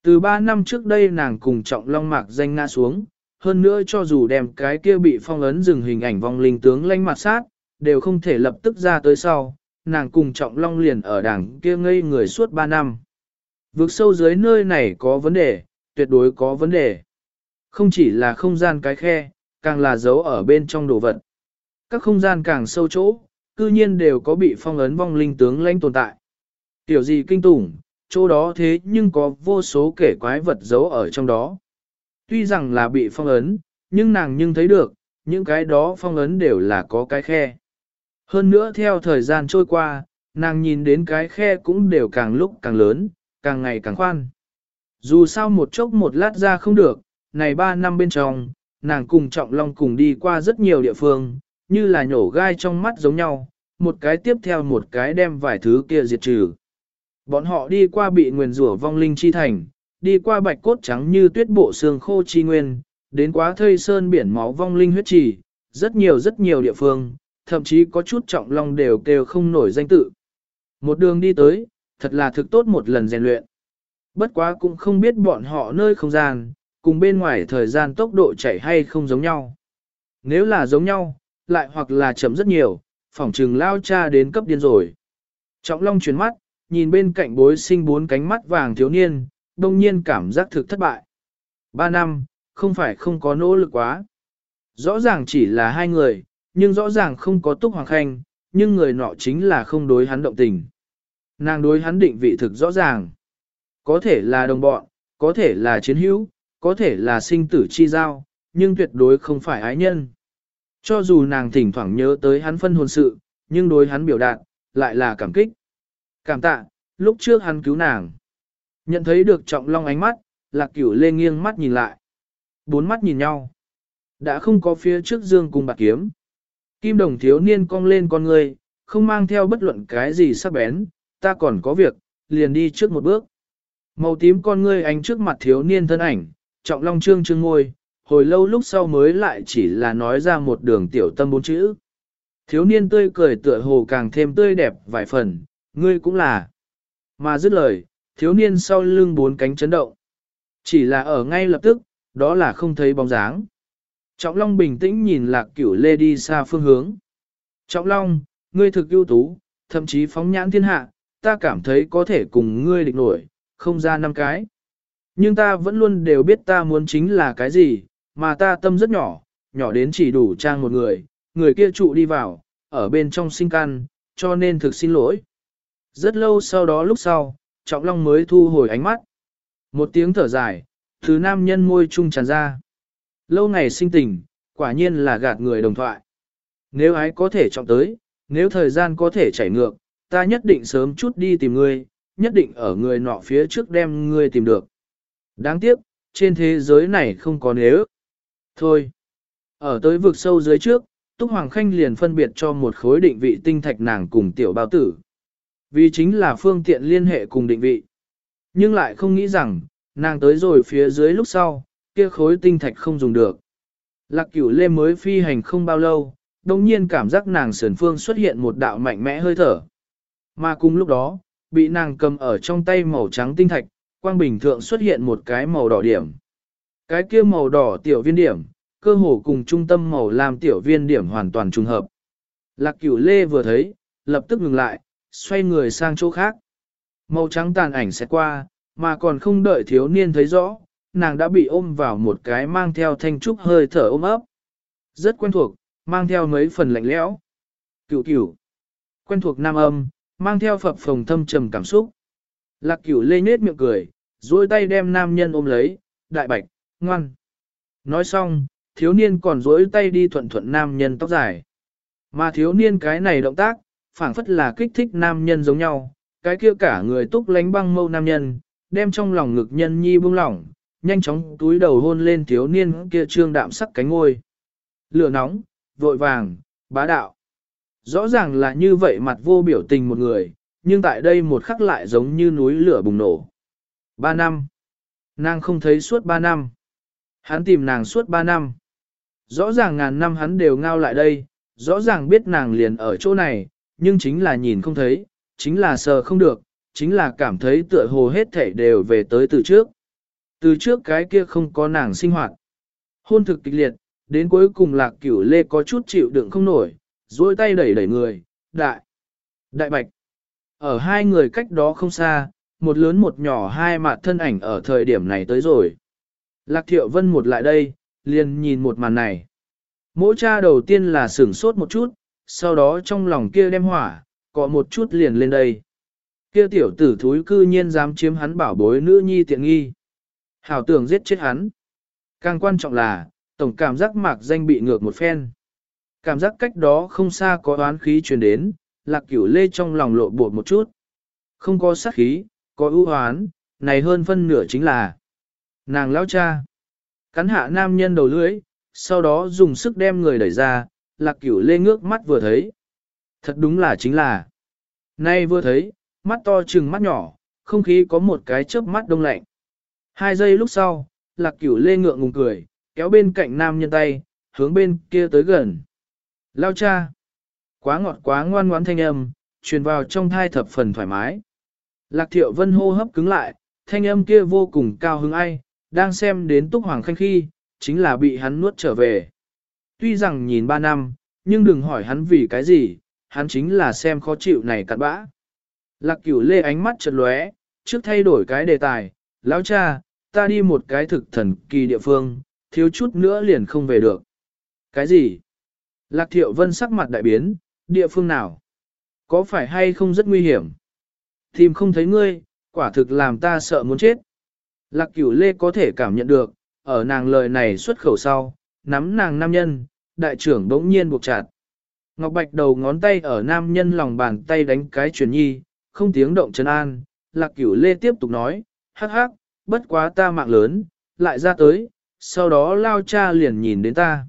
Từ ba năm trước đây nàng cùng trọng long mạc danh ngã xuống, hơn nữa cho dù đem cái kia bị phong ấn dừng hình ảnh vong linh tướng lanh mặt sát, đều không thể lập tức ra tới sau, nàng cùng trọng long liền ở đảng kia ngây người suốt ba năm. Vượt sâu dưới nơi này có vấn đề, tuyệt đối có vấn đề. Không chỉ là không gian cái khe, càng là dấu ở bên trong đồ vật. Các không gian càng sâu chỗ, cư nhiên đều có bị phong ấn vong linh tướng lãnh tồn tại. Tiểu gì kinh tủng, chỗ đó thế nhưng có vô số kể quái vật giấu ở trong đó. Tuy rằng là bị phong ấn, nhưng nàng nhưng thấy được, những cái đó phong ấn đều là có cái khe. Hơn nữa theo thời gian trôi qua, nàng nhìn đến cái khe cũng đều càng lúc càng lớn, càng ngày càng khoan. Dù sao một chốc một lát ra không được, này ba năm bên trong, nàng cùng Trọng Long cùng đi qua rất nhiều địa phương, như là nhổ gai trong mắt giống nhau, một cái tiếp theo một cái đem vài thứ kia diệt trừ. Bọn họ đi qua bị nguyền rủa vong linh chi thành, đi qua bạch cốt trắng như tuyết bộ xương khô chi nguyên, đến quá thây sơn biển máu vong linh huyết trì, rất nhiều rất nhiều địa phương, thậm chí có chút trọng long đều kêu không nổi danh tự. Một đường đi tới, thật là thực tốt một lần rèn luyện. Bất quá cũng không biết bọn họ nơi không gian, cùng bên ngoài thời gian tốc độ chạy hay không giống nhau. Nếu là giống nhau, lại hoặc là chậm rất nhiều, phỏng trừng lao cha đến cấp điên rồi. Trọng Long chuyển mắt, nhìn bên cạnh bối sinh bốn cánh mắt vàng thiếu niên, đông nhiên cảm giác thực thất bại. Ba năm, không phải không có nỗ lực quá. Rõ ràng chỉ là hai người, nhưng rõ ràng không có túc hoàng khanh, nhưng người nọ chính là không đối hắn động tình. Nàng đối hắn định vị thực rõ ràng. Có thể là đồng bọn, có thể là chiến hữu, có thể là sinh tử chi giao, nhưng tuyệt đối không phải ái nhân. Cho dù nàng thỉnh thoảng nhớ tới hắn phân hồn sự, nhưng đối hắn biểu đạt, lại là cảm kích. Cảm tạ, lúc trước hắn cứu nàng. Nhận thấy được trọng long ánh mắt, lạc cửu lê nghiêng mắt nhìn lại. Bốn mắt nhìn nhau. Đã không có phía trước dương cùng bạc kiếm. Kim đồng thiếu niên cong lên con người, không mang theo bất luận cái gì sắc bén, ta còn có việc, liền đi trước một bước. Màu tím con ngươi ánh trước mặt thiếu niên thân ảnh, trọng long trương trương ngôi, hồi lâu lúc sau mới lại chỉ là nói ra một đường tiểu tâm bốn chữ. Thiếu niên tươi cười tựa hồ càng thêm tươi đẹp vài phần, ngươi cũng là. Mà dứt lời, thiếu niên sau lưng bốn cánh chấn động. Chỉ là ở ngay lập tức, đó là không thấy bóng dáng. Trọng Long bình tĩnh nhìn lạc cửu lê đi xa phương hướng. Trọng Long, ngươi thực ưu tú, thậm chí phóng nhãn thiên hạ, ta cảm thấy có thể cùng ngươi địch nổi, không ra năm cái. Nhưng ta vẫn luôn đều biết ta muốn chính là cái gì, mà ta tâm rất nhỏ, nhỏ đến chỉ đủ trang một người, người kia trụ đi vào, ở bên trong sinh căn, cho nên thực xin lỗi. Rất lâu sau đó lúc sau, Trọng Long mới thu hồi ánh mắt. Một tiếng thở dài, thứ nam nhân môi trung tràn ra. Lâu ngày sinh tình, quả nhiên là gạt người đồng thoại. Nếu ái có thể trọng tới, nếu thời gian có thể chảy ngược, ta nhất định sớm chút đi tìm ngươi, nhất định ở người nọ phía trước đem ngươi tìm được. Đáng tiếc, trên thế giới này không có nếu. Thôi, ở tới vực sâu dưới trước, Túc Hoàng Khanh liền phân biệt cho một khối định vị tinh thạch nàng cùng tiểu bao tử. Vì chính là phương tiện liên hệ cùng định vị. Nhưng lại không nghĩ rằng, nàng tới rồi phía dưới lúc sau, kia khối tinh thạch không dùng được. Lạc cửu lê mới phi hành không bao lâu, đồng nhiên cảm giác nàng sườn phương xuất hiện một đạo mạnh mẽ hơi thở. Mà cùng lúc đó, bị nàng cầm ở trong tay màu trắng tinh thạch, quang bình thượng xuất hiện một cái màu đỏ điểm. Cái kia màu đỏ tiểu viên điểm, cơ hồ cùng trung tâm màu làm tiểu viên điểm hoàn toàn trùng hợp. Lạc cửu lê vừa thấy, lập tức ngừng lại, xoay người sang chỗ khác. Màu trắng tàn ảnh sẽ qua, mà còn không đợi thiếu niên thấy rõ, nàng đã bị ôm vào một cái mang theo thanh trúc hơi thở ôm ấp. Rất quen thuộc, mang theo mấy phần lạnh lẽo. Cửu cửu. Quen thuộc nam âm, mang theo phập phồng thâm trầm cảm xúc. Lạc cửu lê nết miệng cười, duỗi tay đem nam nhân ôm lấy, đại bạch, ngoan. Nói xong, thiếu niên còn duỗi tay đi thuận thuận nam nhân tóc dài. Mà thiếu niên cái này động tác, phảng phất là kích thích nam nhân giống nhau, cái kia cả người túc lánh băng mâu nam nhân, đem trong lòng ngực nhân nhi buông lỏng, nhanh chóng túi đầu hôn lên thiếu niên kia trương đạm sắc cánh ngôi. Lửa nóng, vội vàng, bá đạo. Rõ ràng là như vậy mặt vô biểu tình một người, nhưng tại đây một khắc lại giống như núi lửa bùng nổ. Ba năm. Nàng không thấy suốt ba năm. Hắn tìm nàng suốt ba năm. Rõ ràng ngàn năm hắn đều ngao lại đây, rõ ràng biết nàng liền ở chỗ này, nhưng chính là nhìn không thấy, chính là sờ không được, chính là cảm thấy tựa hồ hết thể đều về tới từ trước. Từ trước cái kia không có nàng sinh hoạt. Hôn thực kịch liệt, đến cuối cùng lạc cửu lê có chút chịu đựng không nổi, duỗi tay đẩy đẩy người, đại, đại bạch. Ở hai người cách đó không xa, một lớn một nhỏ hai mặt thân ảnh ở thời điểm này tới rồi. Lạc thiệu vân một lại đây, liền nhìn một màn này. Mỗi cha đầu tiên là sửng sốt một chút, sau đó trong lòng kia đem hỏa, có một chút liền lên đây. Kia tiểu tử thúi cư nhiên dám chiếm hắn bảo bối nữ nhi tiện nghi. Hảo tưởng giết chết hắn. Càng quan trọng là, tổng cảm giác mạc danh bị ngược một phen. Cảm giác cách đó không xa có oán khí truyền đến, lạc cửu lê trong lòng lộ bột một chút. Không có sát khí, có ưu oán này hơn phân nửa chính là nàng lão cha. Cắn hạ nam nhân đầu lưỡi, sau đó dùng sức đem người đẩy ra, lạc cửu lê ngước mắt vừa thấy. Thật đúng là chính là. Nay vừa thấy, mắt to chừng mắt nhỏ, không khí có một cái chớp mắt đông lạnh. Hai giây lúc sau, lạc cửu lê ngượng ngùng cười, kéo bên cạnh nam nhân tay, hướng bên kia tới gần. Lao cha. Quá ngọt quá ngoan ngoãn thanh âm, truyền vào trong thai thập phần thoải mái. Lạc thiệu vân hô hấp cứng lại, thanh âm kia vô cùng cao hứng ai, đang xem đến túc hoàng khanh khi, chính là bị hắn nuốt trở về. Tuy rằng nhìn ba năm, nhưng đừng hỏi hắn vì cái gì, hắn chính là xem khó chịu này cặn bã. Lạc cửu lê ánh mắt chật lóe, trước thay đổi cái đề tài, lão cha, ta đi một cái thực thần kỳ địa phương, thiếu chút nữa liền không về được. Cái gì? Lạc thiệu vân sắc mặt đại biến, địa phương nào? Có phải hay không rất nguy hiểm? Tìm không thấy ngươi, quả thực làm ta sợ muốn chết. Lạc cửu lê có thể cảm nhận được, ở nàng lời này xuất khẩu sau, nắm nàng nam nhân, đại trưởng bỗng nhiên buộc chặt. Ngọc Bạch đầu ngón tay ở nam nhân lòng bàn tay đánh cái chuyển nhi, không tiếng động chân an, lạc cửu lê tiếp tục nói, hắc hắc, bất quá ta mạng lớn, lại ra tới, sau đó lao cha liền nhìn đến ta.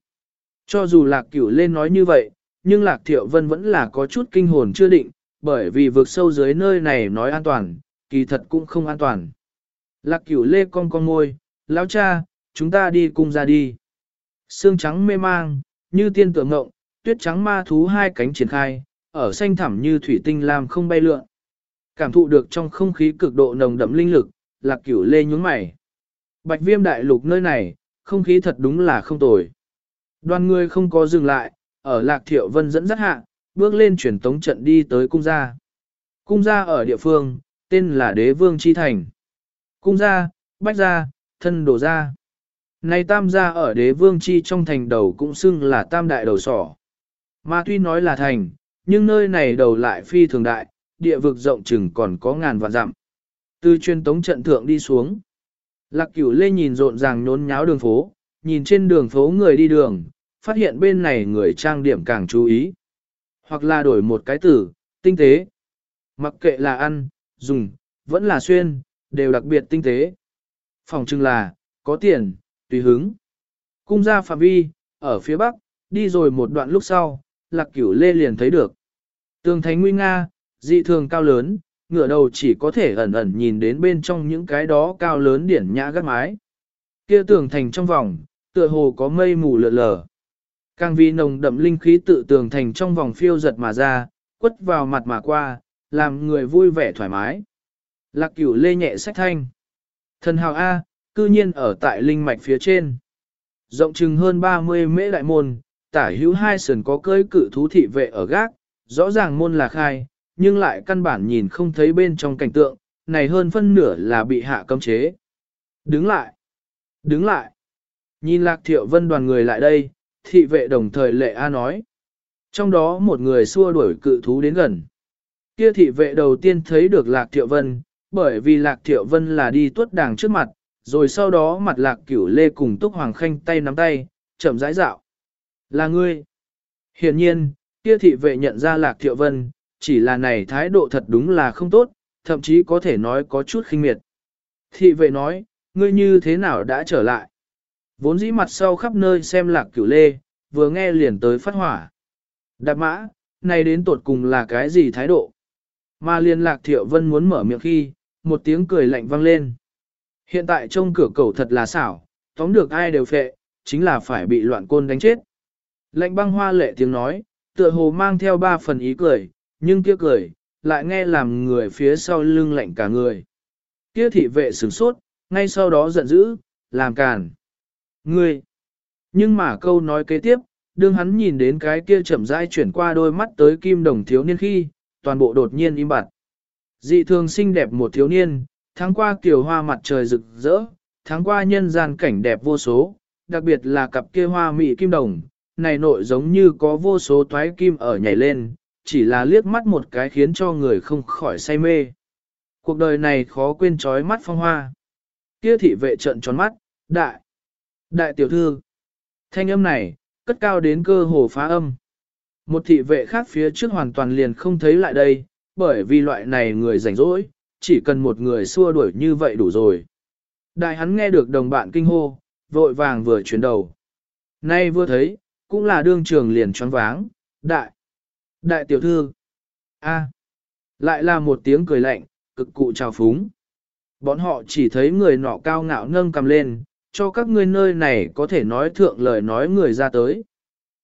Cho dù lạc cửu lê nói như vậy, nhưng lạc thiệu vân vẫn là có chút kinh hồn chưa định, bởi vì vượt sâu dưới nơi này nói an toàn, kỳ thật cũng không an toàn. Lạc cửu lê con con ngôi, lão cha, chúng ta đi cùng ra đi. Sương trắng mê mang, như tiên tượng ngộng, tuyết trắng ma thú hai cánh triển khai, ở xanh thẳm như thủy tinh làm không bay lượn. Cảm thụ được trong không khí cực độ nồng đậm linh lực, lạc cửu lê nhún mày. Bạch viêm đại lục nơi này, không khí thật đúng là không tồi. Đoàn người không có dừng lại, ở lạc thiệu vân dẫn dắt hạ, bước lên chuyển tống trận đi tới cung gia. Cung gia ở địa phương, tên là đế vương chi thành. Cung gia, bách gia, thân đồ gia. Này tam gia ở đế vương chi trong thành đầu cũng xưng là tam đại đầu sỏ. Mà tuy nói là thành, nhưng nơi này đầu lại phi thường đại, địa vực rộng chừng còn có ngàn vạn dặm. Từ truyền tống trận thượng đi xuống. Lạc cửu lê nhìn rộn ràng nhốn nháo đường phố, nhìn trên đường phố người đi đường, phát hiện bên này người trang điểm càng chú ý. Hoặc là đổi một cái từ, tinh tế. Mặc kệ là ăn, dùng, vẫn là xuyên, đều đặc biệt tinh tế. Phòng trưng là, có tiền, tùy hứng. Cung ra phạm vi, ở phía bắc, đi rồi một đoạn lúc sau, lạc cửu lê liền thấy được. Tường thánh nguy nga, dị thường cao lớn, ngửa đầu chỉ có thể ẩn ẩn nhìn đến bên trong những cái đó cao lớn điển nhã gác mái. Kia tường thành trong vòng, tựa hồ có mây mù lượn lờ. Càng vì nồng đậm linh khí tự tường thành trong vòng phiêu giật mà ra, quất vào mặt mà qua, làm người vui vẻ thoải mái. Lạc cửu lê nhẹ sách thanh. Thần hào A, cư nhiên ở tại linh mạch phía trên. Rộng chừng hơn 30 mễ đại môn, tả hữu hai sườn có cơi cự thú thị vệ ở gác, rõ ràng môn là khai, nhưng lại căn bản nhìn không thấy bên trong cảnh tượng, này hơn phân nửa là bị hạ cấm chế. Đứng lại! Đứng lại! Nhìn lạc thiệu vân đoàn người lại đây, thị vệ đồng thời lệ A nói. Trong đó một người xua đuổi cự thú đến gần. Kia thị vệ đầu tiên thấy được lạc thiệu vân, bởi vì lạc thiệu vân là đi tuất đàng trước mặt, rồi sau đó mặt lạc cửu lê cùng túc hoàng khanh tay nắm tay, chậm rãi dạo. Là ngươi. Hiển nhiên, kia thị vệ nhận ra lạc thiệu vân, chỉ là này thái độ thật đúng là không tốt, thậm chí có thể nói có chút khinh miệt. Thị vệ nói, ngươi như thế nào đã trở lại? Vốn dĩ mặt sau khắp nơi xem lạc cửu lê, vừa nghe liền tới phát hỏa. Đạp mã, này đến tột cùng là cái gì thái độ? Mà liên lạc thiệu vân muốn mở miệng khi, một tiếng cười lạnh vang lên. Hiện tại trông cửa cầu thật là xảo, tóm được ai đều phệ, chính là phải bị loạn côn đánh chết. Lệnh băng hoa lệ tiếng nói, tựa hồ mang theo ba phần ý cười, nhưng kia cười, lại nghe làm người phía sau lưng lạnh cả người. Kia thị vệ sửng sốt, ngay sau đó giận dữ, làm càn. Ngươi! Nhưng mà câu nói kế tiếp, đương hắn nhìn đến cái kia chậm rãi chuyển qua đôi mắt tới kim đồng thiếu niên khi, toàn bộ đột nhiên im bặt. Dị thường xinh đẹp một thiếu niên, tháng qua kiều hoa mặt trời rực rỡ, tháng qua nhân gian cảnh đẹp vô số, đặc biệt là cặp kia hoa mỹ kim đồng, này nội giống như có vô số toái kim ở nhảy lên, chỉ là liếc mắt một cái khiến cho người không khỏi say mê. Cuộc đời này khó quên trói mắt phong hoa. Kia thị vệ trận tròn mắt, đại, đại tiểu thư. Thanh âm này, cất cao đến cơ hồ phá âm. Một thị vệ khác phía trước hoàn toàn liền không thấy lại đây, bởi vì loại này người rảnh rỗi, chỉ cần một người xua đuổi như vậy đủ rồi. Đại hắn nghe được đồng bạn kinh hô, vội vàng vừa chuyển đầu. Nay vừa thấy, cũng là đương trường liền choáng váng, đại, đại tiểu thư, a, lại là một tiếng cười lạnh, cực cụ trào phúng. Bọn họ chỉ thấy người nọ cao ngạo nâng cầm lên, cho các ngươi nơi này có thể nói thượng lời nói người ra tới.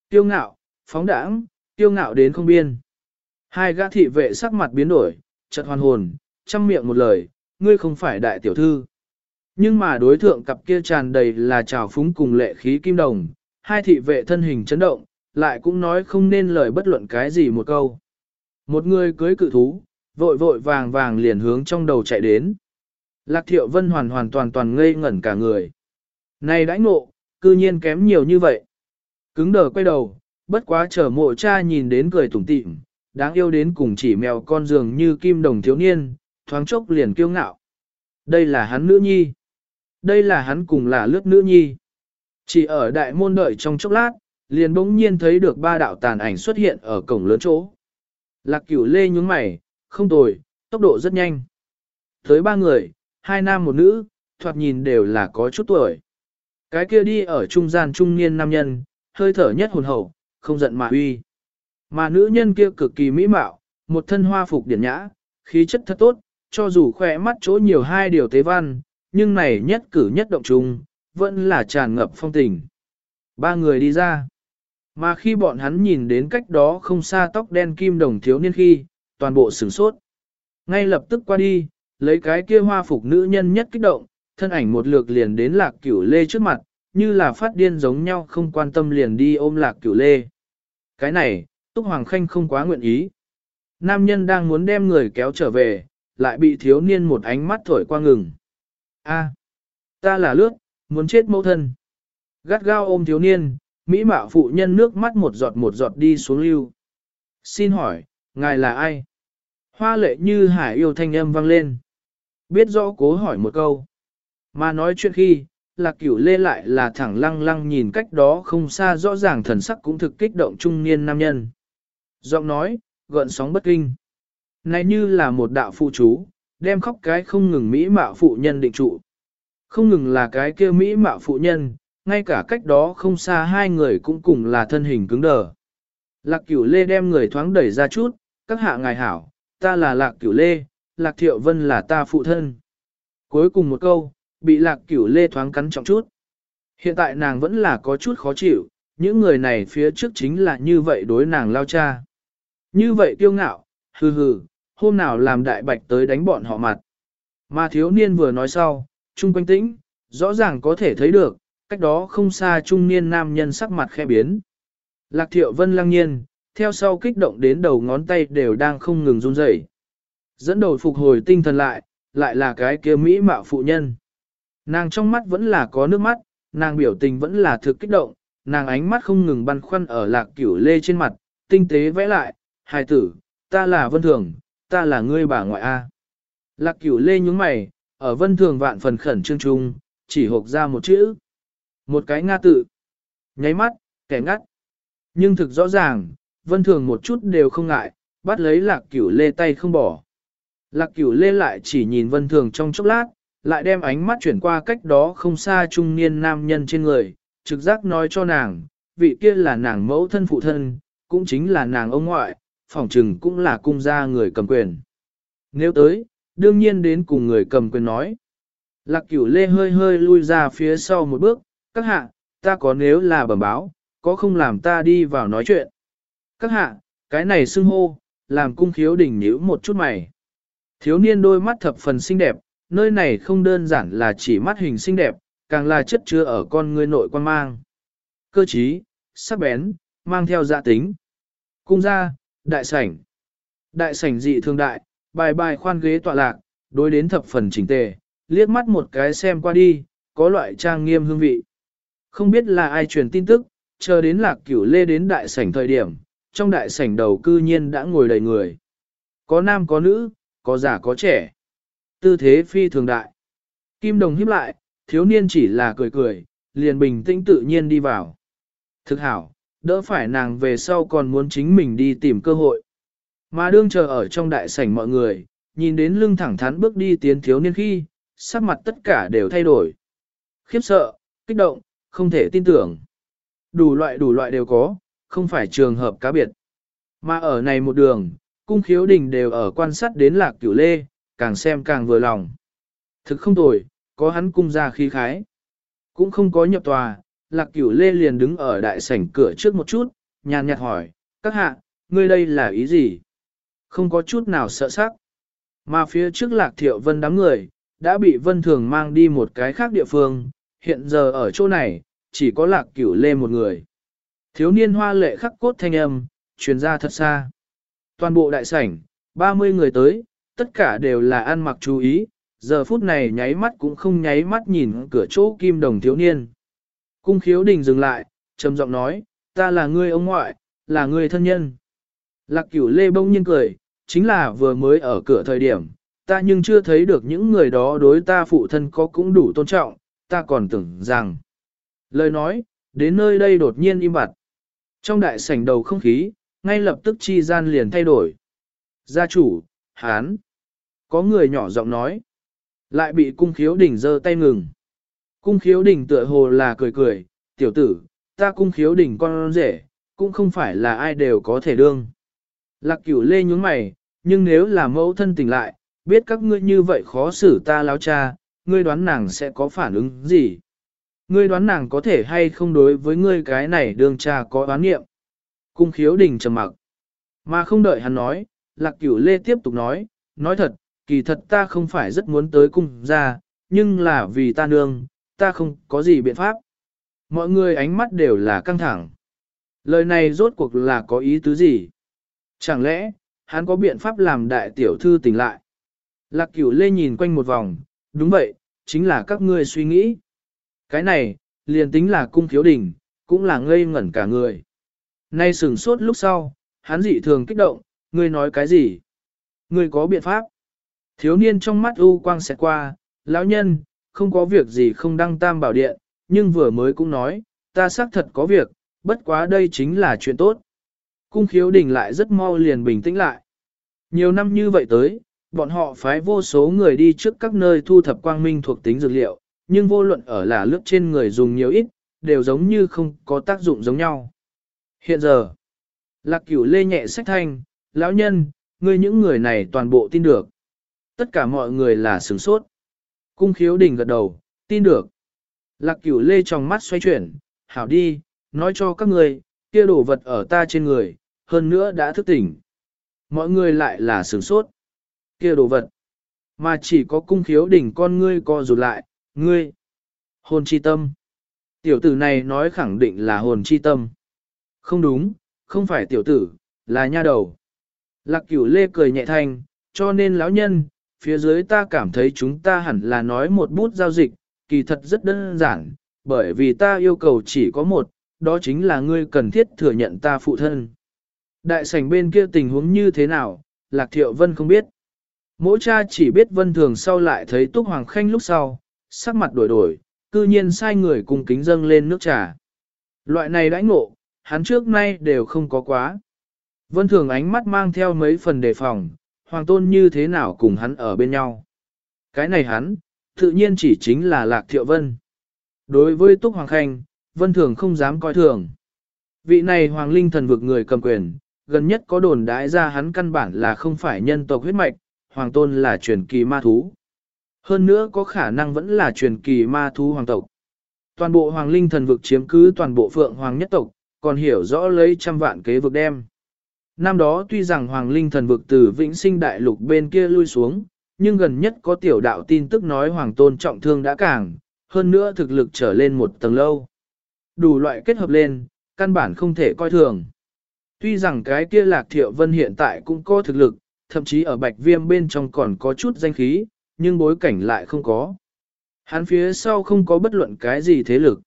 Tiêu ngạo, phóng đãng, tiêu ngạo đến không biên. Hai gã thị vệ sắc mặt biến đổi, chợt hoàn hồn, chăm miệng một lời, ngươi không phải đại tiểu thư. Nhưng mà đối thượng cặp kia tràn đầy là trào phúng cùng lệ khí kim đồng, hai thị vệ thân hình chấn động, lại cũng nói không nên lời bất luận cái gì một câu. Một người cưới cự thú, vội vội vàng vàng liền hướng trong đầu chạy đến. Lạc thiệu vân hoàn hoàn toàn toàn ngây ngẩn cả người. Này đãi ngộ, cư nhiên kém nhiều như vậy. Cứng đờ quay đầu, bất quá chờ mộ cha nhìn đến cười tủm tỉm, đáng yêu đến cùng chỉ mèo con giường như kim đồng thiếu niên, thoáng chốc liền kiêu ngạo. Đây là hắn nữ nhi. Đây là hắn cùng là lướt nữ nhi. Chỉ ở đại môn đợi trong chốc lát, liền bỗng nhiên thấy được ba đạo tàn ảnh xuất hiện ở cổng lớn chỗ. Lạc cửu lê nhúng mày, không tồi, tốc độ rất nhanh. Tới ba người, hai nam một nữ, thoạt nhìn đều là có chút tuổi. Cái kia đi ở trung gian trung niên nam nhân, hơi thở nhất hồn hậu, không giận mà uy. Mà nữ nhân kia cực kỳ mỹ mạo, một thân hoa phục điển nhã, khí chất thật tốt, cho dù khỏe mắt chỗ nhiều hai điều tế văn, nhưng này nhất cử nhất động chung, vẫn là tràn ngập phong tình. Ba người đi ra. Mà khi bọn hắn nhìn đến cách đó không xa tóc đen kim đồng thiếu niên khi, toàn bộ sửng sốt. Ngay lập tức qua đi, lấy cái kia hoa phục nữ nhân nhất kích động, thân ảnh một lượt liền đến lạc cửu lê trước mặt, như là phát điên giống nhau không quan tâm liền đi ôm lạc cửu lê. Cái này, Túc Hoàng Khanh không quá nguyện ý. Nam nhân đang muốn đem người kéo trở về, lại bị thiếu niên một ánh mắt thổi qua ngừng. A, ta là lướt, muốn chết mẫu thân. Gắt gao ôm thiếu niên, mỹ mạo phụ nhân nước mắt một giọt một giọt đi xuống lưu. Xin hỏi, ngài là ai? Hoa lệ như hải yêu thanh âm vang lên. Biết rõ cố hỏi một câu. Mà nói chuyện khi, lạc cửu lê lại là thẳng lăng lăng nhìn cách đó không xa rõ ràng thần sắc cũng thực kích động trung niên nam nhân. Giọng nói, gợn sóng bất kinh. Này như là một đạo phụ chú, đem khóc cái không ngừng mỹ mạo phụ nhân định trụ. Không ngừng là cái kia mỹ mạo phụ nhân, ngay cả cách đó không xa hai người cũng cùng là thân hình cứng đờ. Lạc cửu lê đem người thoáng đẩy ra chút, các hạ ngài hảo, ta là lạc cửu lê, lạc thiệu vân là ta phụ thân. Cuối cùng một câu, bị lạc cửu lê thoáng cắn trọng chút. Hiện tại nàng vẫn là có chút khó chịu, những người này phía trước chính là như vậy đối nàng lao cha. Như vậy kiêu ngạo, hừ hừ, hôm nào làm đại bạch tới đánh bọn họ mặt. Mà thiếu niên vừa nói sau, trung quanh tĩnh, rõ ràng có thể thấy được, cách đó không xa trung niên nam nhân sắc mặt khe biến. Lạc thiệu vân lăng nhiên, theo sau kích động đến đầu ngón tay đều đang không ngừng run rẩy. Dẫn đầu phục hồi tinh thần lại, lại là cái kia mỹ mạo phụ nhân. Nàng trong mắt vẫn là có nước mắt, nàng biểu tình vẫn là thực kích động, nàng ánh mắt không ngừng băn khoăn ở lạc cửu lê trên mặt, tinh tế vẽ lại, hài tử, ta là vân thường, ta là ngươi bà ngoại A. Lạc cửu lê nhúng mày, ở vân thường vạn phần khẩn trương trung, chỉ hộp ra một chữ. Một cái nga tự. Nháy mắt, kẻ ngắt. Nhưng thực rõ ràng, vân thường một chút đều không ngại, bắt lấy lạc cửu lê tay không bỏ. Lạc cửu lê lại chỉ nhìn vân thường trong chốc lát, lại đem ánh mắt chuyển qua cách đó không xa trung niên nam nhân trên người, trực giác nói cho nàng, vị kia là nàng mẫu thân phụ thân, cũng chính là nàng ông ngoại, phỏng trừng cũng là cung gia người cầm quyền. Nếu tới, đương nhiên đến cùng người cầm quyền nói. Lạc cửu lê hơi hơi lui ra phía sau một bước, các hạ, ta có nếu là bẩm báo, có không làm ta đi vào nói chuyện. Các hạ, cái này xưng hô, làm cung khiếu đỉnh nhíu một chút mày. Thiếu niên đôi mắt thập phần xinh đẹp, nơi này không đơn giản là chỉ mắt hình xinh đẹp, càng là chất chứa ở con người nội quan mang. Cơ trí, sắc bén, mang theo dạ tính. Cung gia, đại sảnh. Đại sảnh dị thương đại, bài bài khoan ghế tọa lạc, đối đến thập phần chỉnh tề, liếc mắt một cái xem qua đi, có loại trang nghiêm hương vị. Không biết là ai truyền tin tức, chờ đến lạc cửu lê đến đại sảnh thời điểm, trong đại sảnh đầu cư nhiên đã ngồi đầy người. Có nam có nữ, có già có trẻ. Tư thế phi thường đại. Kim đồng hiếp lại, thiếu niên chỉ là cười cười, liền bình tĩnh tự nhiên đi vào. Thực hảo, đỡ phải nàng về sau còn muốn chính mình đi tìm cơ hội. Mà đương chờ ở trong đại sảnh mọi người, nhìn đến lưng thẳng thắn bước đi tiến thiếu niên khi, sắc mặt tất cả đều thay đổi. Khiếp sợ, kích động, không thể tin tưởng. Đủ loại đủ loại đều có, không phải trường hợp cá biệt. Mà ở này một đường, cung khiếu đình đều ở quan sát đến lạc cửu lê, càng xem càng vừa lòng. Thực không tồi, có hắn cung ra khí khái. Cũng không có nhập tòa, lạc cửu lê liền đứng ở đại sảnh cửa trước một chút, nhàn nhạt hỏi, các hạ, ngươi đây là ý gì? Không có chút nào sợ sắc. Mà phía trước lạc thiệu vân đám người, đã bị vân thường mang đi một cái khác địa phương, hiện giờ ở chỗ này, chỉ có lạc cửu lê một người. Thiếu niên hoa lệ khắc cốt thanh âm, truyền ra thật xa. Toàn bộ đại sảnh, 30 người tới, tất cả đều là ăn mặc chú ý, giờ phút này nháy mắt cũng không nháy mắt nhìn cửa chỗ kim đồng thiếu niên. Cung khiếu đình dừng lại, trầm giọng nói, ta là ngươi ông ngoại, là ngươi thân nhân. Lạc cửu lê bông nhiên cười, chính là vừa mới ở cửa thời điểm, ta nhưng chưa thấy được những người đó đối ta phụ thân có cũng đủ tôn trọng, ta còn tưởng rằng. Lời nói, đến nơi đây đột nhiên im bặt. Trong đại sảnh đầu không khí, ngay lập tức chi gian liền thay đổi. Gia chủ, hán. Có người nhỏ giọng nói. Lại bị cung khiếu đỉnh giơ tay ngừng. Cung khiếu đỉnh tựa hồ là cười cười, tiểu tử, ta cung khiếu đỉnh con rể, cũng không phải là ai đều có thể đương. Lạc cửu lê nhúng mày, nhưng nếu là mẫu thân tỉnh lại, biết các ngươi như vậy khó xử ta láo cha, ngươi đoán nàng sẽ có phản ứng gì? Ngươi đoán nàng có thể hay không đối với ngươi cái này Đường cha có đoán nghiệm? Cung khiếu đình trầm mặc. Mà không đợi hắn nói, lạc cửu lê tiếp tục nói, nói thật, kỳ thật ta không phải rất muốn tới cung ra, nhưng là vì ta nương, ta không có gì biện pháp. Mọi người ánh mắt đều là căng thẳng. Lời này rốt cuộc là có ý tứ gì? Chẳng lẽ, hắn có biện pháp làm đại tiểu thư tỉnh lại? Lạc cửu lê nhìn quanh một vòng, đúng vậy, chính là các ngươi suy nghĩ. Cái này, liền tính là cung khiếu đình cũng là ngây ngẩn cả người. Nay sừng sốt lúc sau, hắn dị thường kích động, ngươi nói cái gì? Ngươi có biện pháp? Thiếu niên trong mắt u quang xẹt qua, lão nhân, không có việc gì không đăng tam bảo điện, nhưng vừa mới cũng nói, ta xác thật có việc, bất quá đây chính là chuyện tốt. Cung khiếu đình lại rất mau liền bình tĩnh lại. Nhiều năm như vậy tới, bọn họ phái vô số người đi trước các nơi thu thập quang minh thuộc tính dược liệu, nhưng vô luận ở là lướt trên người dùng nhiều ít, đều giống như không có tác dụng giống nhau. Hiện giờ, lạc cửu lê nhẹ sách thanh, lão nhân, ngươi những người này toàn bộ tin được. Tất cả mọi người là sửng sốt. Cung khiếu đình gật đầu, tin được. Lạc cửu lê trong mắt xoay chuyển, hảo đi, nói cho các người, kia đồ vật ở ta trên người, hơn nữa đã thức tỉnh. Mọi người lại là sửng sốt. Kia đồ vật. Mà chỉ có cung khiếu đỉnh con ngươi co rụt lại, ngươi. Hồn chi tâm. Tiểu tử này nói khẳng định là hồn chi tâm. Không đúng, không phải tiểu tử, là nha đầu. Lạc cửu lê cười nhẹ thanh, cho nên lão nhân, phía dưới ta cảm thấy chúng ta hẳn là nói một bút giao dịch, kỳ thật rất đơn giản, bởi vì ta yêu cầu chỉ có một, đó chính là ngươi cần thiết thừa nhận ta phụ thân. Đại sảnh bên kia tình huống như thế nào, Lạc Thiệu Vân không biết. Mỗi cha chỉ biết Vân Thường sau lại thấy Túc Hoàng Khanh lúc sau, sắc mặt đổi đổi, cư nhiên sai người cùng kính dâng lên nước trà. Loại này đãi ngộ, hắn trước nay đều không có quá. Vân Thường ánh mắt mang theo mấy phần đề phòng, Hoàng Tôn như thế nào cùng hắn ở bên nhau. Cái này hắn, tự nhiên chỉ chính là Lạc Thiệu Vân. Đối với Túc Hoàng Khanh, Vân Thường không dám coi thường. Vị này Hoàng Linh thần vực người cầm quyền, gần nhất có đồn đãi ra hắn căn bản là không phải nhân tộc huyết mạch, hoàng tôn là truyền kỳ ma thú. Hơn nữa có khả năng vẫn là truyền kỳ ma thú hoàng tộc. Toàn bộ hoàng linh thần vực chiếm cứ toàn bộ phượng hoàng nhất tộc, còn hiểu rõ lấy trăm vạn kế vực đem. Năm đó tuy rằng hoàng linh thần vực từ vĩnh sinh đại lục bên kia lui xuống, nhưng gần nhất có tiểu đạo tin tức nói hoàng tôn trọng thương đã càng, hơn nữa thực lực trở lên một tầng lâu. Đủ loại kết hợp lên, căn bản không thể coi thường. Tuy rằng cái kia lạc thiệu vân hiện tại cũng có thực lực, thậm chí ở bạch viêm bên trong còn có chút danh khí, nhưng bối cảnh lại không có. Hắn phía sau không có bất luận cái gì thế lực.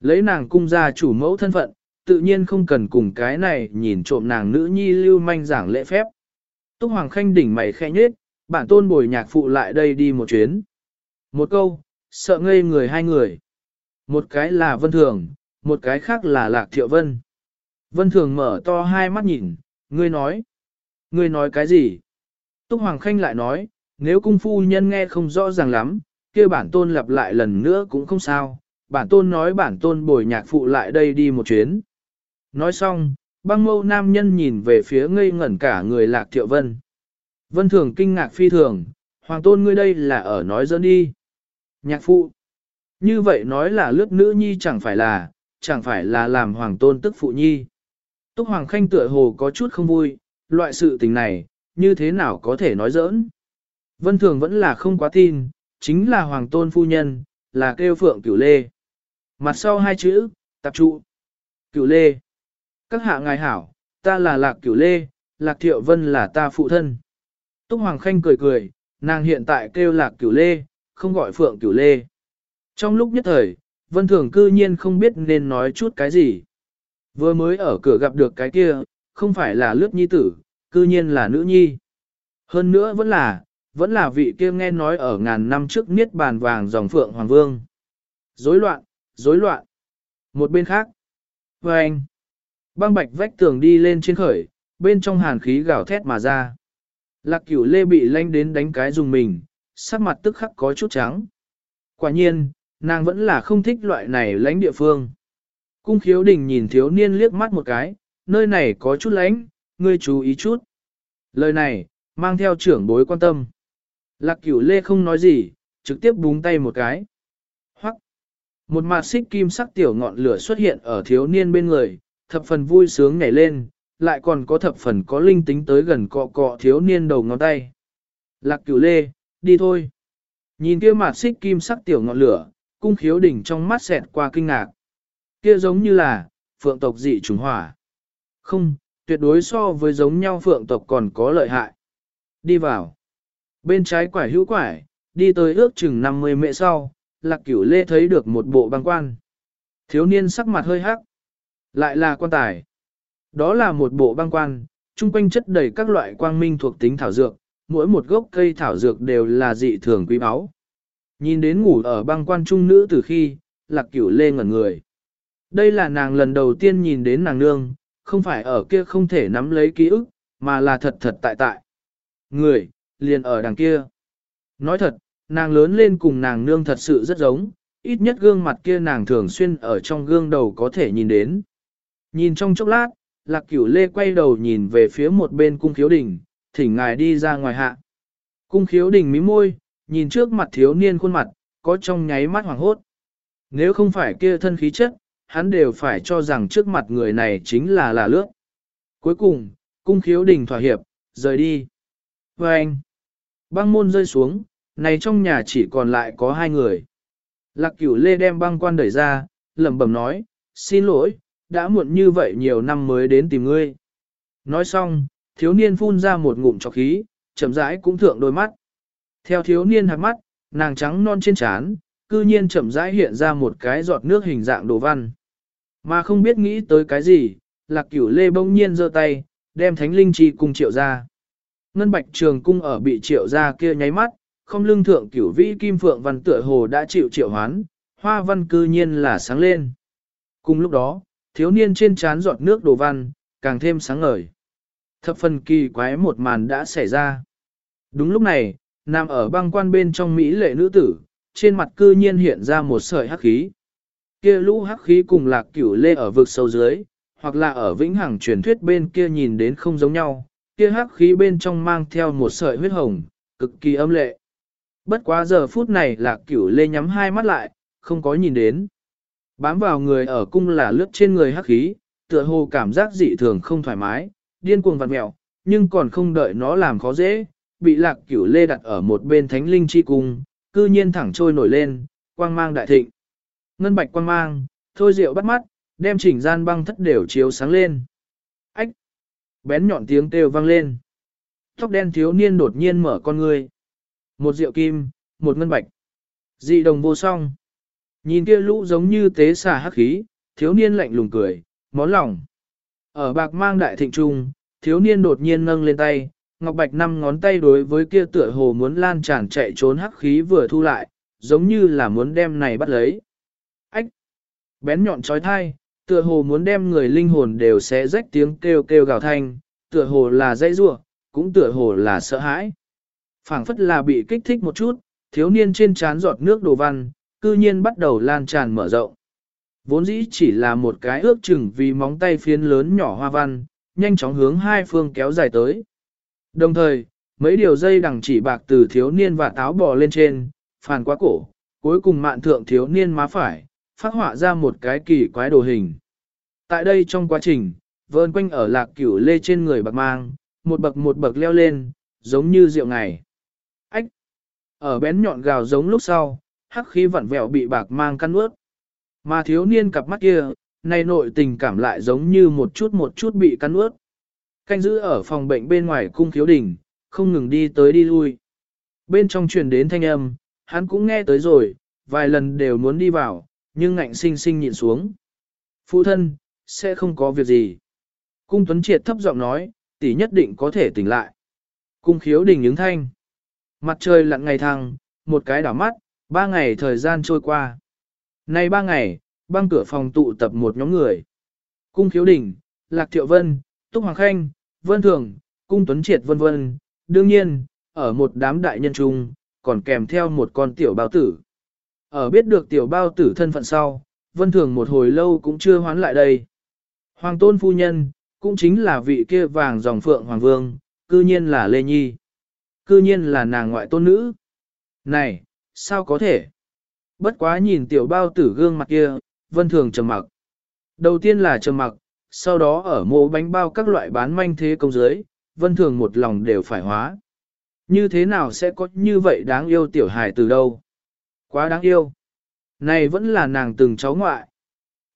Lấy nàng cung ra chủ mẫu thân phận, tự nhiên không cần cùng cái này nhìn trộm nàng nữ nhi lưu manh giảng lễ phép. Túc Hoàng Khanh đỉnh mày khẽ nhết, bản tôn bồi nhạc phụ lại đây đi một chuyến. Một câu, sợ ngây người hai người. Một cái là Vân Thường, một cái khác là Lạc Thiệu Vân. Vân Thường mở to hai mắt nhìn, ngươi nói. Ngươi nói cái gì? Túc Hoàng Khanh lại nói, nếu cung phu nhân nghe không rõ ràng lắm, kia bản tôn lặp lại lần nữa cũng không sao. Bản tôn nói bản tôn bồi nhạc phụ lại đây đi một chuyến. Nói xong, băng mâu nam nhân nhìn về phía ngây ngẩn cả người Lạc Thiệu Vân. Vân Thường kinh ngạc phi thường, Hoàng tôn ngươi đây là ở nói dẫn đi. Nhạc phụ. Như vậy nói là lướt nữ nhi chẳng phải là, chẳng phải là làm hoàng tôn tức phụ nhi. Túc Hoàng Khanh tựa hồ có chút không vui, loại sự tình này, như thế nào có thể nói giỡn. Vân Thường vẫn là không quá tin, chính là hoàng tôn phu nhân, là kêu phượng cửu lê. Mặt sau hai chữ, tập trụ. Cửu lê. Các hạ ngài hảo, ta là lạc cửu lê, lạc thiệu vân là ta phụ thân. Túc Hoàng Khanh cười cười, nàng hiện tại kêu lạc cửu lê, không gọi phượng cửu lê. Trong lúc nhất thời, Vân Thường cư nhiên không biết nên nói chút cái gì. Vừa mới ở cửa gặp được cái kia, không phải là lướt nhi tử, cư nhiên là nữ nhi. Hơn nữa vẫn là, vẫn là vị kia nghe nói ở ngàn năm trước niết bàn vàng dòng phượng hoàng vương. Rối loạn, rối loạn. Một bên khác. Và anh. Băng bạch vách tường đi lên trên khởi, bên trong hàn khí gào thét mà ra. Lạc cửu lê bị lanh đến đánh cái dùng mình, sắc mặt tức khắc có chút trắng. Quả nhiên, nàng vẫn là không thích loại này lãnh địa phương. Cung khiếu đình nhìn thiếu niên liếc mắt một cái, nơi này có chút lãnh, ngươi chú ý chút. Lời này, mang theo trưởng bối quan tâm. Lạc cửu lê không nói gì, trực tiếp búng tay một cái. Hoắc! Một mặt xích kim sắc tiểu ngọn lửa xuất hiện ở thiếu niên bên người, thập phần vui sướng nhảy lên, lại còn có thập phần có linh tính tới gần cọ cọ thiếu niên đầu ngón tay. Lạc cửu lê, đi thôi. Nhìn kia mặt xích kim sắc tiểu ngọn lửa, cung khiếu đỉnh trong mắt xẹt qua kinh ngạc. Kia giống như là, phượng tộc dị trùng hỏa. Không, tuyệt đối so với giống nhau phượng tộc còn có lợi hại. Đi vào. Bên trái quải hữu quải, đi tới ước chừng 50 mẹ sau, lạc cửu lê thấy được một bộ băng quan. Thiếu niên sắc mặt hơi hắc. Lại là quan tài. Đó là một bộ băng quan, chung quanh chất đầy các loại quang minh thuộc tính thảo dược, mỗi một gốc cây thảo dược đều là dị thường quý báu. Nhìn đến ngủ ở băng quan trung nữ từ khi, lạc cửu lê ngẩn người. Đây là nàng lần đầu tiên nhìn đến nàng nương, không phải ở kia không thể nắm lấy ký ức, mà là thật thật tại tại. Người, liền ở đằng kia. Nói thật, nàng lớn lên cùng nàng nương thật sự rất giống, ít nhất gương mặt kia nàng thường xuyên ở trong gương đầu có thể nhìn đến. Nhìn trong chốc lát, lạc cửu lê quay đầu nhìn về phía một bên cung khiếu đình, thỉnh ngài đi ra ngoài hạ. Cung khiếu đình mí môi, nhìn trước mặt thiếu niên khuôn mặt, có trong nháy mắt hoàng hốt. Nếu không phải kia thân khí chất, hắn đều phải cho rằng trước mặt người này chính là là lướt. Cuối cùng, cung khiếu đình thỏa hiệp, rời đi. Và anh, băng môn rơi xuống, này trong nhà chỉ còn lại có hai người. Lạc cửu lê đem băng quan đẩy ra, lẩm bẩm nói, xin lỗi, đã muộn như vậy nhiều năm mới đến tìm ngươi. Nói xong, thiếu niên phun ra một ngụm trọc khí, chậm rãi cũng thượng đôi mắt. Theo thiếu niên hạt mắt, nàng trắng non trên trán, cư nhiên chậm rãi hiện ra một cái giọt nước hình dạng đồ văn. Mà không biết nghĩ tới cái gì, lạc cửu lê bỗng nhiên giơ tay, đem thánh linh chi cùng triệu ra. Ngân bạch trường cung ở bị triệu ra kia nháy mắt, không lương thượng cửu vĩ kim phượng văn tựa hồ đã chịu triệu hoán, hoa văn cư nhiên là sáng lên. Cùng lúc đó, thiếu niên trên trán giọt nước đồ văn, càng thêm sáng ngời. Thập phần kỳ quái một màn đã xảy ra. Đúng lúc này, nằm ở băng quan bên trong Mỹ lệ nữ tử, trên mặt cư nhiên hiện ra một sợi hắc khí. Kia lũ hắc khí cùng lạc cửu lê ở vực sâu dưới, hoặc là ở vĩnh hằng truyền thuyết bên kia nhìn đến không giống nhau, kia hắc khí bên trong mang theo một sợi huyết hồng, cực kỳ âm lệ. Bất quá giờ phút này lạc cửu lê nhắm hai mắt lại, không có nhìn đến. Bám vào người ở cung là lướt trên người hắc khí, tựa hồ cảm giác dị thường không thoải mái, điên cuồng vặn mẹo, nhưng còn không đợi nó làm khó dễ, bị lạc cửu lê đặt ở một bên thánh linh chi cung, cư nhiên thẳng trôi nổi lên, quang mang đại thịnh. Ngân bạch quang mang, thôi rượu bắt mắt, đem chỉnh gian băng thất đều chiếu sáng lên. Ách! Bén nhọn tiếng kêu vang lên. Tóc đen thiếu niên đột nhiên mở con người. Một rượu kim, một ngân bạch. Dị đồng vô song. Nhìn kia lũ giống như tế xà hắc khí, thiếu niên lạnh lùng cười, món lòng. Ở bạc mang đại thịnh trung, thiếu niên đột nhiên nâng lên tay, ngọc bạch năm ngón tay đối với kia tựa hồ muốn lan tràn chạy trốn hắc khí vừa thu lại, giống như là muốn đem này bắt lấy. Ách! Bén nhọn trói thai, tựa hồ muốn đem người linh hồn đều sẽ rách tiếng kêu kêu gào thanh, tựa hồ là dây rủa, cũng tựa hồ là sợ hãi. phảng phất là bị kích thích một chút, thiếu niên trên trán giọt nước đồ văn, cư nhiên bắt đầu lan tràn mở rộng. Vốn dĩ chỉ là một cái ước chừng vì móng tay phiến lớn nhỏ hoa văn, nhanh chóng hướng hai phương kéo dài tới. Đồng thời, mấy điều dây đằng chỉ bạc từ thiếu niên và táo bò lên trên, phản qua cổ, cuối cùng mạn thượng thiếu niên má phải, phát họa ra một cái kỳ quái đồ hình. Tại đây trong quá trình, vơn quanh ở lạc cửu lê trên người bạc mang, một bậc một bậc leo lên, giống như rượu ngày. Ách! Ở bén nhọn gào giống lúc sau, hắc khí vặn vẹo bị bạc mang căn ướt. Mà thiếu niên cặp mắt kia, nay nội tình cảm lại giống như một chút một chút bị cắn ướt. Canh giữ ở phòng bệnh bên ngoài cung khiếu đỉnh, không ngừng đi tới đi lui. Bên trong truyền đến thanh âm, hắn cũng nghe tới rồi, vài lần đều muốn đi vào, nhưng ngạnh sinh sinh nhịn xuống. Phụ thân, sẽ không có việc gì. Cung Tuấn Triệt thấp giọng nói, tỷ nhất định có thể tỉnh lại. Cung khiếu đình ứng thanh. Mặt trời lặn ngày thăng, một cái đảo mắt, ba ngày thời gian trôi qua. Nay ba ngày, băng cửa phòng tụ tập một nhóm người. Cung khiếu đình, Lạc Thiệu Vân, Túc Hoàng Khanh, Vân Thường, Cung Tuấn Triệt vân vân. Đương nhiên, ở một đám đại nhân trung, còn kèm theo một con tiểu bao tử. Ở biết được tiểu bao tử thân phận sau, Vân Thường một hồi lâu cũng chưa hoán lại đây. Hoàng tôn phu nhân, cũng chính là vị kia vàng dòng phượng hoàng vương, cư nhiên là Lê Nhi. Cư nhiên là nàng ngoại tôn nữ. Này, sao có thể? Bất quá nhìn tiểu bao tử gương mặt kia, vân thường trầm mặc. Đầu tiên là trầm mặc, sau đó ở mô bánh bao các loại bán manh thế công dưới, vân thường một lòng đều phải hóa. Như thế nào sẽ có như vậy đáng yêu tiểu hài từ đâu? Quá đáng yêu. Này vẫn là nàng từng cháu ngoại.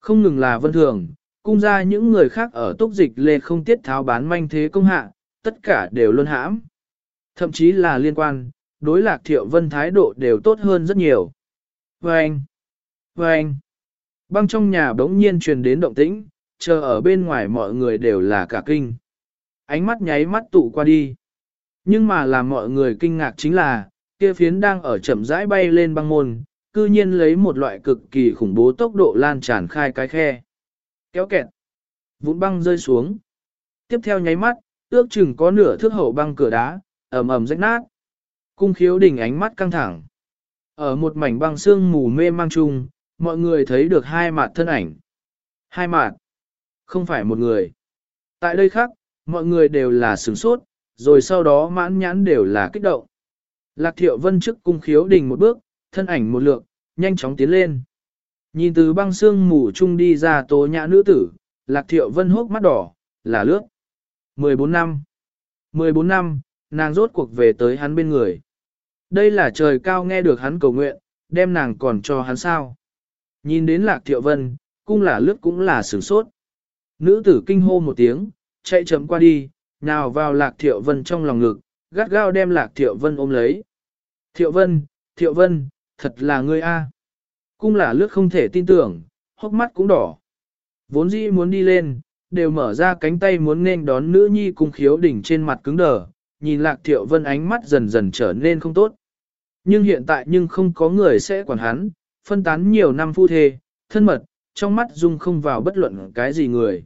Không ngừng là vân thường, cung ra những người khác ở túc dịch lê không tiết tháo bán manh thế công hạ, tất cả đều luôn hãm. Thậm chí là liên quan, đối lạc thiệu vân thái độ đều tốt hơn rất nhiều. Vâng! Vâng! Băng trong nhà bỗng nhiên truyền đến động tĩnh, chờ ở bên ngoài mọi người đều là cả kinh. Ánh mắt nháy mắt tụ qua đi. Nhưng mà làm mọi người kinh ngạc chính là, kia phiến đang ở chậm rãi bay lên băng môn, cư nhiên lấy một loại cực kỳ khủng bố tốc độ lan tràn khai cái khe. Kéo kẹt. Vụn băng rơi xuống. Tiếp theo nháy mắt, ước chừng có nửa thước hậu băng cửa đá, ầm ầm rách nát. Cung khiếu đỉnh ánh mắt căng thẳng. Ở một mảnh băng xương mù mê mang chung, mọi người thấy được hai mặt thân ảnh. Hai mặt. Không phải một người. Tại đây khác, mọi người đều là sửng sốt, rồi sau đó mãn nhãn đều là kích động. Lạc thiệu vân trước cung khiếu đình một bước, thân ảnh một lượng, nhanh chóng tiến lên. Nhìn từ băng xương mù chung đi ra tố nhã nữ tử, lạc thiệu vân hốc mắt đỏ, là lướt. 14 năm. 14 năm, nàng rốt cuộc về tới hắn bên người. Đây là trời cao nghe được hắn cầu nguyện, đem nàng còn cho hắn sao. Nhìn đến lạc thiệu vân, cung là lướt cũng là sửng sốt. Nữ tử kinh hô một tiếng, chạy chậm qua đi, nào vào lạc thiệu vân trong lòng ngực, gắt gao đem lạc thiệu vân ôm lấy. Thiệu vân, thiệu vân, thật là ngươi a. Cung là lướt không thể tin tưởng, hốc mắt cũng đỏ. Vốn dĩ muốn đi lên, đều mở ra cánh tay muốn nên đón nữ nhi cung khiếu đỉnh trên mặt cứng đờ, nhìn lạc thiệu vân ánh mắt dần dần trở nên không tốt. Nhưng hiện tại nhưng không có người sẽ quản hắn, phân tán nhiều năm phu thê, thân mật, trong mắt dung không vào bất luận cái gì người.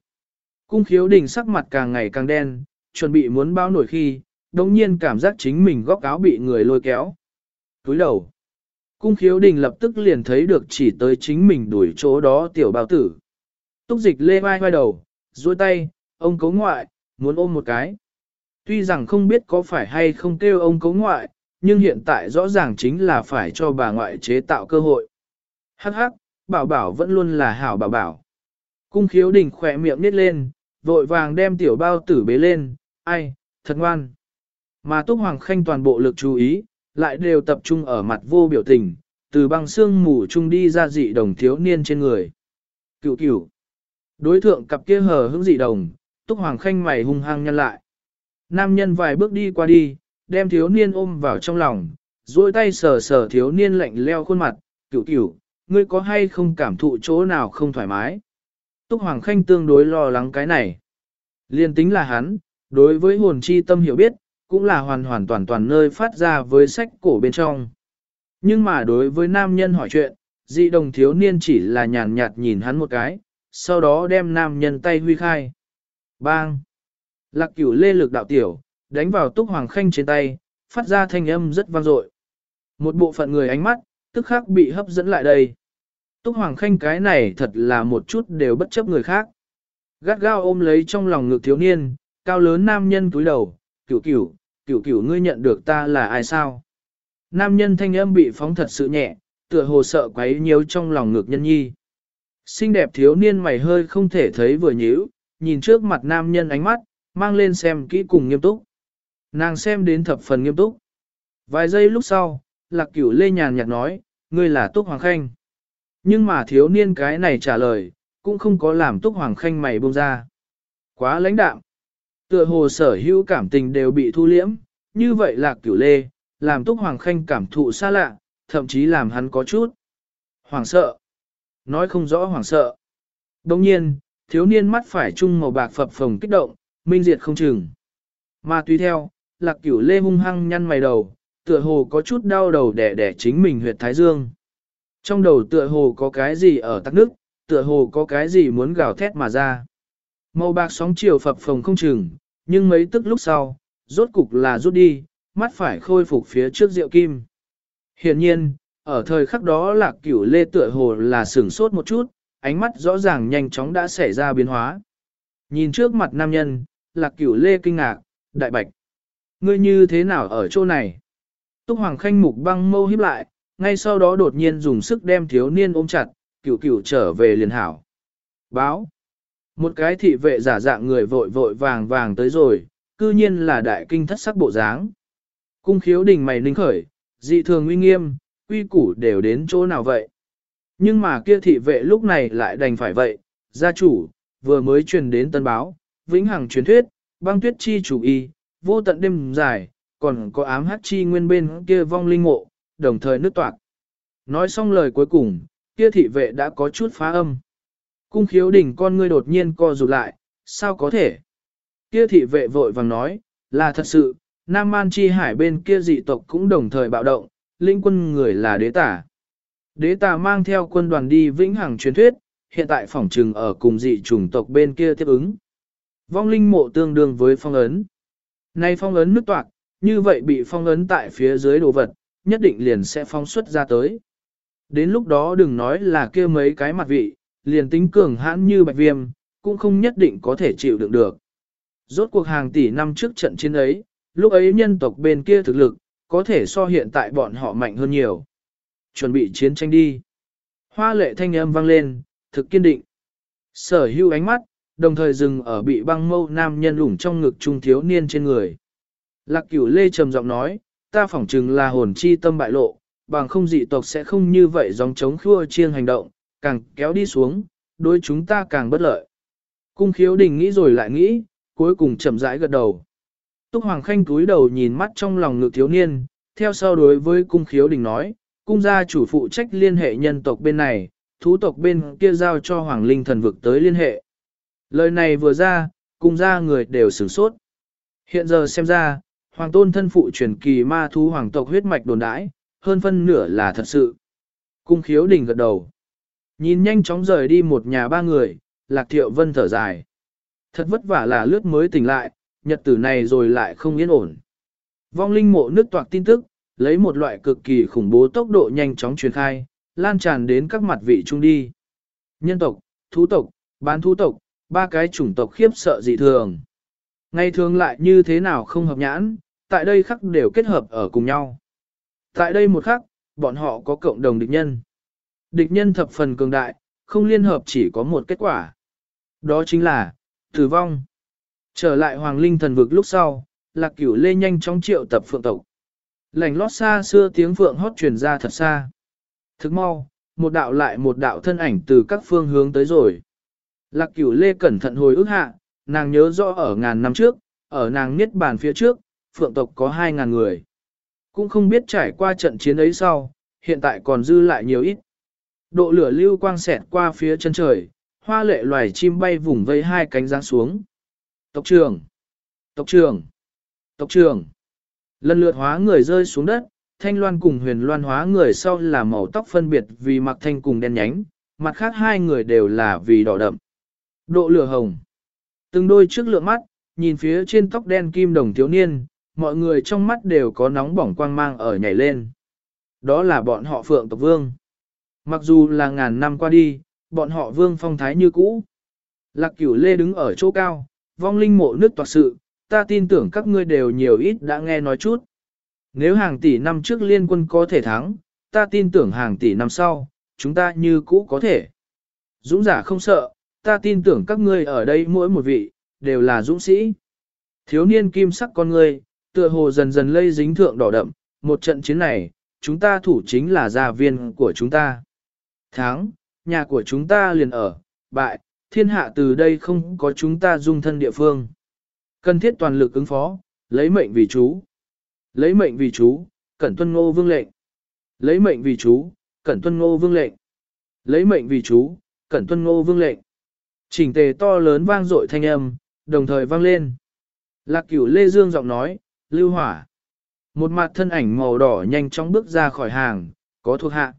Cung khiếu đỉnh sắc mặt càng ngày càng đen, chuẩn bị muốn bao nổi khi, đồng nhiên cảm giác chính mình góc áo bị người lôi kéo. Túi đầu. Cung khiếu đình lập tức liền thấy được chỉ tới chính mình đuổi chỗ đó tiểu bao tử. Túc dịch lê vai vai đầu, duỗi tay, ông cấu ngoại, muốn ôm một cái. Tuy rằng không biết có phải hay không kêu ông cấu ngoại, nhưng hiện tại rõ ràng chính là phải cho bà ngoại chế tạo cơ hội. Hắc hắc, bảo bảo vẫn luôn là hảo bảo bảo. Cung khiếu đình khỏe miệng nít lên, vội vàng đem tiểu bao tử bế lên, ai, thật ngoan. Mà Túc Hoàng Khanh toàn bộ lực chú ý, lại đều tập trung ở mặt vô biểu tình, từ băng xương mù chung đi ra dị đồng thiếu niên trên người. Cựu cựu. Đối thượng cặp kia hờ hững dị đồng, Túc Hoàng Khanh mày hung hăng nhăn lại. Nam nhân vài bước đi qua đi, đem thiếu niên ôm vào trong lòng, duỗi tay sờ sờ thiếu niên lạnh leo khuôn mặt, cựu cựu, ngươi có hay không cảm thụ chỗ nào không thoải mái? Túc Hoàng Khanh tương đối lo lắng cái này. Liên tính là hắn, đối với hồn chi tâm hiểu biết, cũng là hoàn hoàn toàn toàn nơi phát ra với sách cổ bên trong. Nhưng mà đối với nam nhân hỏi chuyện, dị đồng thiếu niên chỉ là nhàn nhạt nhìn hắn một cái, sau đó đem nam nhân tay huy khai. Bang! Lạc cửu lê lực đạo tiểu, đánh vào túc hoàng khanh trên tay, phát ra thanh âm rất vang dội. Một bộ phận người ánh mắt, tức khắc bị hấp dẫn lại đây. Túc hoàng khanh cái này thật là một chút đều bất chấp người khác. Gắt gao ôm lấy trong lòng ngực thiếu niên, cao lớn nam nhân túi đầu, cửu cửu, cửu cửu ngươi nhận được ta là ai sao? Nam nhân thanh âm bị phóng thật sự nhẹ, tựa hồ sợ quấy nhiều trong lòng ngược nhân nhi. Xinh đẹp thiếu niên mày hơi không thể thấy vừa nhíu, nhìn trước mặt nam nhân ánh mắt, mang lên xem kỹ cùng nghiêm túc. Nàng xem đến thập phần nghiêm túc. Vài giây lúc sau, lạc cửu lê nhàn nhạt nói, ngươi là Túc Hoàng Khanh. Nhưng mà thiếu niên cái này trả lời, cũng không có làm Túc Hoàng Khanh mày buông ra. Quá lãnh đạm. Tựa hồ sở hữu cảm tình đều bị thu liễm, như vậy lạc cửu lê, làm Túc Hoàng Khanh cảm thụ xa lạ, thậm chí làm hắn có chút. Hoàng sợ. Nói không rõ hoàng sợ. Đồng nhiên, thiếu niên mắt phải trung màu bạc phập phồng kích động, minh diệt không chừng. Mà tùy theo, lạc cửu lê hung hăng nhăn mày đầu, tựa hồ có chút đau đầu đẻ đẻ chính mình huyệt thái dương. Trong đầu tựa hồ có cái gì ở tắc nước, tựa hồ có cái gì muốn gào thét mà ra. Màu bạc sóng chiều phập phồng không chừng, nhưng mấy tức lúc sau, rốt cục là rút đi, mắt phải khôi phục phía trước rượu kim. Hiện nhiên, ở thời khắc đó lạc cửu lê tựa hồ là sửng sốt một chút, ánh mắt rõ ràng nhanh chóng đã xảy ra biến hóa. Nhìn trước mặt nam nhân, lạc cửu lê kinh ngạc, đại bạch. Ngươi như thế nào ở chỗ này? Túc Hoàng Khanh mục băng mâu híp lại, ngay sau đó đột nhiên dùng sức đem thiếu niên ôm chặt, cửu cửu trở về liền hảo. Báo. Một cái thị vệ giả dạng người vội vội vàng vàng tới rồi, cư nhiên là đại kinh thất sắc bộ dáng. Cung khiếu đình mày ninh khởi, dị thường uy nghiêm, quy củ đều đến chỗ nào vậy? Nhưng mà kia thị vệ lúc này lại đành phải vậy, gia chủ, vừa mới truyền đến tân báo, vĩnh hằng truyền thuyết, băng tuyết chi chủ y, vô tận đêm dài, còn có ám hát chi nguyên bên kia vong linh mộ, đồng thời nứt toạc. Nói xong lời cuối cùng, kia thị vệ đã có chút phá âm. Cung khiếu đỉnh con ngươi đột nhiên co rụt lại, sao có thể? Kia thị vệ vội vàng nói, là thật sự, Nam Man Chi Hải bên kia dị tộc cũng đồng thời bạo động, linh quân người là đế tả. Đế tả mang theo quân đoàn đi vĩnh hằng truyền thuyết, hiện tại phỏng trừng ở cùng dị chủng tộc bên kia tiếp ứng. Vong linh mộ tương đương với phong ấn. Nay phong ấn nứt toạc, như vậy bị phong ấn tại phía dưới đồ vật, nhất định liền sẽ phong xuất ra tới. Đến lúc đó đừng nói là kia mấy cái mặt vị, liền tính cường hãn như bạch viêm, cũng không nhất định có thể chịu đựng được. Rốt cuộc hàng tỷ năm trước trận chiến ấy, lúc ấy nhân tộc bên kia thực lực, có thể so hiện tại bọn họ mạnh hơn nhiều. Chuẩn bị chiến tranh đi. Hoa lệ thanh âm vang lên, thực kiên định. Sở hưu ánh mắt, đồng thời dừng ở bị băng mâu nam nhân lủng trong ngực trung thiếu niên trên người. Lạc cửu lê trầm giọng nói, ta phỏng chừng là hồn chi tâm bại lộ, bằng không dị tộc sẽ không như vậy dòng chống khua chiêng hành động, càng kéo đi xuống, đối chúng ta càng bất lợi. Cung khiếu đình nghĩ rồi lại nghĩ, cuối cùng chậm rãi gật đầu. Túc Hoàng Khanh túi đầu nhìn mắt trong lòng ngự thiếu niên, theo sau đối với cung khiếu đình nói, cung gia chủ phụ trách liên hệ nhân tộc bên này, thú tộc bên kia giao cho Hoàng Linh thần vực tới liên hệ. Lời này vừa ra, cung gia người đều sửng sốt. Hiện giờ xem ra, Hoàng tôn thân phụ truyền kỳ ma thú hoàng tộc huyết mạch đồn đãi, hơn phân nửa là thật sự. Cung khiếu đình gật đầu. Nhìn nhanh chóng rời đi một nhà ba người, lạc thiệu vân thở dài. Thật vất vả là lướt mới tỉnh lại, nhật tử này rồi lại không yên ổn. Vong linh mộ nước toạc tin tức, lấy một loại cực kỳ khủng bố tốc độ nhanh chóng truyền khai, lan tràn đến các mặt vị trung đi. Nhân tộc, thú tộc, bán thú tộc, ba cái chủng tộc khiếp sợ dị thường. Ngày thường lại như thế nào không hợp nhãn, tại đây khắc đều kết hợp ở cùng nhau. Tại đây một khắc, bọn họ có cộng đồng địch nhân. Địch nhân thập phần cường đại, không liên hợp chỉ có một kết quả. Đó chính là, tử vong. Trở lại Hoàng Linh thần vực lúc sau, lạc cửu lê nhanh chóng triệu tập phượng tộc. Lành lót xa xưa tiếng phượng hót truyền ra thật xa. Thức mau, một đạo lại một đạo thân ảnh từ các phương hướng tới rồi. Lạc cửu lê cẩn thận hồi ức hạ, nàng nhớ rõ ở ngàn năm trước, ở nàng niết bàn phía trước, phượng tộc có hai ngàn người. Cũng không biết trải qua trận chiến ấy sau, hiện tại còn dư lại nhiều ít. Độ lửa lưu quang xẹt qua phía chân trời, hoa lệ loài chim bay vùng vây hai cánh giáng xuống. Tộc trưởng! Tộc trưởng! Tộc trưởng! Lần lượt hóa người rơi xuống đất, thanh loan cùng huyền loan hóa người sau là màu tóc phân biệt vì mặc thanh cùng đen nhánh, mặt khác hai người đều là vì đỏ đậm. Độ lửa hồng! Từng đôi trước lượng mắt, nhìn phía trên tóc đen kim đồng thiếu niên, mọi người trong mắt đều có nóng bỏng quang mang ở nhảy lên. Đó là bọn họ phượng tộc vương. Mặc dù là ngàn năm qua đi, bọn họ vương phong thái như cũ. Lạc cửu lê đứng ở chỗ cao, vong linh mộ nước toạc sự, ta tin tưởng các ngươi đều nhiều ít đã nghe nói chút. Nếu hàng tỷ năm trước liên quân có thể thắng, ta tin tưởng hàng tỷ năm sau, chúng ta như cũ có thể. Dũng giả không sợ, ta tin tưởng các ngươi ở đây mỗi một vị, đều là dũng sĩ. Thiếu niên kim sắc con ngươi, tựa hồ dần dần lây dính thượng đỏ đậm, một trận chiến này, chúng ta thủ chính là gia viên của chúng ta. Tháng, nhà của chúng ta liền ở, bại, thiên hạ từ đây không có chúng ta dung thân địa phương. Cần thiết toàn lực ứng phó, lấy mệnh vì chú. Lấy mệnh vì chú, cẩn tuân ngô vương lệnh. Lấy mệnh vì chú, cẩn tuân ngô vương lệnh. Lấy mệnh vì chú, cẩn tuân ngô vương lệnh. Chỉnh tề to lớn vang dội thanh âm, đồng thời vang lên. Lạc cửu Lê Dương giọng nói, lưu hỏa. Một mặt thân ảnh màu đỏ nhanh chóng bước ra khỏi hàng, có thuộc hạ.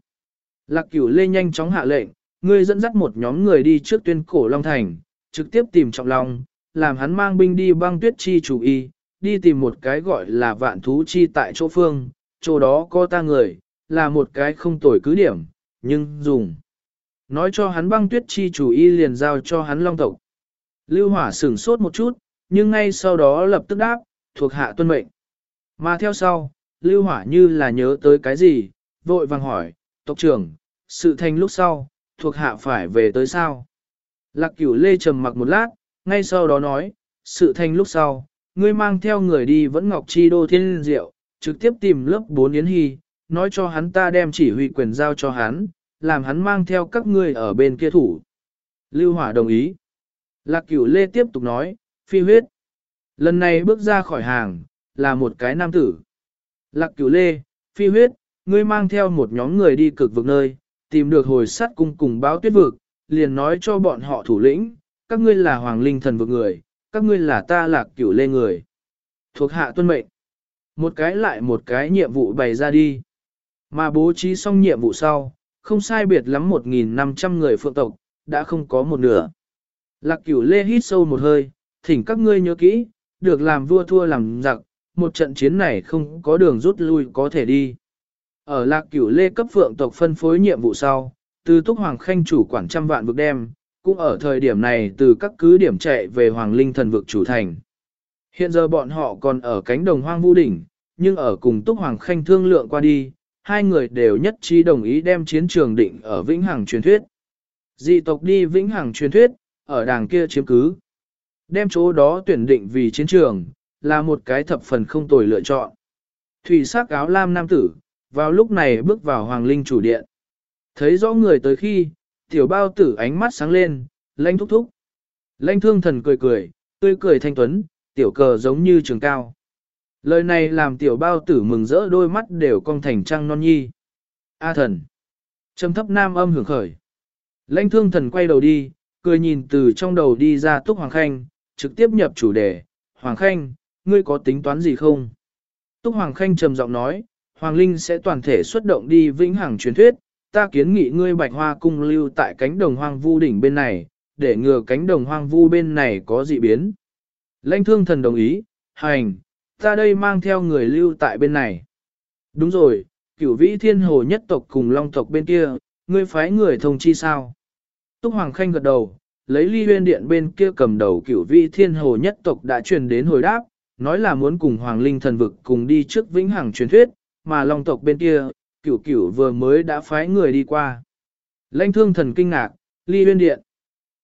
Lạc cửu Lê nhanh chóng hạ lệnh, ngươi dẫn dắt một nhóm người đi trước tuyên cổ Long Thành, trực tiếp tìm trọng Long, làm hắn mang binh đi băng tuyết chi chủ y, đi tìm một cái gọi là vạn thú chi tại chỗ phương, chỗ đó có ta người, là một cái không tồi cứ điểm, nhưng dùng. Nói cho hắn băng tuyết chi chủ y liền giao cho hắn long tộc. Lưu hỏa sửng sốt một chút, nhưng ngay sau đó lập tức đáp, thuộc hạ tuân mệnh. Mà theo sau, lưu hỏa như là nhớ tới cái gì, vội vàng hỏi, tộc trưởng, sự thành lúc sau, thuộc hạ phải về tới sao? Lạc cửu lê trầm mặc một lát, ngay sau đó nói, sự thành lúc sau, ngươi mang theo người đi vẫn ngọc chi đô thiên diệu, trực tiếp tìm lớp 4 Yến Hy, nói cho hắn ta đem chỉ huy quyền giao cho hắn, làm hắn mang theo các ngươi ở bên kia thủ. Lưu Hỏa đồng ý. Lạc cửu lê tiếp tục nói, phi huyết. Lần này bước ra khỏi hàng, là một cái nam tử. Lạc cửu lê, phi huyết, ngươi mang theo một nhóm người đi cực vực nơi, tìm được hồi sắt cung cùng báo tuyết vực, liền nói cho bọn họ thủ lĩnh, các ngươi là hoàng linh thần vực người, các ngươi là ta lạc cửu lê người. Thuộc hạ tuân mệnh. Một cái lại một cái nhiệm vụ bày ra đi. Mà bố trí xong nhiệm vụ sau, không sai biệt lắm 1.500 người phượng tộc, đã không có một nửa. Lạc cửu lê hít sâu một hơi, thỉnh các ngươi nhớ kỹ, được làm vua thua làm giặc, một trận chiến này không có đường rút lui có thể đi. Ở lạc cửu lê cấp phượng tộc phân phối nhiệm vụ sau, từ túc hoàng khanh chủ quản trăm vạn vực đem, cũng ở thời điểm này từ các cứ điểm chạy về hoàng linh thần vực chủ thành. Hiện giờ bọn họ còn ở cánh đồng hoang vu đỉnh, nhưng ở cùng túc hoàng khanh thương lượng qua đi, hai người đều nhất trí đồng ý đem chiến trường định ở vĩnh hằng truyền thuyết. Dị tộc đi vĩnh hằng truyền thuyết, ở đàng kia chiếm cứ. Đem chỗ đó tuyển định vì chiến trường, là một cái thập phần không tồi lựa chọn. Thủy sắc áo lam nam tử, vào lúc này bước vào hoàng linh chủ điện. Thấy rõ người tới khi, tiểu bao tử ánh mắt sáng lên, lanh thúc thúc. Lanh thương thần cười cười, tươi cười thanh tuấn, tiểu cờ giống như trường cao. Lời này làm tiểu bao tử mừng rỡ đôi mắt đều cong thành trăng non nhi. A thần. Trầm thấp nam âm hưởng khởi. Lanh thương thần quay đầu đi, cười nhìn từ trong đầu đi ra Túc Hoàng Khanh, trực tiếp nhập chủ đề. Hoàng Khanh, ngươi có tính toán gì không? Túc Hoàng Khanh trầm giọng nói, Hoàng Linh sẽ toàn thể xuất động đi vĩnh hằng truyền thuyết, ta kiến nghị ngươi bạch hoa cung lưu tại cánh đồng hoang vu đỉnh bên này, để ngừa cánh đồng hoang vu bên này có dị biến. Lãnh thương thần đồng ý, hành, ta đây mang theo người lưu tại bên này. Đúng rồi, cửu vĩ thiên hồ nhất tộc cùng long tộc bên kia, ngươi phái người thông chi sao? Túc Hoàng Khanh gật đầu, lấy ly huyên điện bên kia cầm đầu cửu vĩ thiên hồ nhất tộc đã truyền đến hồi đáp, nói là muốn cùng Hoàng Linh thần vực cùng đi trước vĩnh hằng truyền thuyết, mà long tộc bên kia, cửu cửu vừa mới đã phái người đi qua. Lãnh thương thần kinh ngạc, ly huyên điện.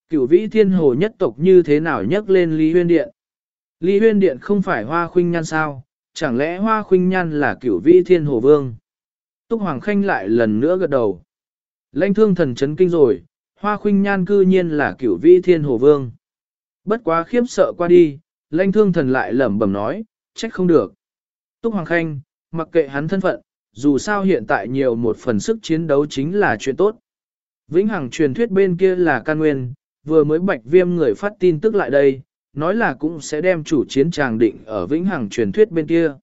Cửu vĩ thiên hồ nhất tộc như thế nào nhắc lên ly huyên điện? Ly huyên điện không phải hoa khuynh nhan sao, chẳng lẽ hoa khuynh nhan là cửu vĩ thiên hồ vương? Túc Hoàng Khanh lại lần nữa gật đầu. Lãnh thương thần chấn kinh rồi, hoa khuynh nhan cư nhiên là cửu vĩ thiên hồ vương. Bất quá khiếp sợ qua đi, lãnh thương thần lại lẩm bẩm nói, trách không được. Túc Hoàng Khanh, mặc kệ hắn thân phận, dù sao hiện tại nhiều một phần sức chiến đấu chính là chuyện tốt. Vĩnh Hằng truyền thuyết bên kia là can nguyên, vừa mới bạch viêm người phát tin tức lại đây, nói là cũng sẽ đem chủ chiến tràng định ở Vĩnh Hằng truyền thuyết bên kia.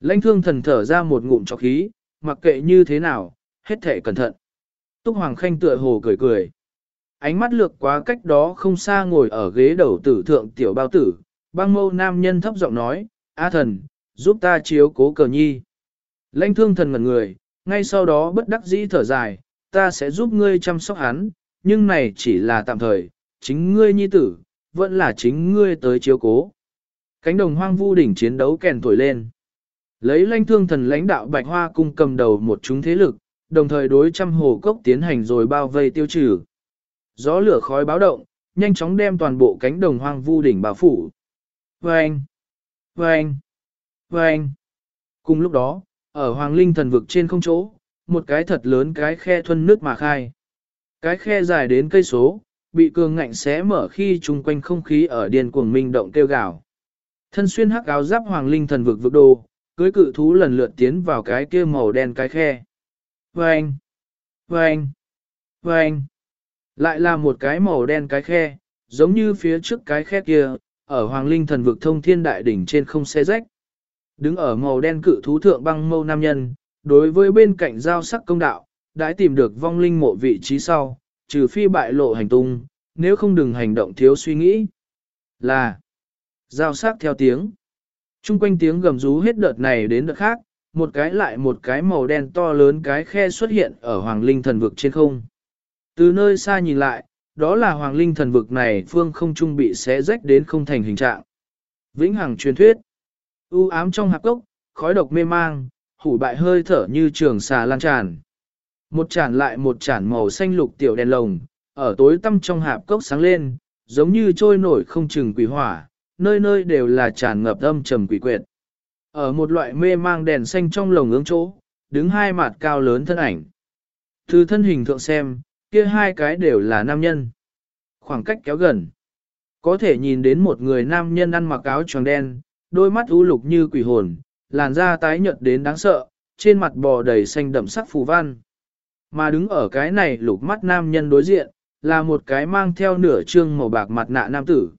Lãnh thương thần thở ra một ngụm trọc khí, mặc kệ như thế nào, hết thể cẩn thận. Túc Hoàng Khanh tựa hồ cười cười. Ánh mắt lược quá cách đó không xa ngồi ở ghế đầu tử thượng tiểu bao tử, băng mâu nam nhân thấp giọng nói, A thần, giúp ta chiếu cố cờ nhi. Lãnh thương thần ngẩn người, ngay sau đó bất đắc dĩ thở dài, ta sẽ giúp ngươi chăm sóc hắn, nhưng này chỉ là tạm thời, chính ngươi nhi tử, vẫn là chính ngươi tới chiếu cố. Cánh đồng hoang vu đỉnh chiến đấu kèn thổi lên. Lấy lãnh thương thần lãnh đạo bạch hoa cung cầm đầu một chúng thế lực, đồng thời đối trăm hồ cốc tiến hành rồi bao vây tiêu trừ. Gió lửa khói báo động, nhanh chóng đem toàn bộ cánh đồng hoang vu đỉnh bao phủ. Vâng! Vâng! Vâng! Cùng lúc đó, ở hoàng linh thần vực trên không chỗ, một cái thật lớn cái khe thuân nước mà khai. Cái khe dài đến cây số, bị cường ngạnh xé mở khi chung quanh không khí ở điền cuồng minh động kêu gào. Thân xuyên hắc áo giáp hoàng linh thần vực vực đồ, cưới cự thú lần lượt tiến vào cái kia màu đen cái khe. Và anh, và anh, và anh, Lại là một cái màu đen cái khe, giống như phía trước cái khe kia, ở hoàng linh thần vực thông thiên đại đỉnh trên không xe rách. Đứng ở màu đen cự thú thượng băng mâu nam nhân, đối với bên cạnh giao sắc công đạo, đã tìm được vong linh mộ vị trí sau, trừ phi bại lộ hành tung, nếu không đừng hành động thiếu suy nghĩ. Là giao sắc theo tiếng. Trung quanh tiếng gầm rú hết đợt này đến đợt khác, một cái lại một cái màu đen to lớn cái khe xuất hiện ở hoàng linh thần vực trên không. Từ nơi xa nhìn lại, đó là hoàng linh thần vực này phương không trung bị xé rách đến không thành hình trạng. Vĩnh hằng truyền thuyết. U ám trong hạp cốc, khói độc mê mang, hủ bại hơi thở như trường xà lan tràn. Một chản lại một chản màu xanh lục tiểu đèn lồng, ở tối tăm trong hạp cốc sáng lên, giống như trôi nổi không chừng quỷ hỏa, nơi nơi đều là tràn ngập âm trầm quỷ quyệt. Ở một loại mê mang đèn xanh trong lồng ương chỗ, đứng hai mặt cao lớn thân ảnh. Từ thân hình thượng xem, kia hai cái đều là nam nhân. Khoảng cách kéo gần. Có thể nhìn đến một người nam nhân ăn mặc áo tròn đen, đôi mắt u lục như quỷ hồn, làn da tái nhợt đến đáng sợ, trên mặt bò đầy xanh đậm sắc phù văn. Mà đứng ở cái này lục mắt nam nhân đối diện, là một cái mang theo nửa trương màu bạc mặt nạ nam tử.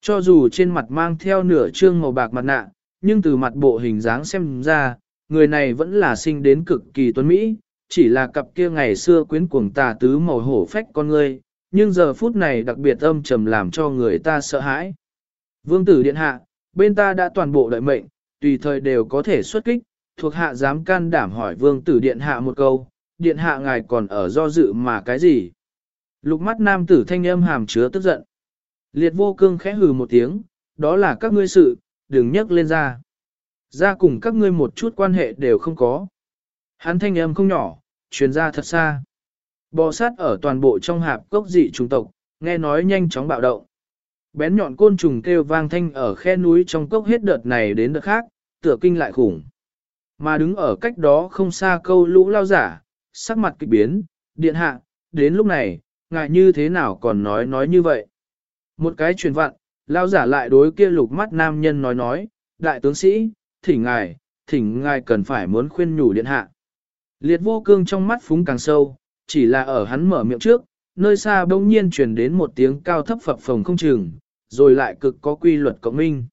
Cho dù trên mặt mang theo nửa trương màu bạc mặt nạ, nhưng từ mặt bộ hình dáng xem ra, người này vẫn là sinh đến cực kỳ tuấn Mỹ, chỉ là cặp kia ngày xưa quyến cuồng tà tứ màu hổ phách con người, nhưng giờ phút này đặc biệt âm trầm làm cho người ta sợ hãi. Vương tử điện hạ, bên ta đã toàn bộ đợi mệnh, tùy thời đều có thể xuất kích, thuộc hạ dám can đảm hỏi vương tử điện hạ một câu, điện hạ ngài còn ở do dự mà cái gì? Lục mắt nam tử thanh âm hàm chứa tức giận. Liệt vô cương khẽ hừ một tiếng, đó là các ngươi sự, đừng nhắc lên ra. Ra cùng các ngươi một chút quan hệ đều không có. Hắn thanh âm không nhỏ, truyền ra thật xa. Bò sát ở toàn bộ trong hạp cốc dị trùng tộc, nghe nói nhanh chóng bạo động. Bén nhọn côn trùng kêu vang thanh ở khe núi trong cốc hết đợt này đến đợt khác, tựa kinh lại khủng. Mà đứng ở cách đó không xa câu lũ lao giả, sắc mặt kịch biến, điện hạ, đến lúc này, ngại như thế nào còn nói nói như vậy. Một cái truyền vặn, lao giả lại đối kia lục mắt nam nhân nói nói, đại tướng sĩ, thỉnh ngài, thỉnh ngài cần phải muốn khuyên nhủ điện hạ. Liệt vô cương trong mắt phúng càng sâu, chỉ là ở hắn mở miệng trước, nơi xa bỗng nhiên truyền đến một tiếng cao thấp phập phồng không chừng, rồi lại cực có quy luật cộng minh.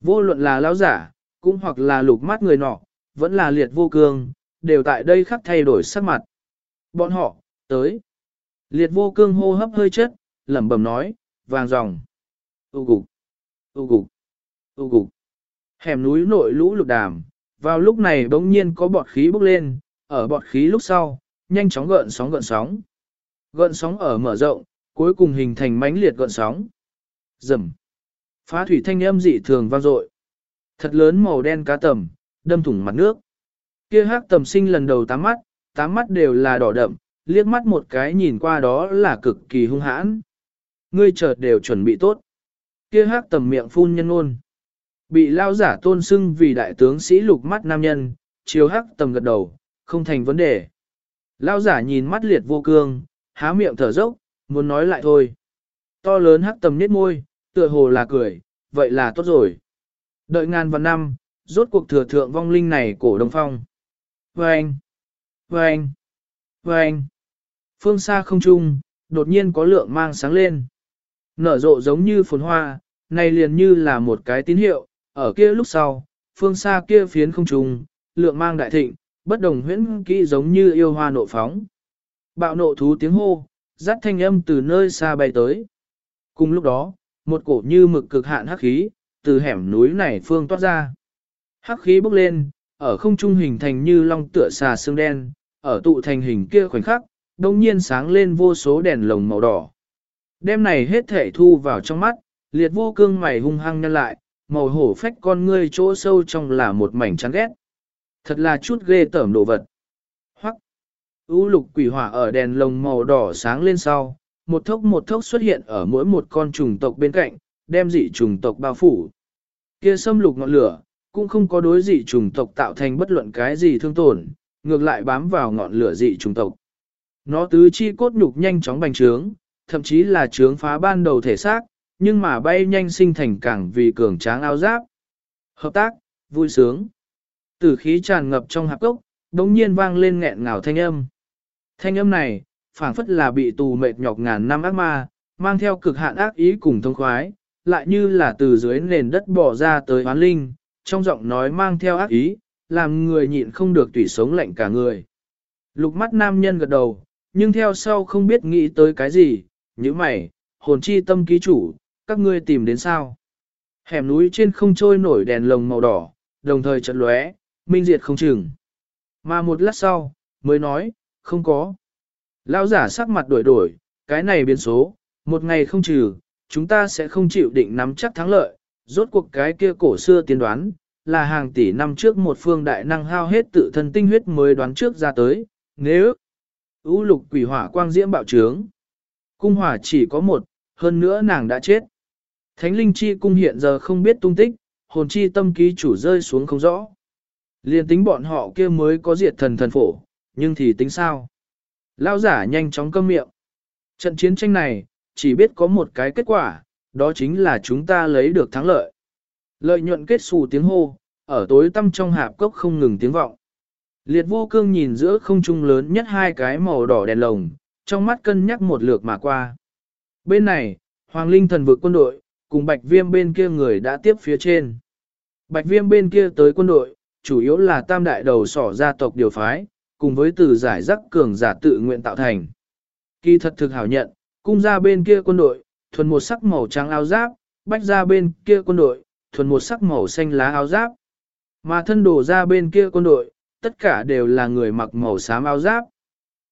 Vô luận là lão giả, cũng hoặc là lục mắt người nọ, vẫn là liệt vô cương, đều tại đây khắc thay đổi sắc mặt. Bọn họ, tới. Liệt vô cương hô hấp hơi chất, lẩm bẩm nói, vàng dòng. U gục, u gục, u gục. Hẻm núi nội lũ lục đàm, vào lúc này bỗng nhiên có bọt khí bốc lên, ở bọt khí lúc sau, nhanh chóng gợn sóng gợn sóng. Gợn sóng ở mở rộng, cuối cùng hình thành mãnh liệt gợn sóng. Rầm. Phá thủy thanh âm dị thường vang dội. Thật lớn màu đen cá tầm, đâm thủng mặt nước. Kia hắc tầm sinh lần đầu tám mắt, tám mắt đều là đỏ đậm, liếc mắt một cái nhìn qua đó là cực kỳ hung hãn. Ngươi chợt đều chuẩn bị tốt. Kia hắc tầm miệng phun nhân ngôn. Bị lao giả tôn xưng vì đại tướng sĩ lục mắt nam nhân, chiếu hắc tầm gật đầu, không thành vấn đề. Lao giả nhìn mắt liệt vô cương, há miệng thở dốc, muốn nói lại thôi. To lớn hắc tầm nhếch môi, tựa hồ là cười, vậy là tốt rồi. Đợi ngàn vạn năm, rốt cuộc thừa thượng vong linh này cổ đông phong. Vâng! Vâng! Vâng! Phương xa không trung, đột nhiên có lượng mang sáng lên. Nở rộ giống như phồn hoa, này liền như là một cái tín hiệu, ở kia lúc sau, phương xa kia phiến không trung, lượng mang đại thịnh, bất đồng huyễn kỹ giống như yêu hoa nộ phóng. Bạo nộ thú tiếng hô, dắt thanh âm từ nơi xa bay tới. Cùng lúc đó, một cổ như mực cực hạn hắc khí, từ hẻm núi này phương toát ra. Hắc khí bốc lên, ở không trung hình thành như long tựa xà xương đen, ở tụ thành hình kia khoảnh khắc, đông nhiên sáng lên vô số đèn lồng màu đỏ. Đêm này hết thể thu vào trong mắt, liệt vô cương mày hung hăng nhăn lại, màu hổ phách con ngươi chỗ sâu trong là một mảnh chán ghét. Thật là chút ghê tởm đồ vật. Hoặc, ưu lục quỷ hỏa ở đèn lồng màu đỏ sáng lên sau, một thốc một thốc xuất hiện ở mỗi một con trùng tộc bên cạnh, đem dị trùng tộc bao phủ. Kia xâm lục ngọn lửa, cũng không có đối dị trùng tộc tạo thành bất luận cái gì thương tổn, ngược lại bám vào ngọn lửa dị trùng tộc. Nó tứ chi cốt nhục nhanh chóng bành trướng, thậm chí là trướng phá ban đầu thể xác, nhưng mà bay nhanh sinh thành càng vì cường tráng áo giáp. Hợp tác, vui sướng. Tử khí tràn ngập trong hạp cốc, đống nhiên vang lên nghẹn ngào thanh âm. Thanh âm này, phảng phất là bị tù mệt nhọc ngàn năm ác ma, mang theo cực hạn ác ý cùng thông khoái, lại như là từ dưới nền đất bỏ ra tới hoán linh, trong giọng nói mang theo ác ý, làm người nhịn không được tùy sống lạnh cả người. Lục mắt nam nhân gật đầu, nhưng theo sau không biết nghĩ tới cái gì, như mày, hồn chi tâm ký chủ, các ngươi tìm đến sao. Hẻm núi trên không trôi nổi đèn lồng màu đỏ, đồng thời chật lóe, minh diệt không chừng. Mà một lát sau, mới nói, không có. Lão giả sắc mặt đổi đổi, cái này biến số, một ngày không trừ, chúng ta sẽ không chịu định nắm chắc thắng lợi, rốt cuộc cái kia cổ xưa tiên đoán, là hàng tỷ năm trước một phương đại năng hao hết tự thân tinh huyết mới đoán trước ra tới, nếu ưu lục quỷ hỏa quang diễm bạo trướng, cung hỏa chỉ có một, hơn nữa nàng đã chết. Thánh linh chi cung hiện giờ không biết tung tích, hồn chi tâm ký chủ rơi xuống không rõ. Liên tính bọn họ kia mới có diệt thần thần phổ, nhưng thì tính sao? Lao giả nhanh chóng câm miệng. Trận chiến tranh này, chỉ biết có một cái kết quả, đó chính là chúng ta lấy được thắng lợi. Lợi nhuận kết xù tiếng hô, ở tối tăm trong hạp cốc không ngừng tiếng vọng. Liệt vô cương nhìn giữa không trung lớn nhất hai cái màu đỏ đèn lồng, trong mắt cân nhắc một lượt mà qua. Bên này, Hoàng Linh thần vực quân đội, cùng Bạch Viêm bên kia người đã tiếp phía trên. Bạch Viêm bên kia tới quân đội, chủ yếu là tam đại đầu sỏ gia tộc điều phái, cùng với từ giải rắc cường giả tự nguyện tạo thành. Kỳ thật thực hảo nhận, cung ra bên kia quân đội, thuần một sắc màu trắng áo giáp, bách ra bên kia quân đội, thuần một sắc màu xanh lá áo giáp. Mà thân đổ ra bên kia quân đội, tất cả đều là người mặc màu xám áo giáp.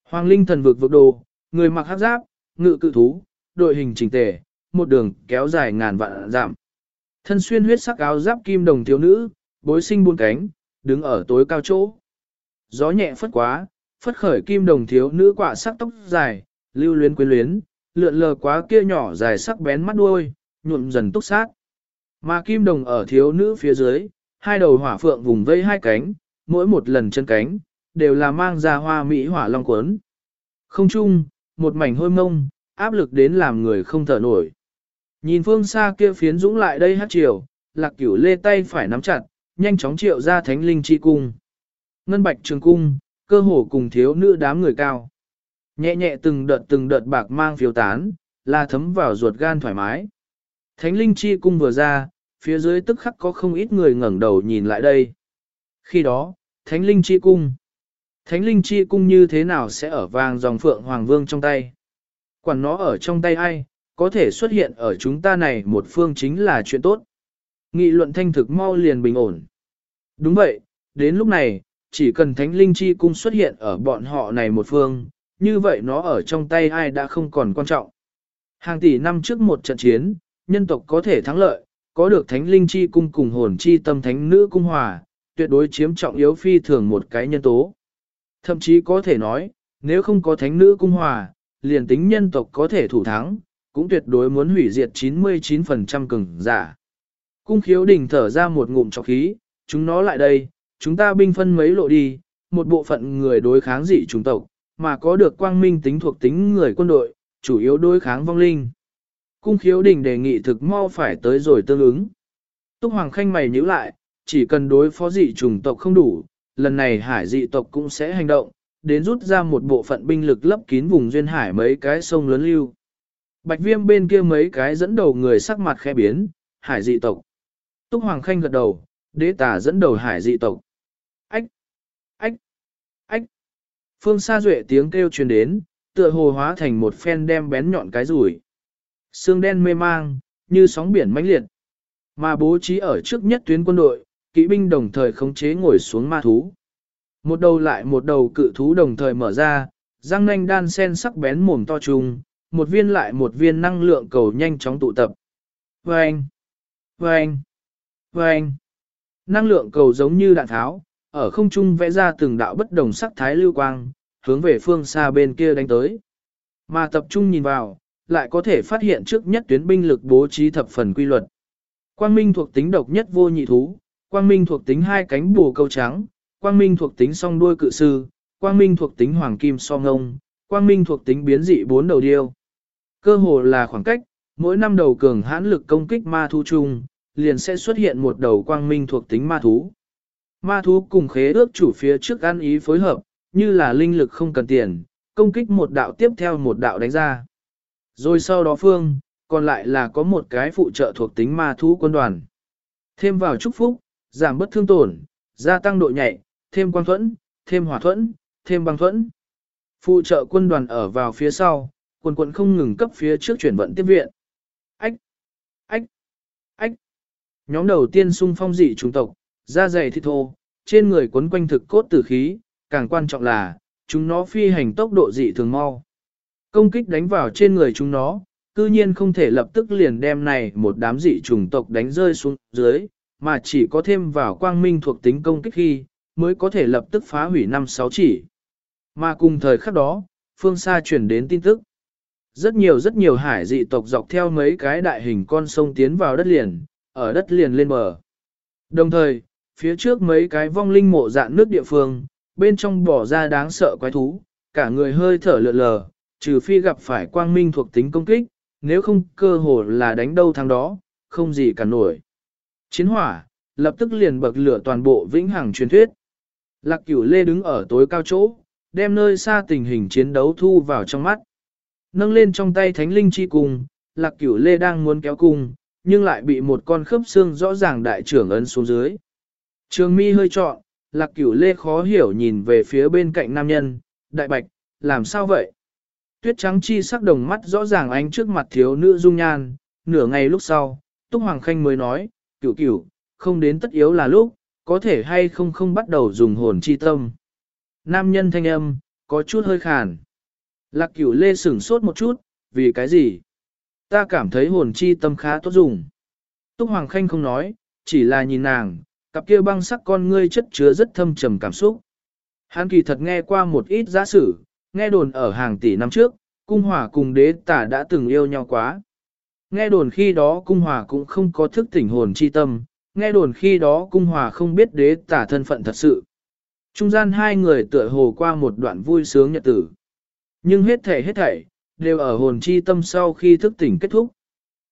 Hoàng linh thần vực vực đồ, người mặc hắc giáp, ngự cự thú, đội hình chỉnh tề, một đường kéo dài ngàn vạn giảm. Thân xuyên huyết sắc áo giáp kim đồng thiếu nữ, bối sinh buôn cánh, đứng ở tối cao chỗ. Gió nhẹ phất quá, phất khởi kim đồng thiếu nữ quạ sắc tóc dài, lưu luyến quyến luyến, lượn lờ quá kia nhỏ dài sắc bén mắt đuôi, nhuộm dần túc sát. Mà kim đồng ở thiếu nữ phía dưới, hai đầu hỏa phượng vùng vây hai cánh, mỗi một lần chân cánh, đều là mang ra hoa mỹ hỏa long cuốn. Không chung, một mảnh hôi mông, áp lực đến làm người không thở nổi. Nhìn phương xa kia phiến dũng lại đây hát chiều, lạc cửu lê tay phải nắm chặt, nhanh chóng triệu ra thánh linh chi cung. Ngân bạch trường cung, cơ hồ cùng thiếu nữ đám người cao. Nhẹ nhẹ từng đợt từng đợt bạc mang phiếu tán, là thấm vào ruột gan thoải mái. Thánh linh chi cung vừa ra, phía dưới tức khắc có không ít người ngẩng đầu nhìn lại đây. Khi đó, thánh linh chi cung. Thánh linh chi cung như thế nào sẽ ở vàng dòng phượng hoàng vương trong tay? Quản nó ở trong tay ai, có thể xuất hiện ở chúng ta này một phương chính là chuyện tốt. Nghị luận thanh thực mau liền bình ổn. Đúng vậy, đến lúc này, chỉ cần thánh linh chi cung xuất hiện ở bọn họ này một phương, như vậy nó ở trong tay ai đã không còn quan trọng. Hàng tỷ năm trước một trận chiến, nhân tộc có thể thắng lợi, có được thánh linh chi cung cùng hồn chi tâm thánh nữ cung hòa, tuyệt đối chiếm trọng yếu phi thường một cái nhân tố. Thậm chí có thể nói, nếu không có thánh nữ cung hòa, liền tính nhân tộc có thể thủ thắng, cũng tuyệt đối muốn hủy diệt 99% cường giả. Cung khiếu đỉnh thở ra một ngụm trọc khí, chúng nó lại đây, chúng ta binh phân mấy lộ đi, một bộ phận người đối kháng dị chủng tộc, mà có được quang minh tính thuộc tính người quân đội, chủ yếu đối kháng vong linh. Cung khiếu đỉnh đề nghị thực mau phải tới rồi tương ứng. Túc Hoàng Khanh mày nhíu lại, chỉ cần đối phó dị chủng tộc không đủ, lần này hải dị tộc cũng sẽ hành động, đến rút ra một bộ phận binh lực lấp kín vùng duyên hải mấy cái sông lớn lưu. Bạch viêm bên kia mấy cái dẫn đầu người sắc mặt khẽ biến, hải dị tộc. Túc Hoàng Khanh gật đầu, đế tà dẫn đầu hải dị tộc. Ách! Ách! Phương xa duệ tiếng kêu truyền đến, tựa hồ hóa thành một phen đem bén nhọn cái rủi. Sương đen mê mang, như sóng biển mãnh liệt. Mà bố trí ở trước nhất tuyến quân đội, kỵ binh đồng thời khống chế ngồi xuống ma thú. Một đầu lại một đầu cự thú đồng thời mở ra, răng nanh đan sen sắc bén mồm to trùng, một viên lại một viên năng lượng cầu nhanh chóng tụ tập. Vâng! Vâng! Vâng! Năng lượng cầu giống như đạn tháo, ở không trung vẽ ra từng đạo bất đồng sắc thái lưu quang, hướng về phương xa bên kia đánh tới. Mà tập trung nhìn vào, lại có thể phát hiện trước nhất tuyến binh lực bố trí thập phần quy luật. Quang minh thuộc tính độc nhất vô nhị thú, quang minh thuộc tính hai cánh bù câu trắng, quang minh thuộc tính song đuôi cự sư, quang minh thuộc tính hoàng kim song ngông, quang minh thuộc tính biến dị bốn đầu điêu. Cơ hồ là khoảng cách, mỗi năm đầu cường hãn lực công kích ma thú chung, liền sẽ xuất hiện một đầu quang minh thuộc tính ma thú. Ma thú cùng khế ước chủ phía trước ăn ý phối hợp, như là linh lực không cần tiền, công kích một đạo tiếp theo một đạo đánh ra. Rồi sau đó phương, còn lại là có một cái phụ trợ thuộc tính ma thú quân đoàn. Thêm vào chúc phúc, giảm bất thương tổn, gia tăng độ nhạy, thêm quang thuẫn, thêm hỏa thuẫn, thêm băng thuẫn. Phụ trợ quân đoàn ở vào phía sau, quân quận không ngừng cấp phía trước chuyển vận tiếp viện. Ách! Ách! Ách! Nhóm đầu tiên xung phong dị trung tộc, da dày thịt thô, trên người quấn quanh thực cốt tử khí, càng quan trọng là, chúng nó phi hành tốc độ dị thường mau. Công kích đánh vào trên người chúng nó, cư nhiên không thể lập tức liền đem này một đám dị trùng tộc đánh rơi xuống dưới, mà chỉ có thêm vào quang minh thuộc tính công kích khi, mới có thể lập tức phá hủy năm sáu chỉ. Mà cùng thời khắc đó, phương xa chuyển đến tin tức. Rất nhiều rất nhiều hải dị tộc dọc theo mấy cái đại hình con sông tiến vào đất liền, ở đất liền lên bờ. Đồng thời, phía trước mấy cái vong linh mộ dạn nước địa phương, bên trong bỏ ra đáng sợ quái thú, cả người hơi thở lượn lờ, trừ phi gặp phải quang minh thuộc tính công kích, nếu không cơ hồ là đánh đâu thắng đó, không gì cả nổi. Chiến hỏa, lập tức liền bậc lửa toàn bộ vĩnh hằng truyền thuyết. Lạc cửu lê đứng ở tối cao chỗ, đem nơi xa tình hình chiến đấu thu vào trong mắt. Nâng lên trong tay thánh linh chi cung, lạc cửu lê đang muốn kéo cung, nhưng lại bị một con khớp xương rõ ràng đại trưởng ấn xuống dưới. Trường mi hơi trọn, lạc cửu lê khó hiểu nhìn về phía bên cạnh nam nhân, đại bạch, làm sao vậy? Tuyết trắng chi sắc đồng mắt rõ ràng ánh trước mặt thiếu nữ dung nhan, nửa ngày lúc sau, Túc Hoàng Khanh mới nói, cửu cửu, không đến tất yếu là lúc, có thể hay không không bắt đầu dùng hồn chi tâm. Nam nhân thanh âm, có chút hơi khàn. Lạc cửu lê sửng sốt một chút, vì cái gì? Ta cảm thấy hồn chi tâm khá tốt dùng. Túc Hoàng Khanh không nói, chỉ là nhìn nàng, cặp kia băng sắc con ngươi chất chứa rất thâm trầm cảm xúc. Hắn kỳ thật nghe qua một ít giả sử, nghe đồn ở hàng tỷ năm trước, cung hòa cùng đế tả đã từng yêu nhau quá. Nghe đồn khi đó cung hòa cũng không có thức tỉnh hồn chi tâm, nghe đồn khi đó cung hòa không biết đế tả thân phận thật sự. Trung gian hai người tựa hồ qua một đoạn vui sướng nhật tử. Nhưng hết thể hết thảy, đều ở hồn chi tâm sau khi thức tỉnh kết thúc.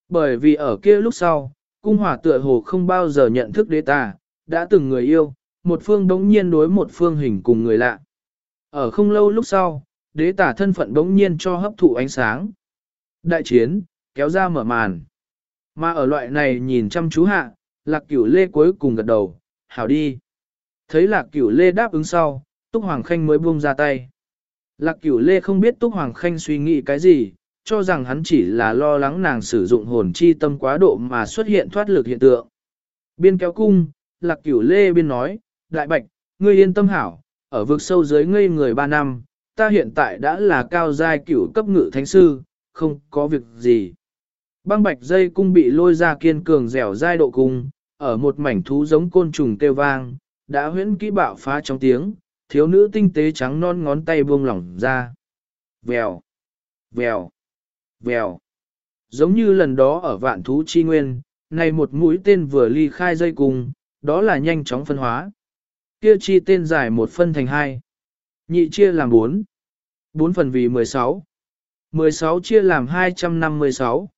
Bởi vì ở kia lúc sau, cung hòa tựa hồ không bao giờ nhận thức đế tả, đã từng người yêu, một phương đống nhiên đối một phương hình cùng người lạ. Ở không lâu lúc sau, đế tả thân phận đống nhiên cho hấp thụ ánh sáng. Đại chiến, kéo ra mở màn. Mà ở loại này nhìn chăm chú hạ, lạc cửu lê cuối cùng gật đầu, hảo đi. Thấy lạc cửu lê đáp ứng sau, Túc Hoàng Khanh mới buông ra tay. Lạc cửu lê không biết Túc Hoàng Khanh suy nghĩ cái gì, cho rằng hắn chỉ là lo lắng nàng sử dụng hồn chi tâm quá độ mà xuất hiện thoát lực hiện tượng. Biên kéo cung, lạc cửu lê biên nói, đại bạch, ngươi yên tâm hảo, ở vực sâu dưới ngây người ba năm, ta hiện tại đã là cao giai cửu cấp ngự thánh sư, không có việc gì. Băng bạch dây cung bị lôi ra kiên cường dẻo dai độ cung, ở một mảnh thú giống côn trùng kêu vang, đã huyễn kỹ bạo phá trong tiếng, thiếu nữ tinh tế trắng non ngón tay buông lỏng ra. Vèo, vèo, vèo. Giống như lần đó ở vạn thú chi nguyên, này một mũi tên vừa ly khai dây cung đó là nhanh chóng phân hóa. Kia chi tên giải một phân thành hai. Nhị chia làm bốn. Bốn phần vì mười sáu. Mười sáu chia làm hai trăm năm mươi sáu.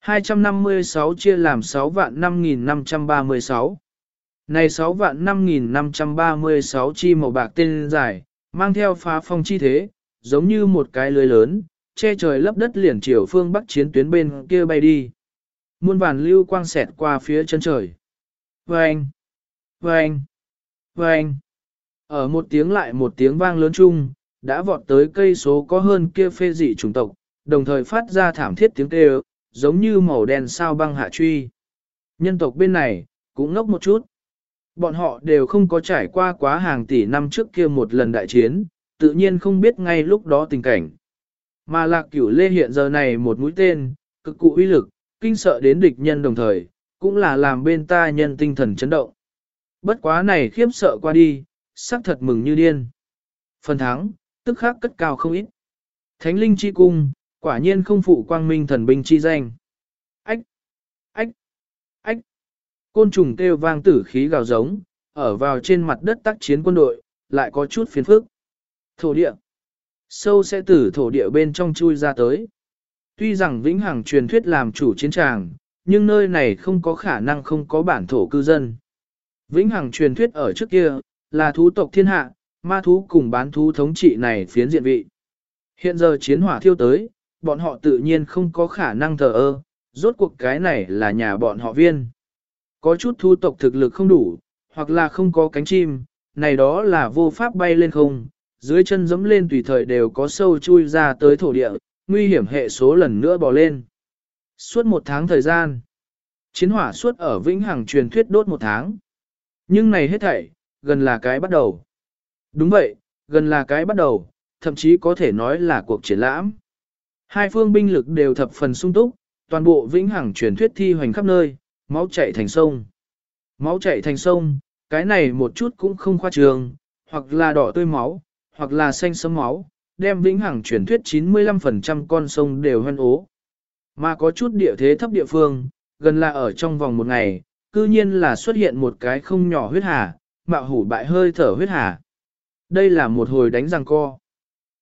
Hai trăm năm mươi sáu chia làm sáu vạn năm nghìn năm trăm ba mươi sáu. Này 6 vạn 5.536 chi màu bạc tên dài, mang theo phá phong chi thế, giống như một cái lưới lớn, che trời lấp đất liền chiều phương bắc chiến tuyến bên kia bay đi. Muôn vàn lưu quang xẹt qua phía chân trời. Vâng! Vâng! Vâng! Ở một tiếng lại một tiếng vang lớn chung, đã vọt tới cây số có hơn kia phê dị chủng tộc, đồng thời phát ra thảm thiết tiếng kêu, giống như màu đen sao băng hạ truy. Nhân tộc bên này, cũng ngốc một chút. Bọn họ đều không có trải qua quá hàng tỷ năm trước kia một lần đại chiến, tự nhiên không biết ngay lúc đó tình cảnh. Mà lạc cửu lê hiện giờ này một mũi tên, cực cụ uy lực, kinh sợ đến địch nhân đồng thời, cũng là làm bên ta nhân tinh thần chấn động. Bất quá này khiếp sợ qua đi, sắc thật mừng như điên. Phần thắng, tức khắc cất cao không ít. Thánh linh chi cung, quả nhiên không phụ quang minh thần binh chi danh. Ách! Ách! Ách! Côn trùng kêu vang tử khí gào giống, ở vào trên mặt đất tác chiến quân đội, lại có chút phiền phức. Thổ địa. Sâu sẽ từ thổ địa bên trong chui ra tới. Tuy rằng vĩnh hằng truyền thuyết làm chủ chiến tràng, nhưng nơi này không có khả năng không có bản thổ cư dân. Vĩnh hằng truyền thuyết ở trước kia, là thú tộc thiên hạ, ma thú cùng bán thú thống trị này phiến diện vị. Hiện giờ chiến hỏa thiêu tới, bọn họ tự nhiên không có khả năng thờ ơ, rốt cuộc cái này là nhà bọn họ viên. Có chút thú tộc thực lực không đủ, hoặc là không có cánh chim, này đó là vô pháp bay lên không, dưới chân dẫm lên tùy thời đều có sâu chui ra tới thổ địa, nguy hiểm hệ số lần nữa bò lên. Suốt một tháng thời gian, chiến hỏa suốt ở Vĩnh Hằng truyền thuyết đốt một tháng. Nhưng này hết thảy, gần là cái bắt đầu. Đúng vậy, gần là cái bắt đầu, thậm chí có thể nói là cuộc triển lãm. Hai phương binh lực đều thập phần sung túc, toàn bộ Vĩnh Hằng truyền thuyết thi hoành khắp nơi, máu chảy thành sông. Máu chảy thành sông, cái này một chút cũng không khoa trường, hoặc là đỏ tươi máu, hoặc là xanh sấm máu, đem vĩnh hằng truyền thuyết 95% con sông đều hoen ố. Mà có chút địa thế thấp địa phương, gần là ở trong vòng một ngày, cư nhiên là xuất hiện một cái không nhỏ huyết hà, mạo hủ bại hơi thở huyết hà. Đây là một hồi đánh răng co.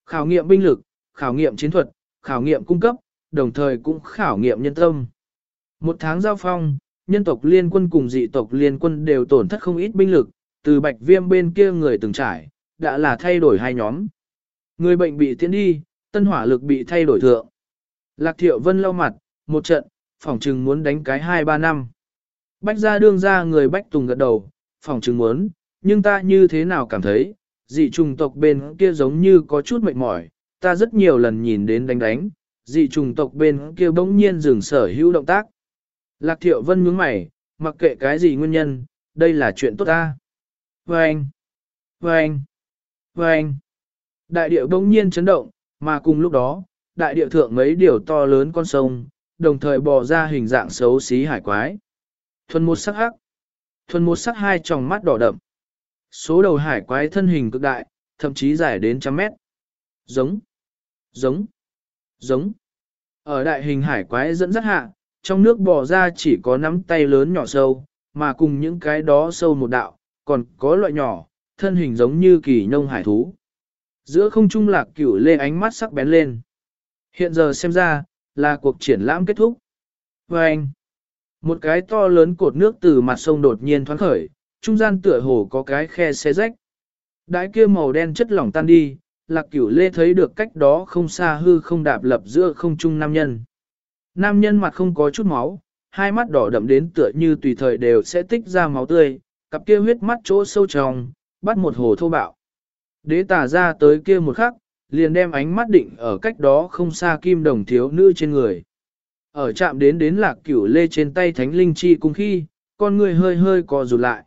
Khảo nghiệm binh lực, khảo nghiệm chiến thuật, khảo nghiệm cung cấp, đồng thời cũng khảo nghiệm nhân tâm. Một tháng giao phong, nhân tộc liên quân cùng dị tộc liên quân đều tổn thất không ít binh lực, từ bạch viêm bên kia người từng trải, đã là thay đổi hai nhóm. Người bệnh bị tiến đi, tân hỏa lực bị thay đổi thượng. Lạc thiệu vân lau mặt, một trận, phỏng trừng muốn đánh cái 2-3 năm. Bách ra đương ra người bách tùng gật đầu, phòng chứng muốn, nhưng ta như thế nào cảm thấy, dị trùng tộc bên kia giống như có chút mệt mỏi, ta rất nhiều lần nhìn đến đánh đánh, dị trùng tộc bên kia bỗng nhiên dừng sở hữu động tác. Lạc thiệu vân nhướng mày, mặc kệ cái gì nguyên nhân, đây là chuyện tốt ta. Vâng! Vâng! Vâng! Đại điệu bỗng nhiên chấn động, mà cùng lúc đó, đại điệu thượng mấy điều to lớn con sông, đồng thời bò ra hình dạng xấu xí hải quái. Thuần một sắc hắc. Thuần một sắc hai tròng mắt đỏ đậm. Số đầu hải quái thân hình cực đại, thậm chí dài đến trăm mét. Giống. Giống. Giống. Ở đại hình hải quái dẫn dắt hạ, trong nước bò ra chỉ có nắm tay lớn nhỏ sâu, mà cùng những cái đó sâu một đạo, còn có loại nhỏ, thân hình giống như kỳ nông hải thú. Giữa không trung lạc cửu lê ánh mắt sắc bén lên. Hiện giờ xem ra, là cuộc triển lãm kết thúc. Và anh, một cái to lớn cột nước từ mặt sông đột nhiên thoáng khởi, trung gian tựa hồ có cái khe xé rách. Đái kia màu đen chất lỏng tan đi, lạc cửu lê thấy được cách đó không xa hư không đạp lập giữa không trung nam nhân. Nam nhân mặt không có chút máu, hai mắt đỏ đậm đến tựa như tùy thời đều sẽ tích ra máu tươi, cặp kia huyết mắt chỗ sâu trong, bắt một hồ thô bạo. Đế tả ra tới kia một khắc, liền đem ánh mắt định ở cách đó không xa kim đồng thiếu nữ trên người. Ở chạm đến đến lạc cửu lê trên tay thánh linh chi cung khi, con người hơi hơi co rụt lại.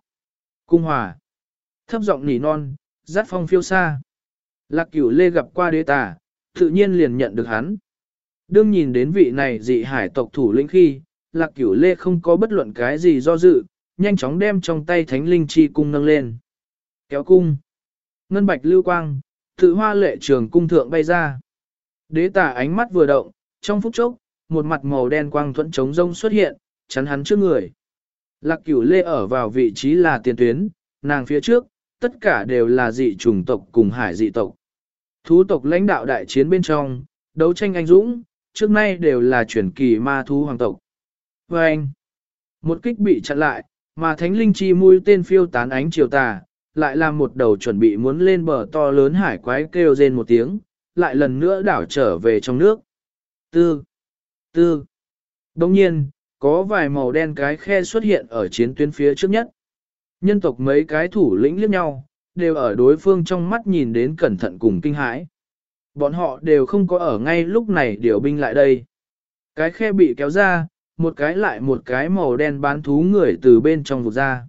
Cung hòa. Thấp giọng nỉ non, dắt phong phiêu xa. Lạc cửu lê gặp qua đế tả, tự nhiên liền nhận được hắn. Đương nhìn đến vị này dị hải tộc thủ lĩnh khi, lạc cửu lê không có bất luận cái gì do dự, nhanh chóng đem trong tay thánh linh chi cung nâng lên. Kéo cung. Ngân bạch lưu quang, tự hoa lệ trường cung thượng bay ra. Đế tả ánh mắt vừa động, trong phút chốc, một mặt màu đen quang thuẫn trống rông xuất hiện, chắn hắn trước người. Lạc cửu lê ở vào vị trí là tiền tuyến, nàng phía trước, tất cả đều là dị chủng tộc cùng hải dị tộc. Thú tộc lãnh đạo đại chiến bên trong, đấu tranh anh dũng, trước nay đều là chuyển kỳ ma thú hoàng tộc. Và anh, một kích bị chặn lại, mà thánh linh chi mũi tên phiêu tán ánh chiều tà, lại làm một đầu chuẩn bị muốn lên bờ to lớn hải quái kêu rên một tiếng, lại lần nữa đảo trở về trong nước. Tư, tư, đồng nhiên, có vài màu đen cái khe xuất hiện ở chiến tuyến phía trước nhất. Nhân tộc mấy cái thủ lĩnh liếc nhau, đều ở đối phương trong mắt nhìn đến cẩn thận cùng kinh hãi. Bọn họ đều không có ở ngay lúc này điều binh lại đây. Cái khe bị kéo ra, một cái lại một cái màu đen bán thú người từ bên trong vụt ra.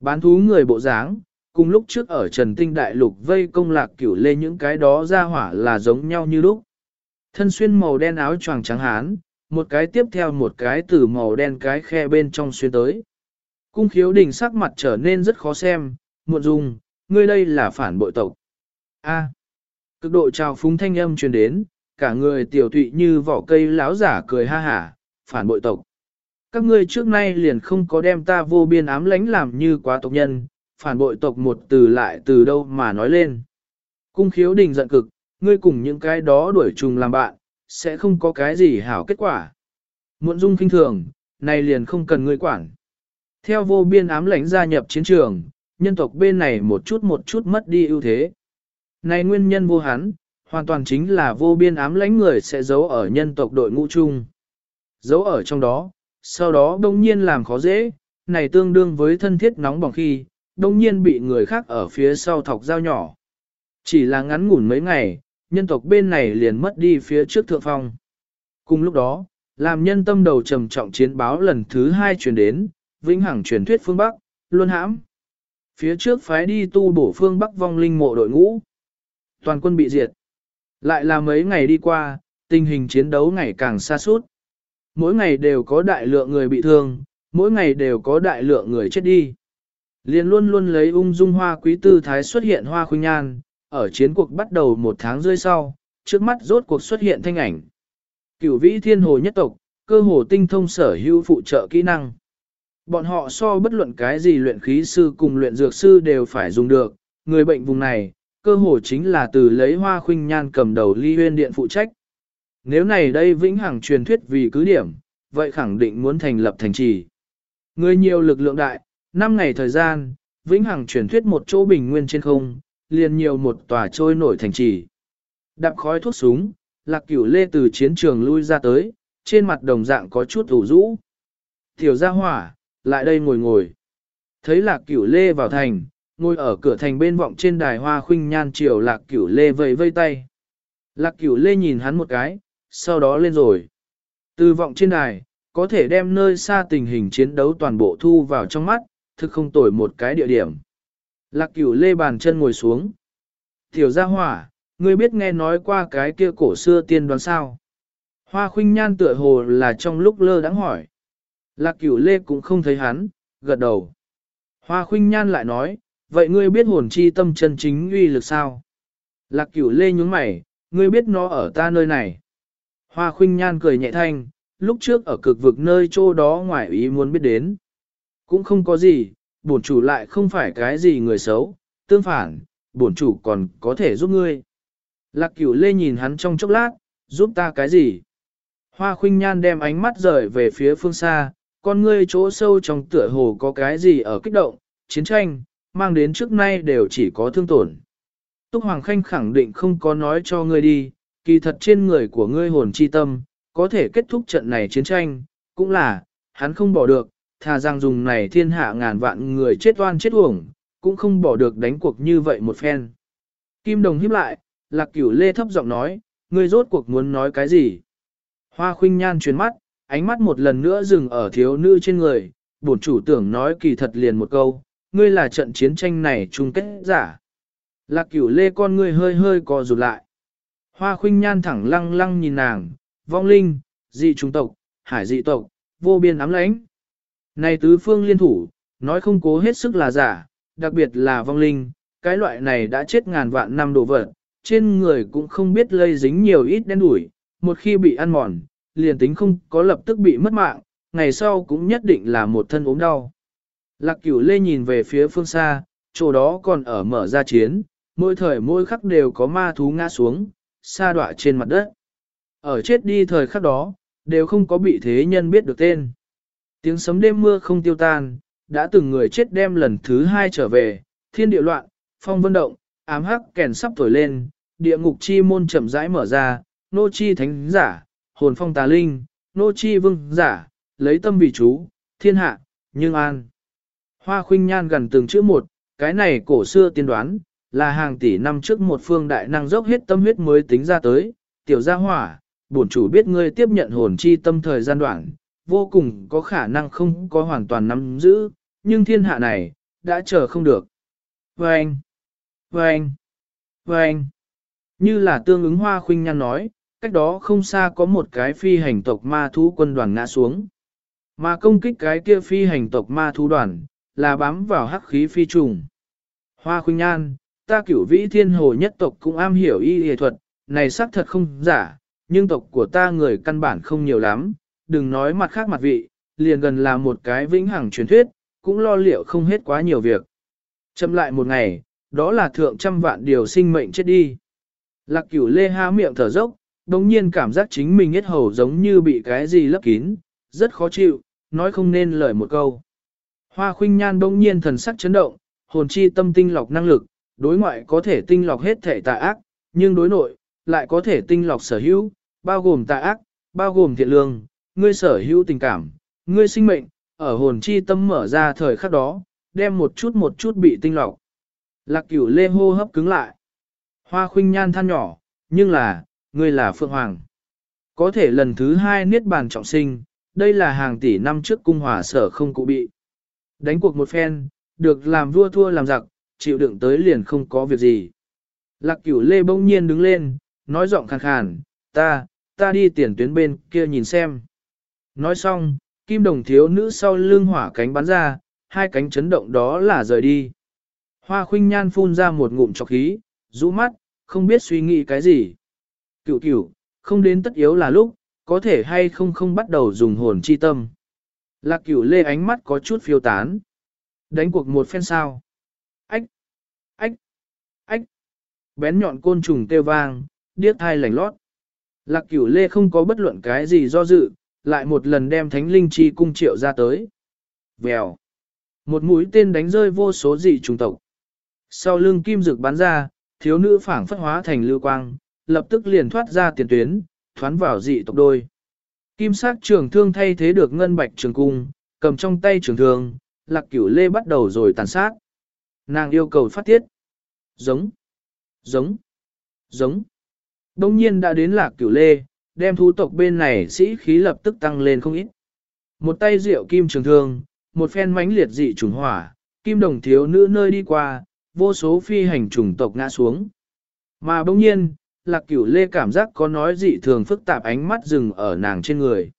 Bán thú người bộ dáng, cùng lúc trước ở Trần Tinh Đại Lục vây công lạc cửu lê những cái đó ra hỏa là giống nhau như lúc. Thân xuyên màu đen áo choàng trắng hán, một cái tiếp theo một cái từ màu đen cái khe bên trong xuyên tới. Cung khiếu đình sắc mặt trở nên rất khó xem, muộn dung, ngươi đây là phản bội tộc. A. À, cực độ trào phúng thanh âm truyền đến, cả người tiểu tụy như vỏ cây láo giả cười ha hả, phản bội tộc. Các ngươi trước nay liền không có đem ta vô biên ám lánh làm như quá tộc nhân, phản bội tộc một từ lại từ đâu mà nói lên. Cung khiếu đình giận cực, ngươi cùng những cái đó đuổi trùng làm bạn, sẽ không có cái gì hảo kết quả. Muộn dung kinh thường, này liền không cần ngươi quản. Theo vô biên ám lãnh gia nhập chiến trường, nhân tộc bên này một chút một chút mất đi ưu thế. Này nguyên nhân vô hắn, hoàn toàn chính là vô biên ám lãnh người sẽ giấu ở nhân tộc đội ngũ chung. Giấu ở trong đó, sau đó đông nhiên làm khó dễ, này tương đương với thân thiết nóng bỏng khi, đông nhiên bị người khác ở phía sau thọc dao nhỏ. Chỉ là ngắn ngủn mấy ngày, nhân tộc bên này liền mất đi phía trước thượng phong. Cùng lúc đó, làm nhân tâm đầu trầm trọng chiến báo lần thứ hai chuyển đến, vĩnh hằng truyền thuyết phương Bắc, luôn hãm. Phía trước phái đi tu bổ phương Bắc vong linh mộ đội ngũ. Toàn quân bị diệt. Lại là mấy ngày đi qua, tình hình chiến đấu ngày càng xa suốt. Mỗi ngày đều có đại lượng người bị thương, mỗi ngày đều có đại lượng người chết đi. Liên luôn luôn lấy ung dung hoa quý tư thái xuất hiện hoa khuynh nhan, ở chiến cuộc bắt đầu một tháng rơi sau, trước mắt rốt cuộc xuất hiện thanh ảnh. Cửu vĩ thiên hồ nhất tộc, cơ hồ tinh thông sở hữu phụ trợ kỹ năng. Bọn họ so bất luận cái gì luyện khí sư cùng luyện dược sư đều phải dùng được, người bệnh vùng này, cơ hồ chính là từ lấy hoa khuynh nhan cầm đầu ly huyên điện phụ trách. Nếu này đây vĩnh hằng truyền thuyết vì cứ điểm, vậy khẳng định muốn thành lập thành trì. Người nhiều lực lượng đại, 5 ngày thời gian, vĩnh hằng truyền thuyết một chỗ bình nguyên trên không, liền nhiều một tòa trôi nổi thành trì. Đạp khói thuốc súng, lạc cửu lê từ chiến trường lui ra tới, trên mặt đồng dạng có chút ủ rũ. Tiểu gia hỏa, lại đây ngồi ngồi. Thấy lạc cửu lê vào thành, ngồi ở cửa thành bên vọng trên đài hoa khuynh nhan chiều lạc cửu lê vẫy vây tay. Lạc cửu lê nhìn hắn một cái, sau đó lên rồi. Từ vọng trên đài, có thể đem nơi xa tình hình chiến đấu toàn bộ thu vào trong mắt, thực không tồi một cái địa điểm. Lạc cửu lê bàn chân ngồi xuống. Tiểu gia hỏa, ngươi biết nghe nói qua cái kia cổ xưa tiên đoán sao? Hoa khuynh nhan tựa hồ là trong lúc lơ đãng hỏi. Lạc cửu lê cũng không thấy hắn, gật đầu. Hoa khuynh nhan lại nói, vậy ngươi biết hồn chi tâm chân chính uy lực sao? Lạc cửu lê nhúng mày, ngươi biết nó ở ta nơi này. Hoa khuynh nhan cười nhẹ thanh, lúc trước ở cực vực nơi chỗ đó ngoài ý muốn biết đến. Cũng không có gì, bổn chủ lại không phải cái gì người xấu, tương phản, bổn chủ còn có thể giúp ngươi. Lạc cửu lê nhìn hắn trong chốc lát, giúp ta cái gì? Hoa khuynh nhan đem ánh mắt rời về phía phương xa, con ngươi chỗ sâu trong tựa hồ có cái gì ở kích động, chiến tranh, mang đến trước nay đều chỉ có thương tổn. Túc Hoàng Khanh khẳng định không có nói cho ngươi đi, kỳ thật trên người của ngươi hồn chi tâm, có thể kết thúc trận này chiến tranh, cũng là, hắn không bỏ được, thà rằng dùng này thiên hạ ngàn vạn người chết oan chết uổng, cũng không bỏ được đánh cuộc như vậy một phen. Kim Đồng hiếp lại, Lạc Cửu Lê thấp giọng nói, ngươi rốt cuộc muốn nói cái gì? Hoa khuynh nhan chuyển mắt, ánh mắt một lần nữa dừng ở thiếu nữ trên người, bổn chủ tưởng nói kỳ thật liền một câu, ngươi là trận chiến tranh này chung kết giả. Lạc cửu lê con ngươi hơi hơi co rụt lại. Hoa khuynh nhan thẳng lăng lăng nhìn nàng, vong linh, dị trung tộc, hải dị tộc, vô biên ám lãnh. Này tứ phương liên thủ, nói không cố hết sức là giả, đặc biệt là vong linh, cái loại này đã chết ngàn vạn năm đồ vật, trên người cũng không biết lây dính nhiều ít đen đủi, một khi bị ăn mòn, liền tính không có lập tức bị mất mạng, ngày sau cũng nhất định là một thân ốm đau. Lạc cửu lê nhìn về phía phương xa, chỗ đó còn ở mở ra chiến, mỗi thời mỗi khắc đều có ma thú ngã xuống, sa đọa trên mặt đất. Ở chết đi thời khắc đó, đều không có bị thế nhân biết được tên. Tiếng sấm đêm mưa không tiêu tan, đã từng người chết đem lần thứ hai trở về, thiên địa loạn, phong vân động, ám hắc kèn sắp thổi lên, địa ngục chi môn chậm rãi mở ra, nô chi thánh giả, hồn phong tà linh, nô chi vương giả, lấy tâm vì chú, thiên hạ, nhưng an. Hoa khuynh nhan gần từng chữ một, cái này cổ xưa tiên đoán, là hàng tỷ năm trước một phương đại năng dốc hết tâm huyết mới tính ra tới, tiểu gia hỏa, bổn chủ biết ngươi tiếp nhận hồn chi tâm thời gian đoạn, vô cùng có khả năng không có hoàn toàn nắm giữ, nhưng thiên hạ này, đã chờ không được. Vâng! Vâng! Vâng! Như là tương ứng hoa khuynh nhan nói, cách đó không xa có một cái phi hành tộc ma thú quân đoàn ngã xuống. Mà công kích cái kia phi hành tộc ma thú đoàn, là bám vào hắc khí phi trùng. Hoa khuynh nhan, ta cửu vĩ thiên hồ nhất tộc cũng am hiểu y y thuật, này xác thật không giả, nhưng tộc của ta người căn bản không nhiều lắm, đừng nói mặt khác mặt vị, liền gần là một cái vĩnh hằng truyền thuyết, cũng lo liệu không hết quá nhiều việc. Chậm lại một ngày, đó là thượng trăm vạn điều sinh mệnh chết đi. Lạc cửu lê ha miệng thở dốc, đồng nhiên cảm giác chính mình hết hầu giống như bị cái gì lấp kín, rất khó chịu, nói không nên lời một câu. Hoa khuynh nhan đông nhiên thần sắc chấn động, hồn chi tâm tinh lọc năng lực, đối ngoại có thể tinh lọc hết thể tà ác, nhưng đối nội, lại có thể tinh lọc sở hữu, bao gồm tà ác, bao gồm thiện lương, ngươi sở hữu tình cảm, ngươi sinh mệnh, ở hồn chi tâm mở ra thời khắc đó, đem một chút một chút bị tinh lọc. Lạc cửu lê hô hấp cứng lại. Hoa khuynh nhan than nhỏ, nhưng là, ngươi là Phượng Hoàng. Có thể lần thứ hai niết bàn trọng sinh, đây là hàng tỷ năm trước cung hòa sở không cụ bị. Đánh cuộc một phen, được làm vua thua làm giặc, chịu đựng tới liền không có việc gì. Lạc cửu lê bỗng nhiên đứng lên, nói giọng khàn khàn, ta, ta đi tiền tuyến bên kia nhìn xem. Nói xong, kim đồng thiếu nữ sau lưng hỏa cánh bắn ra, hai cánh chấn động đó là rời đi. Hoa khuynh nhan phun ra một ngụm chọc khí, rũ mắt, không biết suy nghĩ cái gì. Cựu cựu, không đến tất yếu là lúc, có thể hay không không bắt đầu dùng hồn chi tâm. Lạc cửu lê ánh mắt có chút phiêu tán. Đánh cuộc một phen sao. Ách, ách, ách. Bén nhọn côn trùng kêu vang, điếc thai lành lót. Lạc cửu lê không có bất luận cái gì do dự, lại một lần đem thánh linh chi cung triệu ra tới. Vèo. Một mũi tên đánh rơi vô số dị trùng tộc. Sau lưng kim dực bắn ra, thiếu nữ phảng phất hóa thành lưu quang, lập tức liền thoát ra tiền tuyến, thoán vào dị tộc đôi. Kim sắc trường thương thay thế được ngân bạch trường cung, cầm trong tay trường thương, lạc cửu lê bắt đầu rồi tàn sát. Nàng yêu cầu phát tiết. Giống, giống, giống. Đông nhiên đã đến lạc cửu lê, đem thú tộc bên này sĩ khí lập tức tăng lên không ít. Một tay rượu kim trường thương, một phen mãnh liệt dị trùng hỏa, kim đồng thiếu nữ nơi đi qua, vô số phi hành trùng tộc ngã xuống. Mà bỗng nhiên, lạc cửu lê cảm giác có nói dị thường phức tạp ánh mắt dừng ở nàng trên người.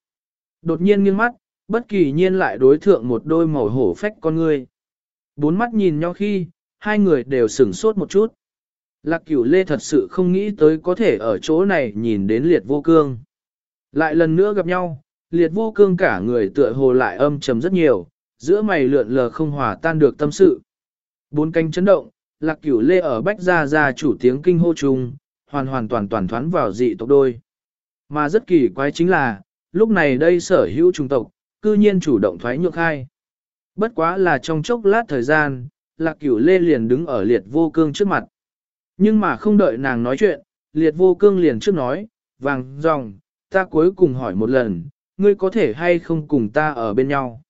Đột nhiên nghiêng mắt, bất kỳ nhiên lại đối thượng một đôi màu hổ phách con ngươi. Bốn mắt nhìn nhau khi, hai người đều sửng sốt một chút. Lạc cửu lê thật sự không nghĩ tới có thể ở chỗ này nhìn đến liệt vô cương. Lại lần nữa gặp nhau, liệt vô cương cả người tựa hồ lại âm trầm rất nhiều, giữa mày lượn lờ không hòa tan được tâm sự. Bốn cánh chấn động, lạc cửu lê ở bách gia gia chủ tiếng kinh hô chung, hoàn hoàn toàn toàn thoán vào dị tộc đôi. Mà rất kỳ quái chính là, lúc này đây sở hữu trung tộc, cư nhiên chủ động thoái nhược hai. Bất quá là trong chốc lát thời gian, lạc cửu lê liền đứng ở liệt vô cương trước mặt. Nhưng mà không đợi nàng nói chuyện, liệt vô cương liền trước nói, vàng, dòng, ta cuối cùng hỏi một lần, ngươi có thể hay không cùng ta ở bên nhau.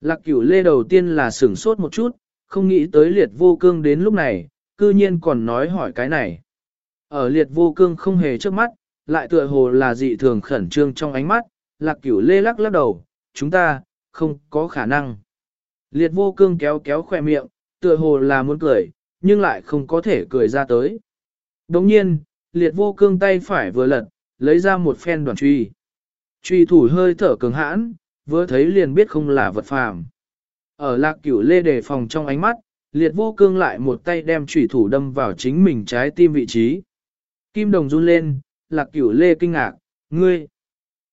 Lạc cửu lê đầu tiên là sửng sốt một chút, không nghĩ tới liệt vô cương đến lúc này, cư nhiên còn nói hỏi cái này. Ở liệt vô cương không hề trước mắt, lại tựa hồ là dị thường khẩn trương trong ánh mắt, lạc cửu lê lắc lắc đầu, chúng ta, không có khả năng. Liệt vô cương kéo kéo khỏe miệng, tựa hồ là muốn cười, nhưng lại không có thể cười ra tới. Đồng nhiên, liệt vô cương tay phải vừa lật, lấy ra một phen đoàn truy. Truy thủ hơi thở cường hãn, vừa thấy liền biết không là vật phàm. Ở lạc cửu lê đề phòng trong ánh mắt, liệt vô cương lại một tay đem trùy thủ đâm vào chính mình trái tim vị trí. Kim đồng run lên, lạc cửu lê kinh ngạc, ngươi.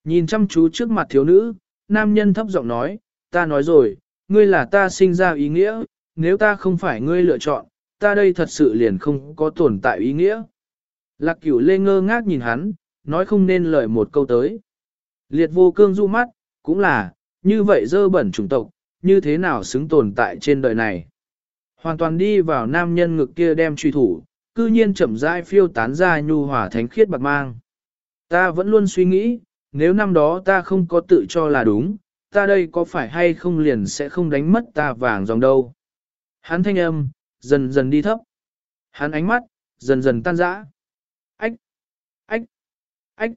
Nhìn chăm chú trước mặt thiếu nữ, nam nhân thấp giọng nói, ta nói rồi, ngươi là ta sinh ra ý nghĩa, nếu ta không phải ngươi lựa chọn, ta đây thật sự liền không có tồn tại ý nghĩa. Lạc cửu lê ngơ ngác nhìn hắn, nói không nên lời một câu tới. Liệt vô cương du mắt, cũng là, như vậy dơ bẩn chủng tộc, như thế nào xứng tồn tại trên đời này. Hoàn toàn đi vào nam nhân ngực kia đem truy thủ, cư nhiên chậm rãi phiêu tán ra nhu hỏa thánh khiết bạc mang. Ta vẫn luôn suy nghĩ, nếu năm đó ta không có tự cho là đúng, ta đây có phải hay không liền sẽ không đánh mất ta vàng dòng đâu. Hắn thanh âm, dần dần đi thấp. Hắn ánh mắt, dần dần tan rã. Ách! Ách! Ách!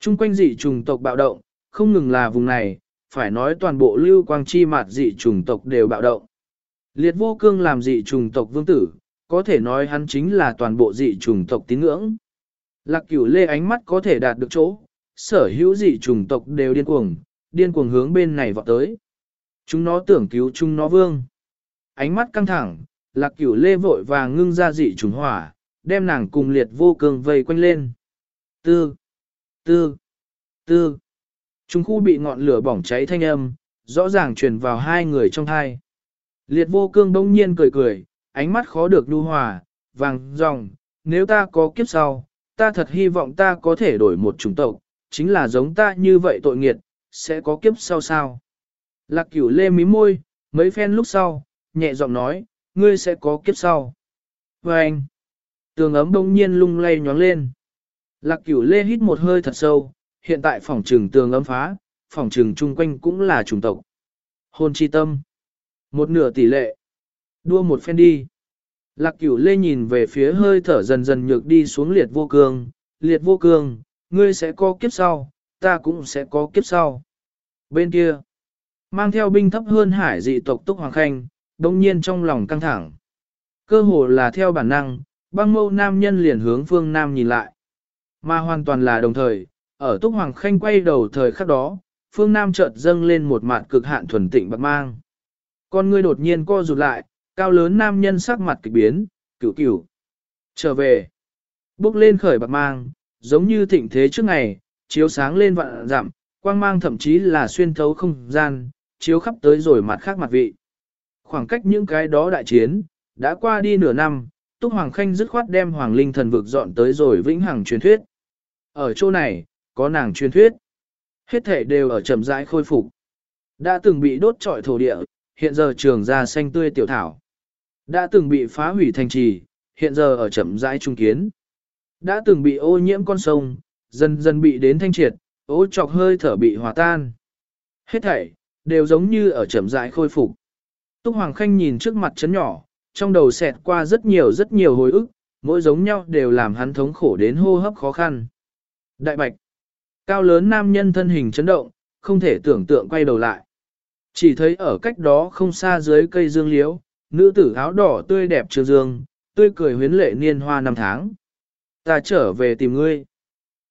Trung quanh dị trùng tộc bạo động, không ngừng là vùng này, phải nói toàn bộ lưu quang chi mạt dị trùng tộc đều bạo động. Liệt vô cương làm dị trùng tộc vương tử, có thể nói hắn chính là toàn bộ dị trùng tộc tín ngưỡng. Lạc cửu lê ánh mắt có thể đạt được chỗ, sở hữu dị trùng tộc đều điên cuồng, điên cuồng hướng bên này vọt tới. Chúng nó tưởng cứu chúng nó vương. Ánh mắt căng thẳng, lạc cửu lê vội vàng ngưng ra dị trùng hỏa, đem nàng cùng liệt vô cương vây quanh lên. Tư, tư, tư. Trung khu bị ngọn lửa bỏng cháy thanh âm, rõ ràng truyền vào hai người trong thai. Liệt vô cương đông nhiên cười cười, ánh mắt khó được nhu hòa, vàng, dòng, nếu ta có kiếp sau, ta thật hy vọng ta có thể đổi một chủng tộc, chính là giống ta như vậy tội nghiệt, sẽ có kiếp sau sao. Lạc cửu lê mí môi, mấy phen lúc sau, nhẹ giọng nói, ngươi sẽ có kiếp sau. Và anh, tường ấm đông nhiên lung lay nhóng lên. Lạc cửu lê hít một hơi thật sâu, hiện tại phòng trừng tường ấm phá, phòng trừng chung quanh cũng là chủng tộc. Hôn chi tâm. Một nửa tỷ lệ. Đua một phen đi. Lạc cửu lê nhìn về phía hơi thở dần dần nhược đi xuống liệt vô cương. Liệt vô cương, ngươi sẽ có kiếp sau, ta cũng sẽ có kiếp sau. Bên kia, mang theo binh thấp hơn hải dị tộc Túc Hoàng Khanh, đông nhiên trong lòng căng thẳng. Cơ hồ là theo bản năng, băng mâu nam nhân liền hướng phương Nam nhìn lại. Mà hoàn toàn là đồng thời, ở Túc Hoàng Khanh quay đầu thời khắc đó, phương Nam chợt dâng lên một mặt cực hạn thuần tịnh bạc mang. Con ngươi đột nhiên co rụt lại, cao lớn nam nhân sắc mặt kịch biến, cửu cửu. Trở về, bước lên khởi bạc mang, giống như thịnh thế trước ngày, chiếu sáng lên vạn dặm, quang mang thậm chí là xuyên thấu không gian, chiếu khắp tới rồi mặt khác mặt vị. Khoảng cách những cái đó đại chiến, đã qua đi nửa năm, Túc Hoàng Khanh dứt khoát đem Hoàng Linh thần vực dọn tới rồi vĩnh hằng truyền thuyết. Ở chỗ này, có nàng truyền thuyết. Hết thể đều ở chậm rãi khôi phục. Đã từng bị đốt trọi thổ địa, hiện giờ trường ra xanh tươi tiểu thảo. Đã từng bị phá hủy thành trì, hiện giờ ở chậm rãi trung kiến. Đã từng bị ô nhiễm con sông, dần dần bị đến thanh triệt, ố trọc hơi thở bị hòa tan. Hết thảy, đều giống như ở chậm rãi khôi phục. Túc Hoàng Khanh nhìn trước mặt chấn nhỏ, trong đầu xẹt qua rất nhiều rất nhiều hồi ức, mỗi giống nhau đều làm hắn thống khổ đến hô hấp khó khăn. Đại bạch, cao lớn nam nhân thân hình chấn động, không thể tưởng tượng quay đầu lại. Chỉ thấy ở cách đó không xa dưới cây dương liễu, nữ tử áo đỏ tươi đẹp trường dương, tươi cười huyến lệ niên hoa năm tháng. Ta trở về tìm ngươi.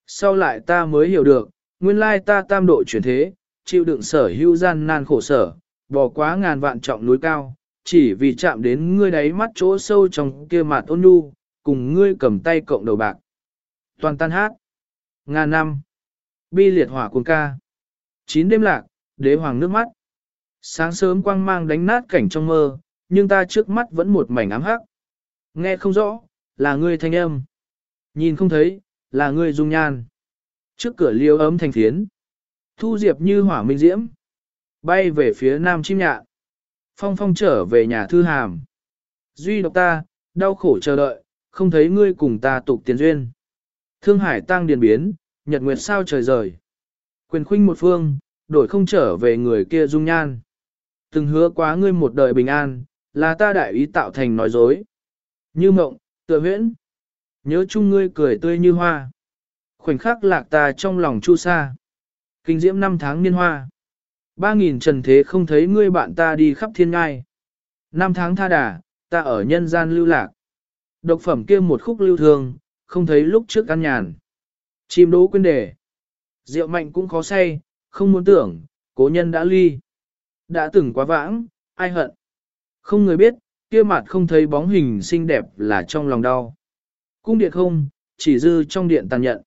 Sau lại ta mới hiểu được, nguyên lai ta tam độ chuyển thế, chịu đựng sở hữu gian nan khổ sở, bỏ quá ngàn vạn trọng núi cao, chỉ vì chạm đến ngươi đáy mắt chỗ sâu trong kia mà ôn nhu, cùng ngươi cầm tay cộng đầu bạc. Toàn tan hát. Ngàn năm. Bi liệt hỏa cuồng ca. Chín đêm lạc, đế hoàng nước mắt. Sáng sớm quang mang đánh nát cảnh trong mơ, nhưng ta trước mắt vẫn một mảnh ám hắc. Nghe không rõ, là ngươi thanh âm. Nhìn không thấy, là ngươi dung nhan. Trước cửa liêu ấm thành thiến. Thu diệp như hỏa minh diễm. Bay về phía nam chim nhạn. Phong phong trở về nhà thư hàm. Duy độc ta, đau khổ chờ đợi, không thấy ngươi cùng ta tục tiền duyên. Thương hải tăng điền biến, nhật nguyệt sao trời rời. Quyền khuynh một phương, đổi không trở về người kia dung nhan. Từng hứa quá ngươi một đời bình an, là ta đại ý tạo thành nói dối. Như mộng, tựa huyễn. Nhớ chung ngươi cười tươi như hoa. Khoảnh khắc lạc ta trong lòng chu sa. Kinh diễm năm tháng niên hoa. Ba nghìn trần thế không thấy ngươi bạn ta đi khắp thiên ngai. Năm tháng tha đà, ta ở nhân gian lưu lạc. Độc phẩm kia một khúc lưu thương, không thấy lúc trước căn nhàn. Chim đố quên đề. Rượu mạnh cũng khó say, không muốn tưởng, cố nhân đã ly. Đã từng quá vãng, ai hận. Không người biết, kia mặt không thấy bóng hình xinh đẹp là trong lòng đau. Cung điện không, chỉ dư trong điện tàn nhận.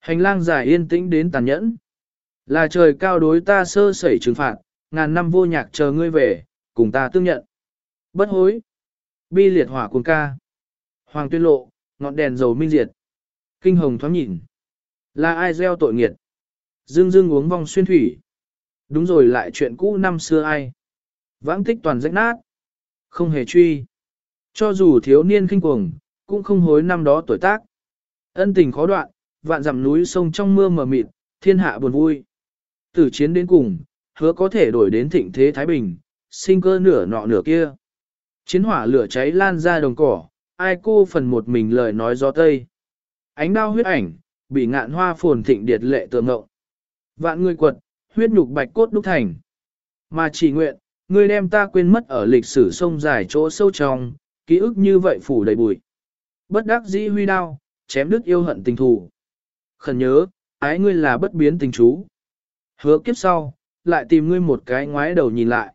Hành lang dài yên tĩnh đến tàn nhẫn. Là trời cao đối ta sơ sẩy trừng phạt, ngàn năm vô nhạc chờ ngươi về, cùng ta tương nhận. Bất hối. Bi liệt hỏa cuồng ca. Hoàng tuyên lộ, ngọn đèn dầu minh diệt. Kinh hồng thoáng nhìn. Là ai gieo tội nghiệt? Dương dương uống vong xuyên thủy. Đúng rồi lại chuyện cũ năm xưa ai? Vãng tích toàn rách nát. Không hề truy. Cho dù thiếu niên kinh cuồng, cũng không hối năm đó tuổi tác. Ân tình khó đoạn, vạn dặm núi sông trong mưa mờ mịt, thiên hạ buồn vui. Từ chiến đến cùng, hứa có thể đổi đến thịnh thế Thái Bình, sinh cơ nửa nọ nửa kia. Chiến hỏa lửa cháy lan ra đồng cỏ, ai cô phần một mình lời nói gió tây. Ánh đao huyết ảnh, bị ngạn hoa phồn thịnh điệt lệ tượng ngộng. Vạn người quật, huyết nhục bạch cốt đúc thành. Mà chỉ nguyện, người đem ta quên mất ở lịch sử sông dài chỗ sâu trong, ký ức như vậy phủ đầy bụi. Bất đắc dĩ huy đao, chém đứt yêu hận tình thù. Khẩn nhớ, ái ngươi là bất biến tình chú. Hứa kiếp sau, lại tìm ngươi một cái ngoái đầu nhìn lại.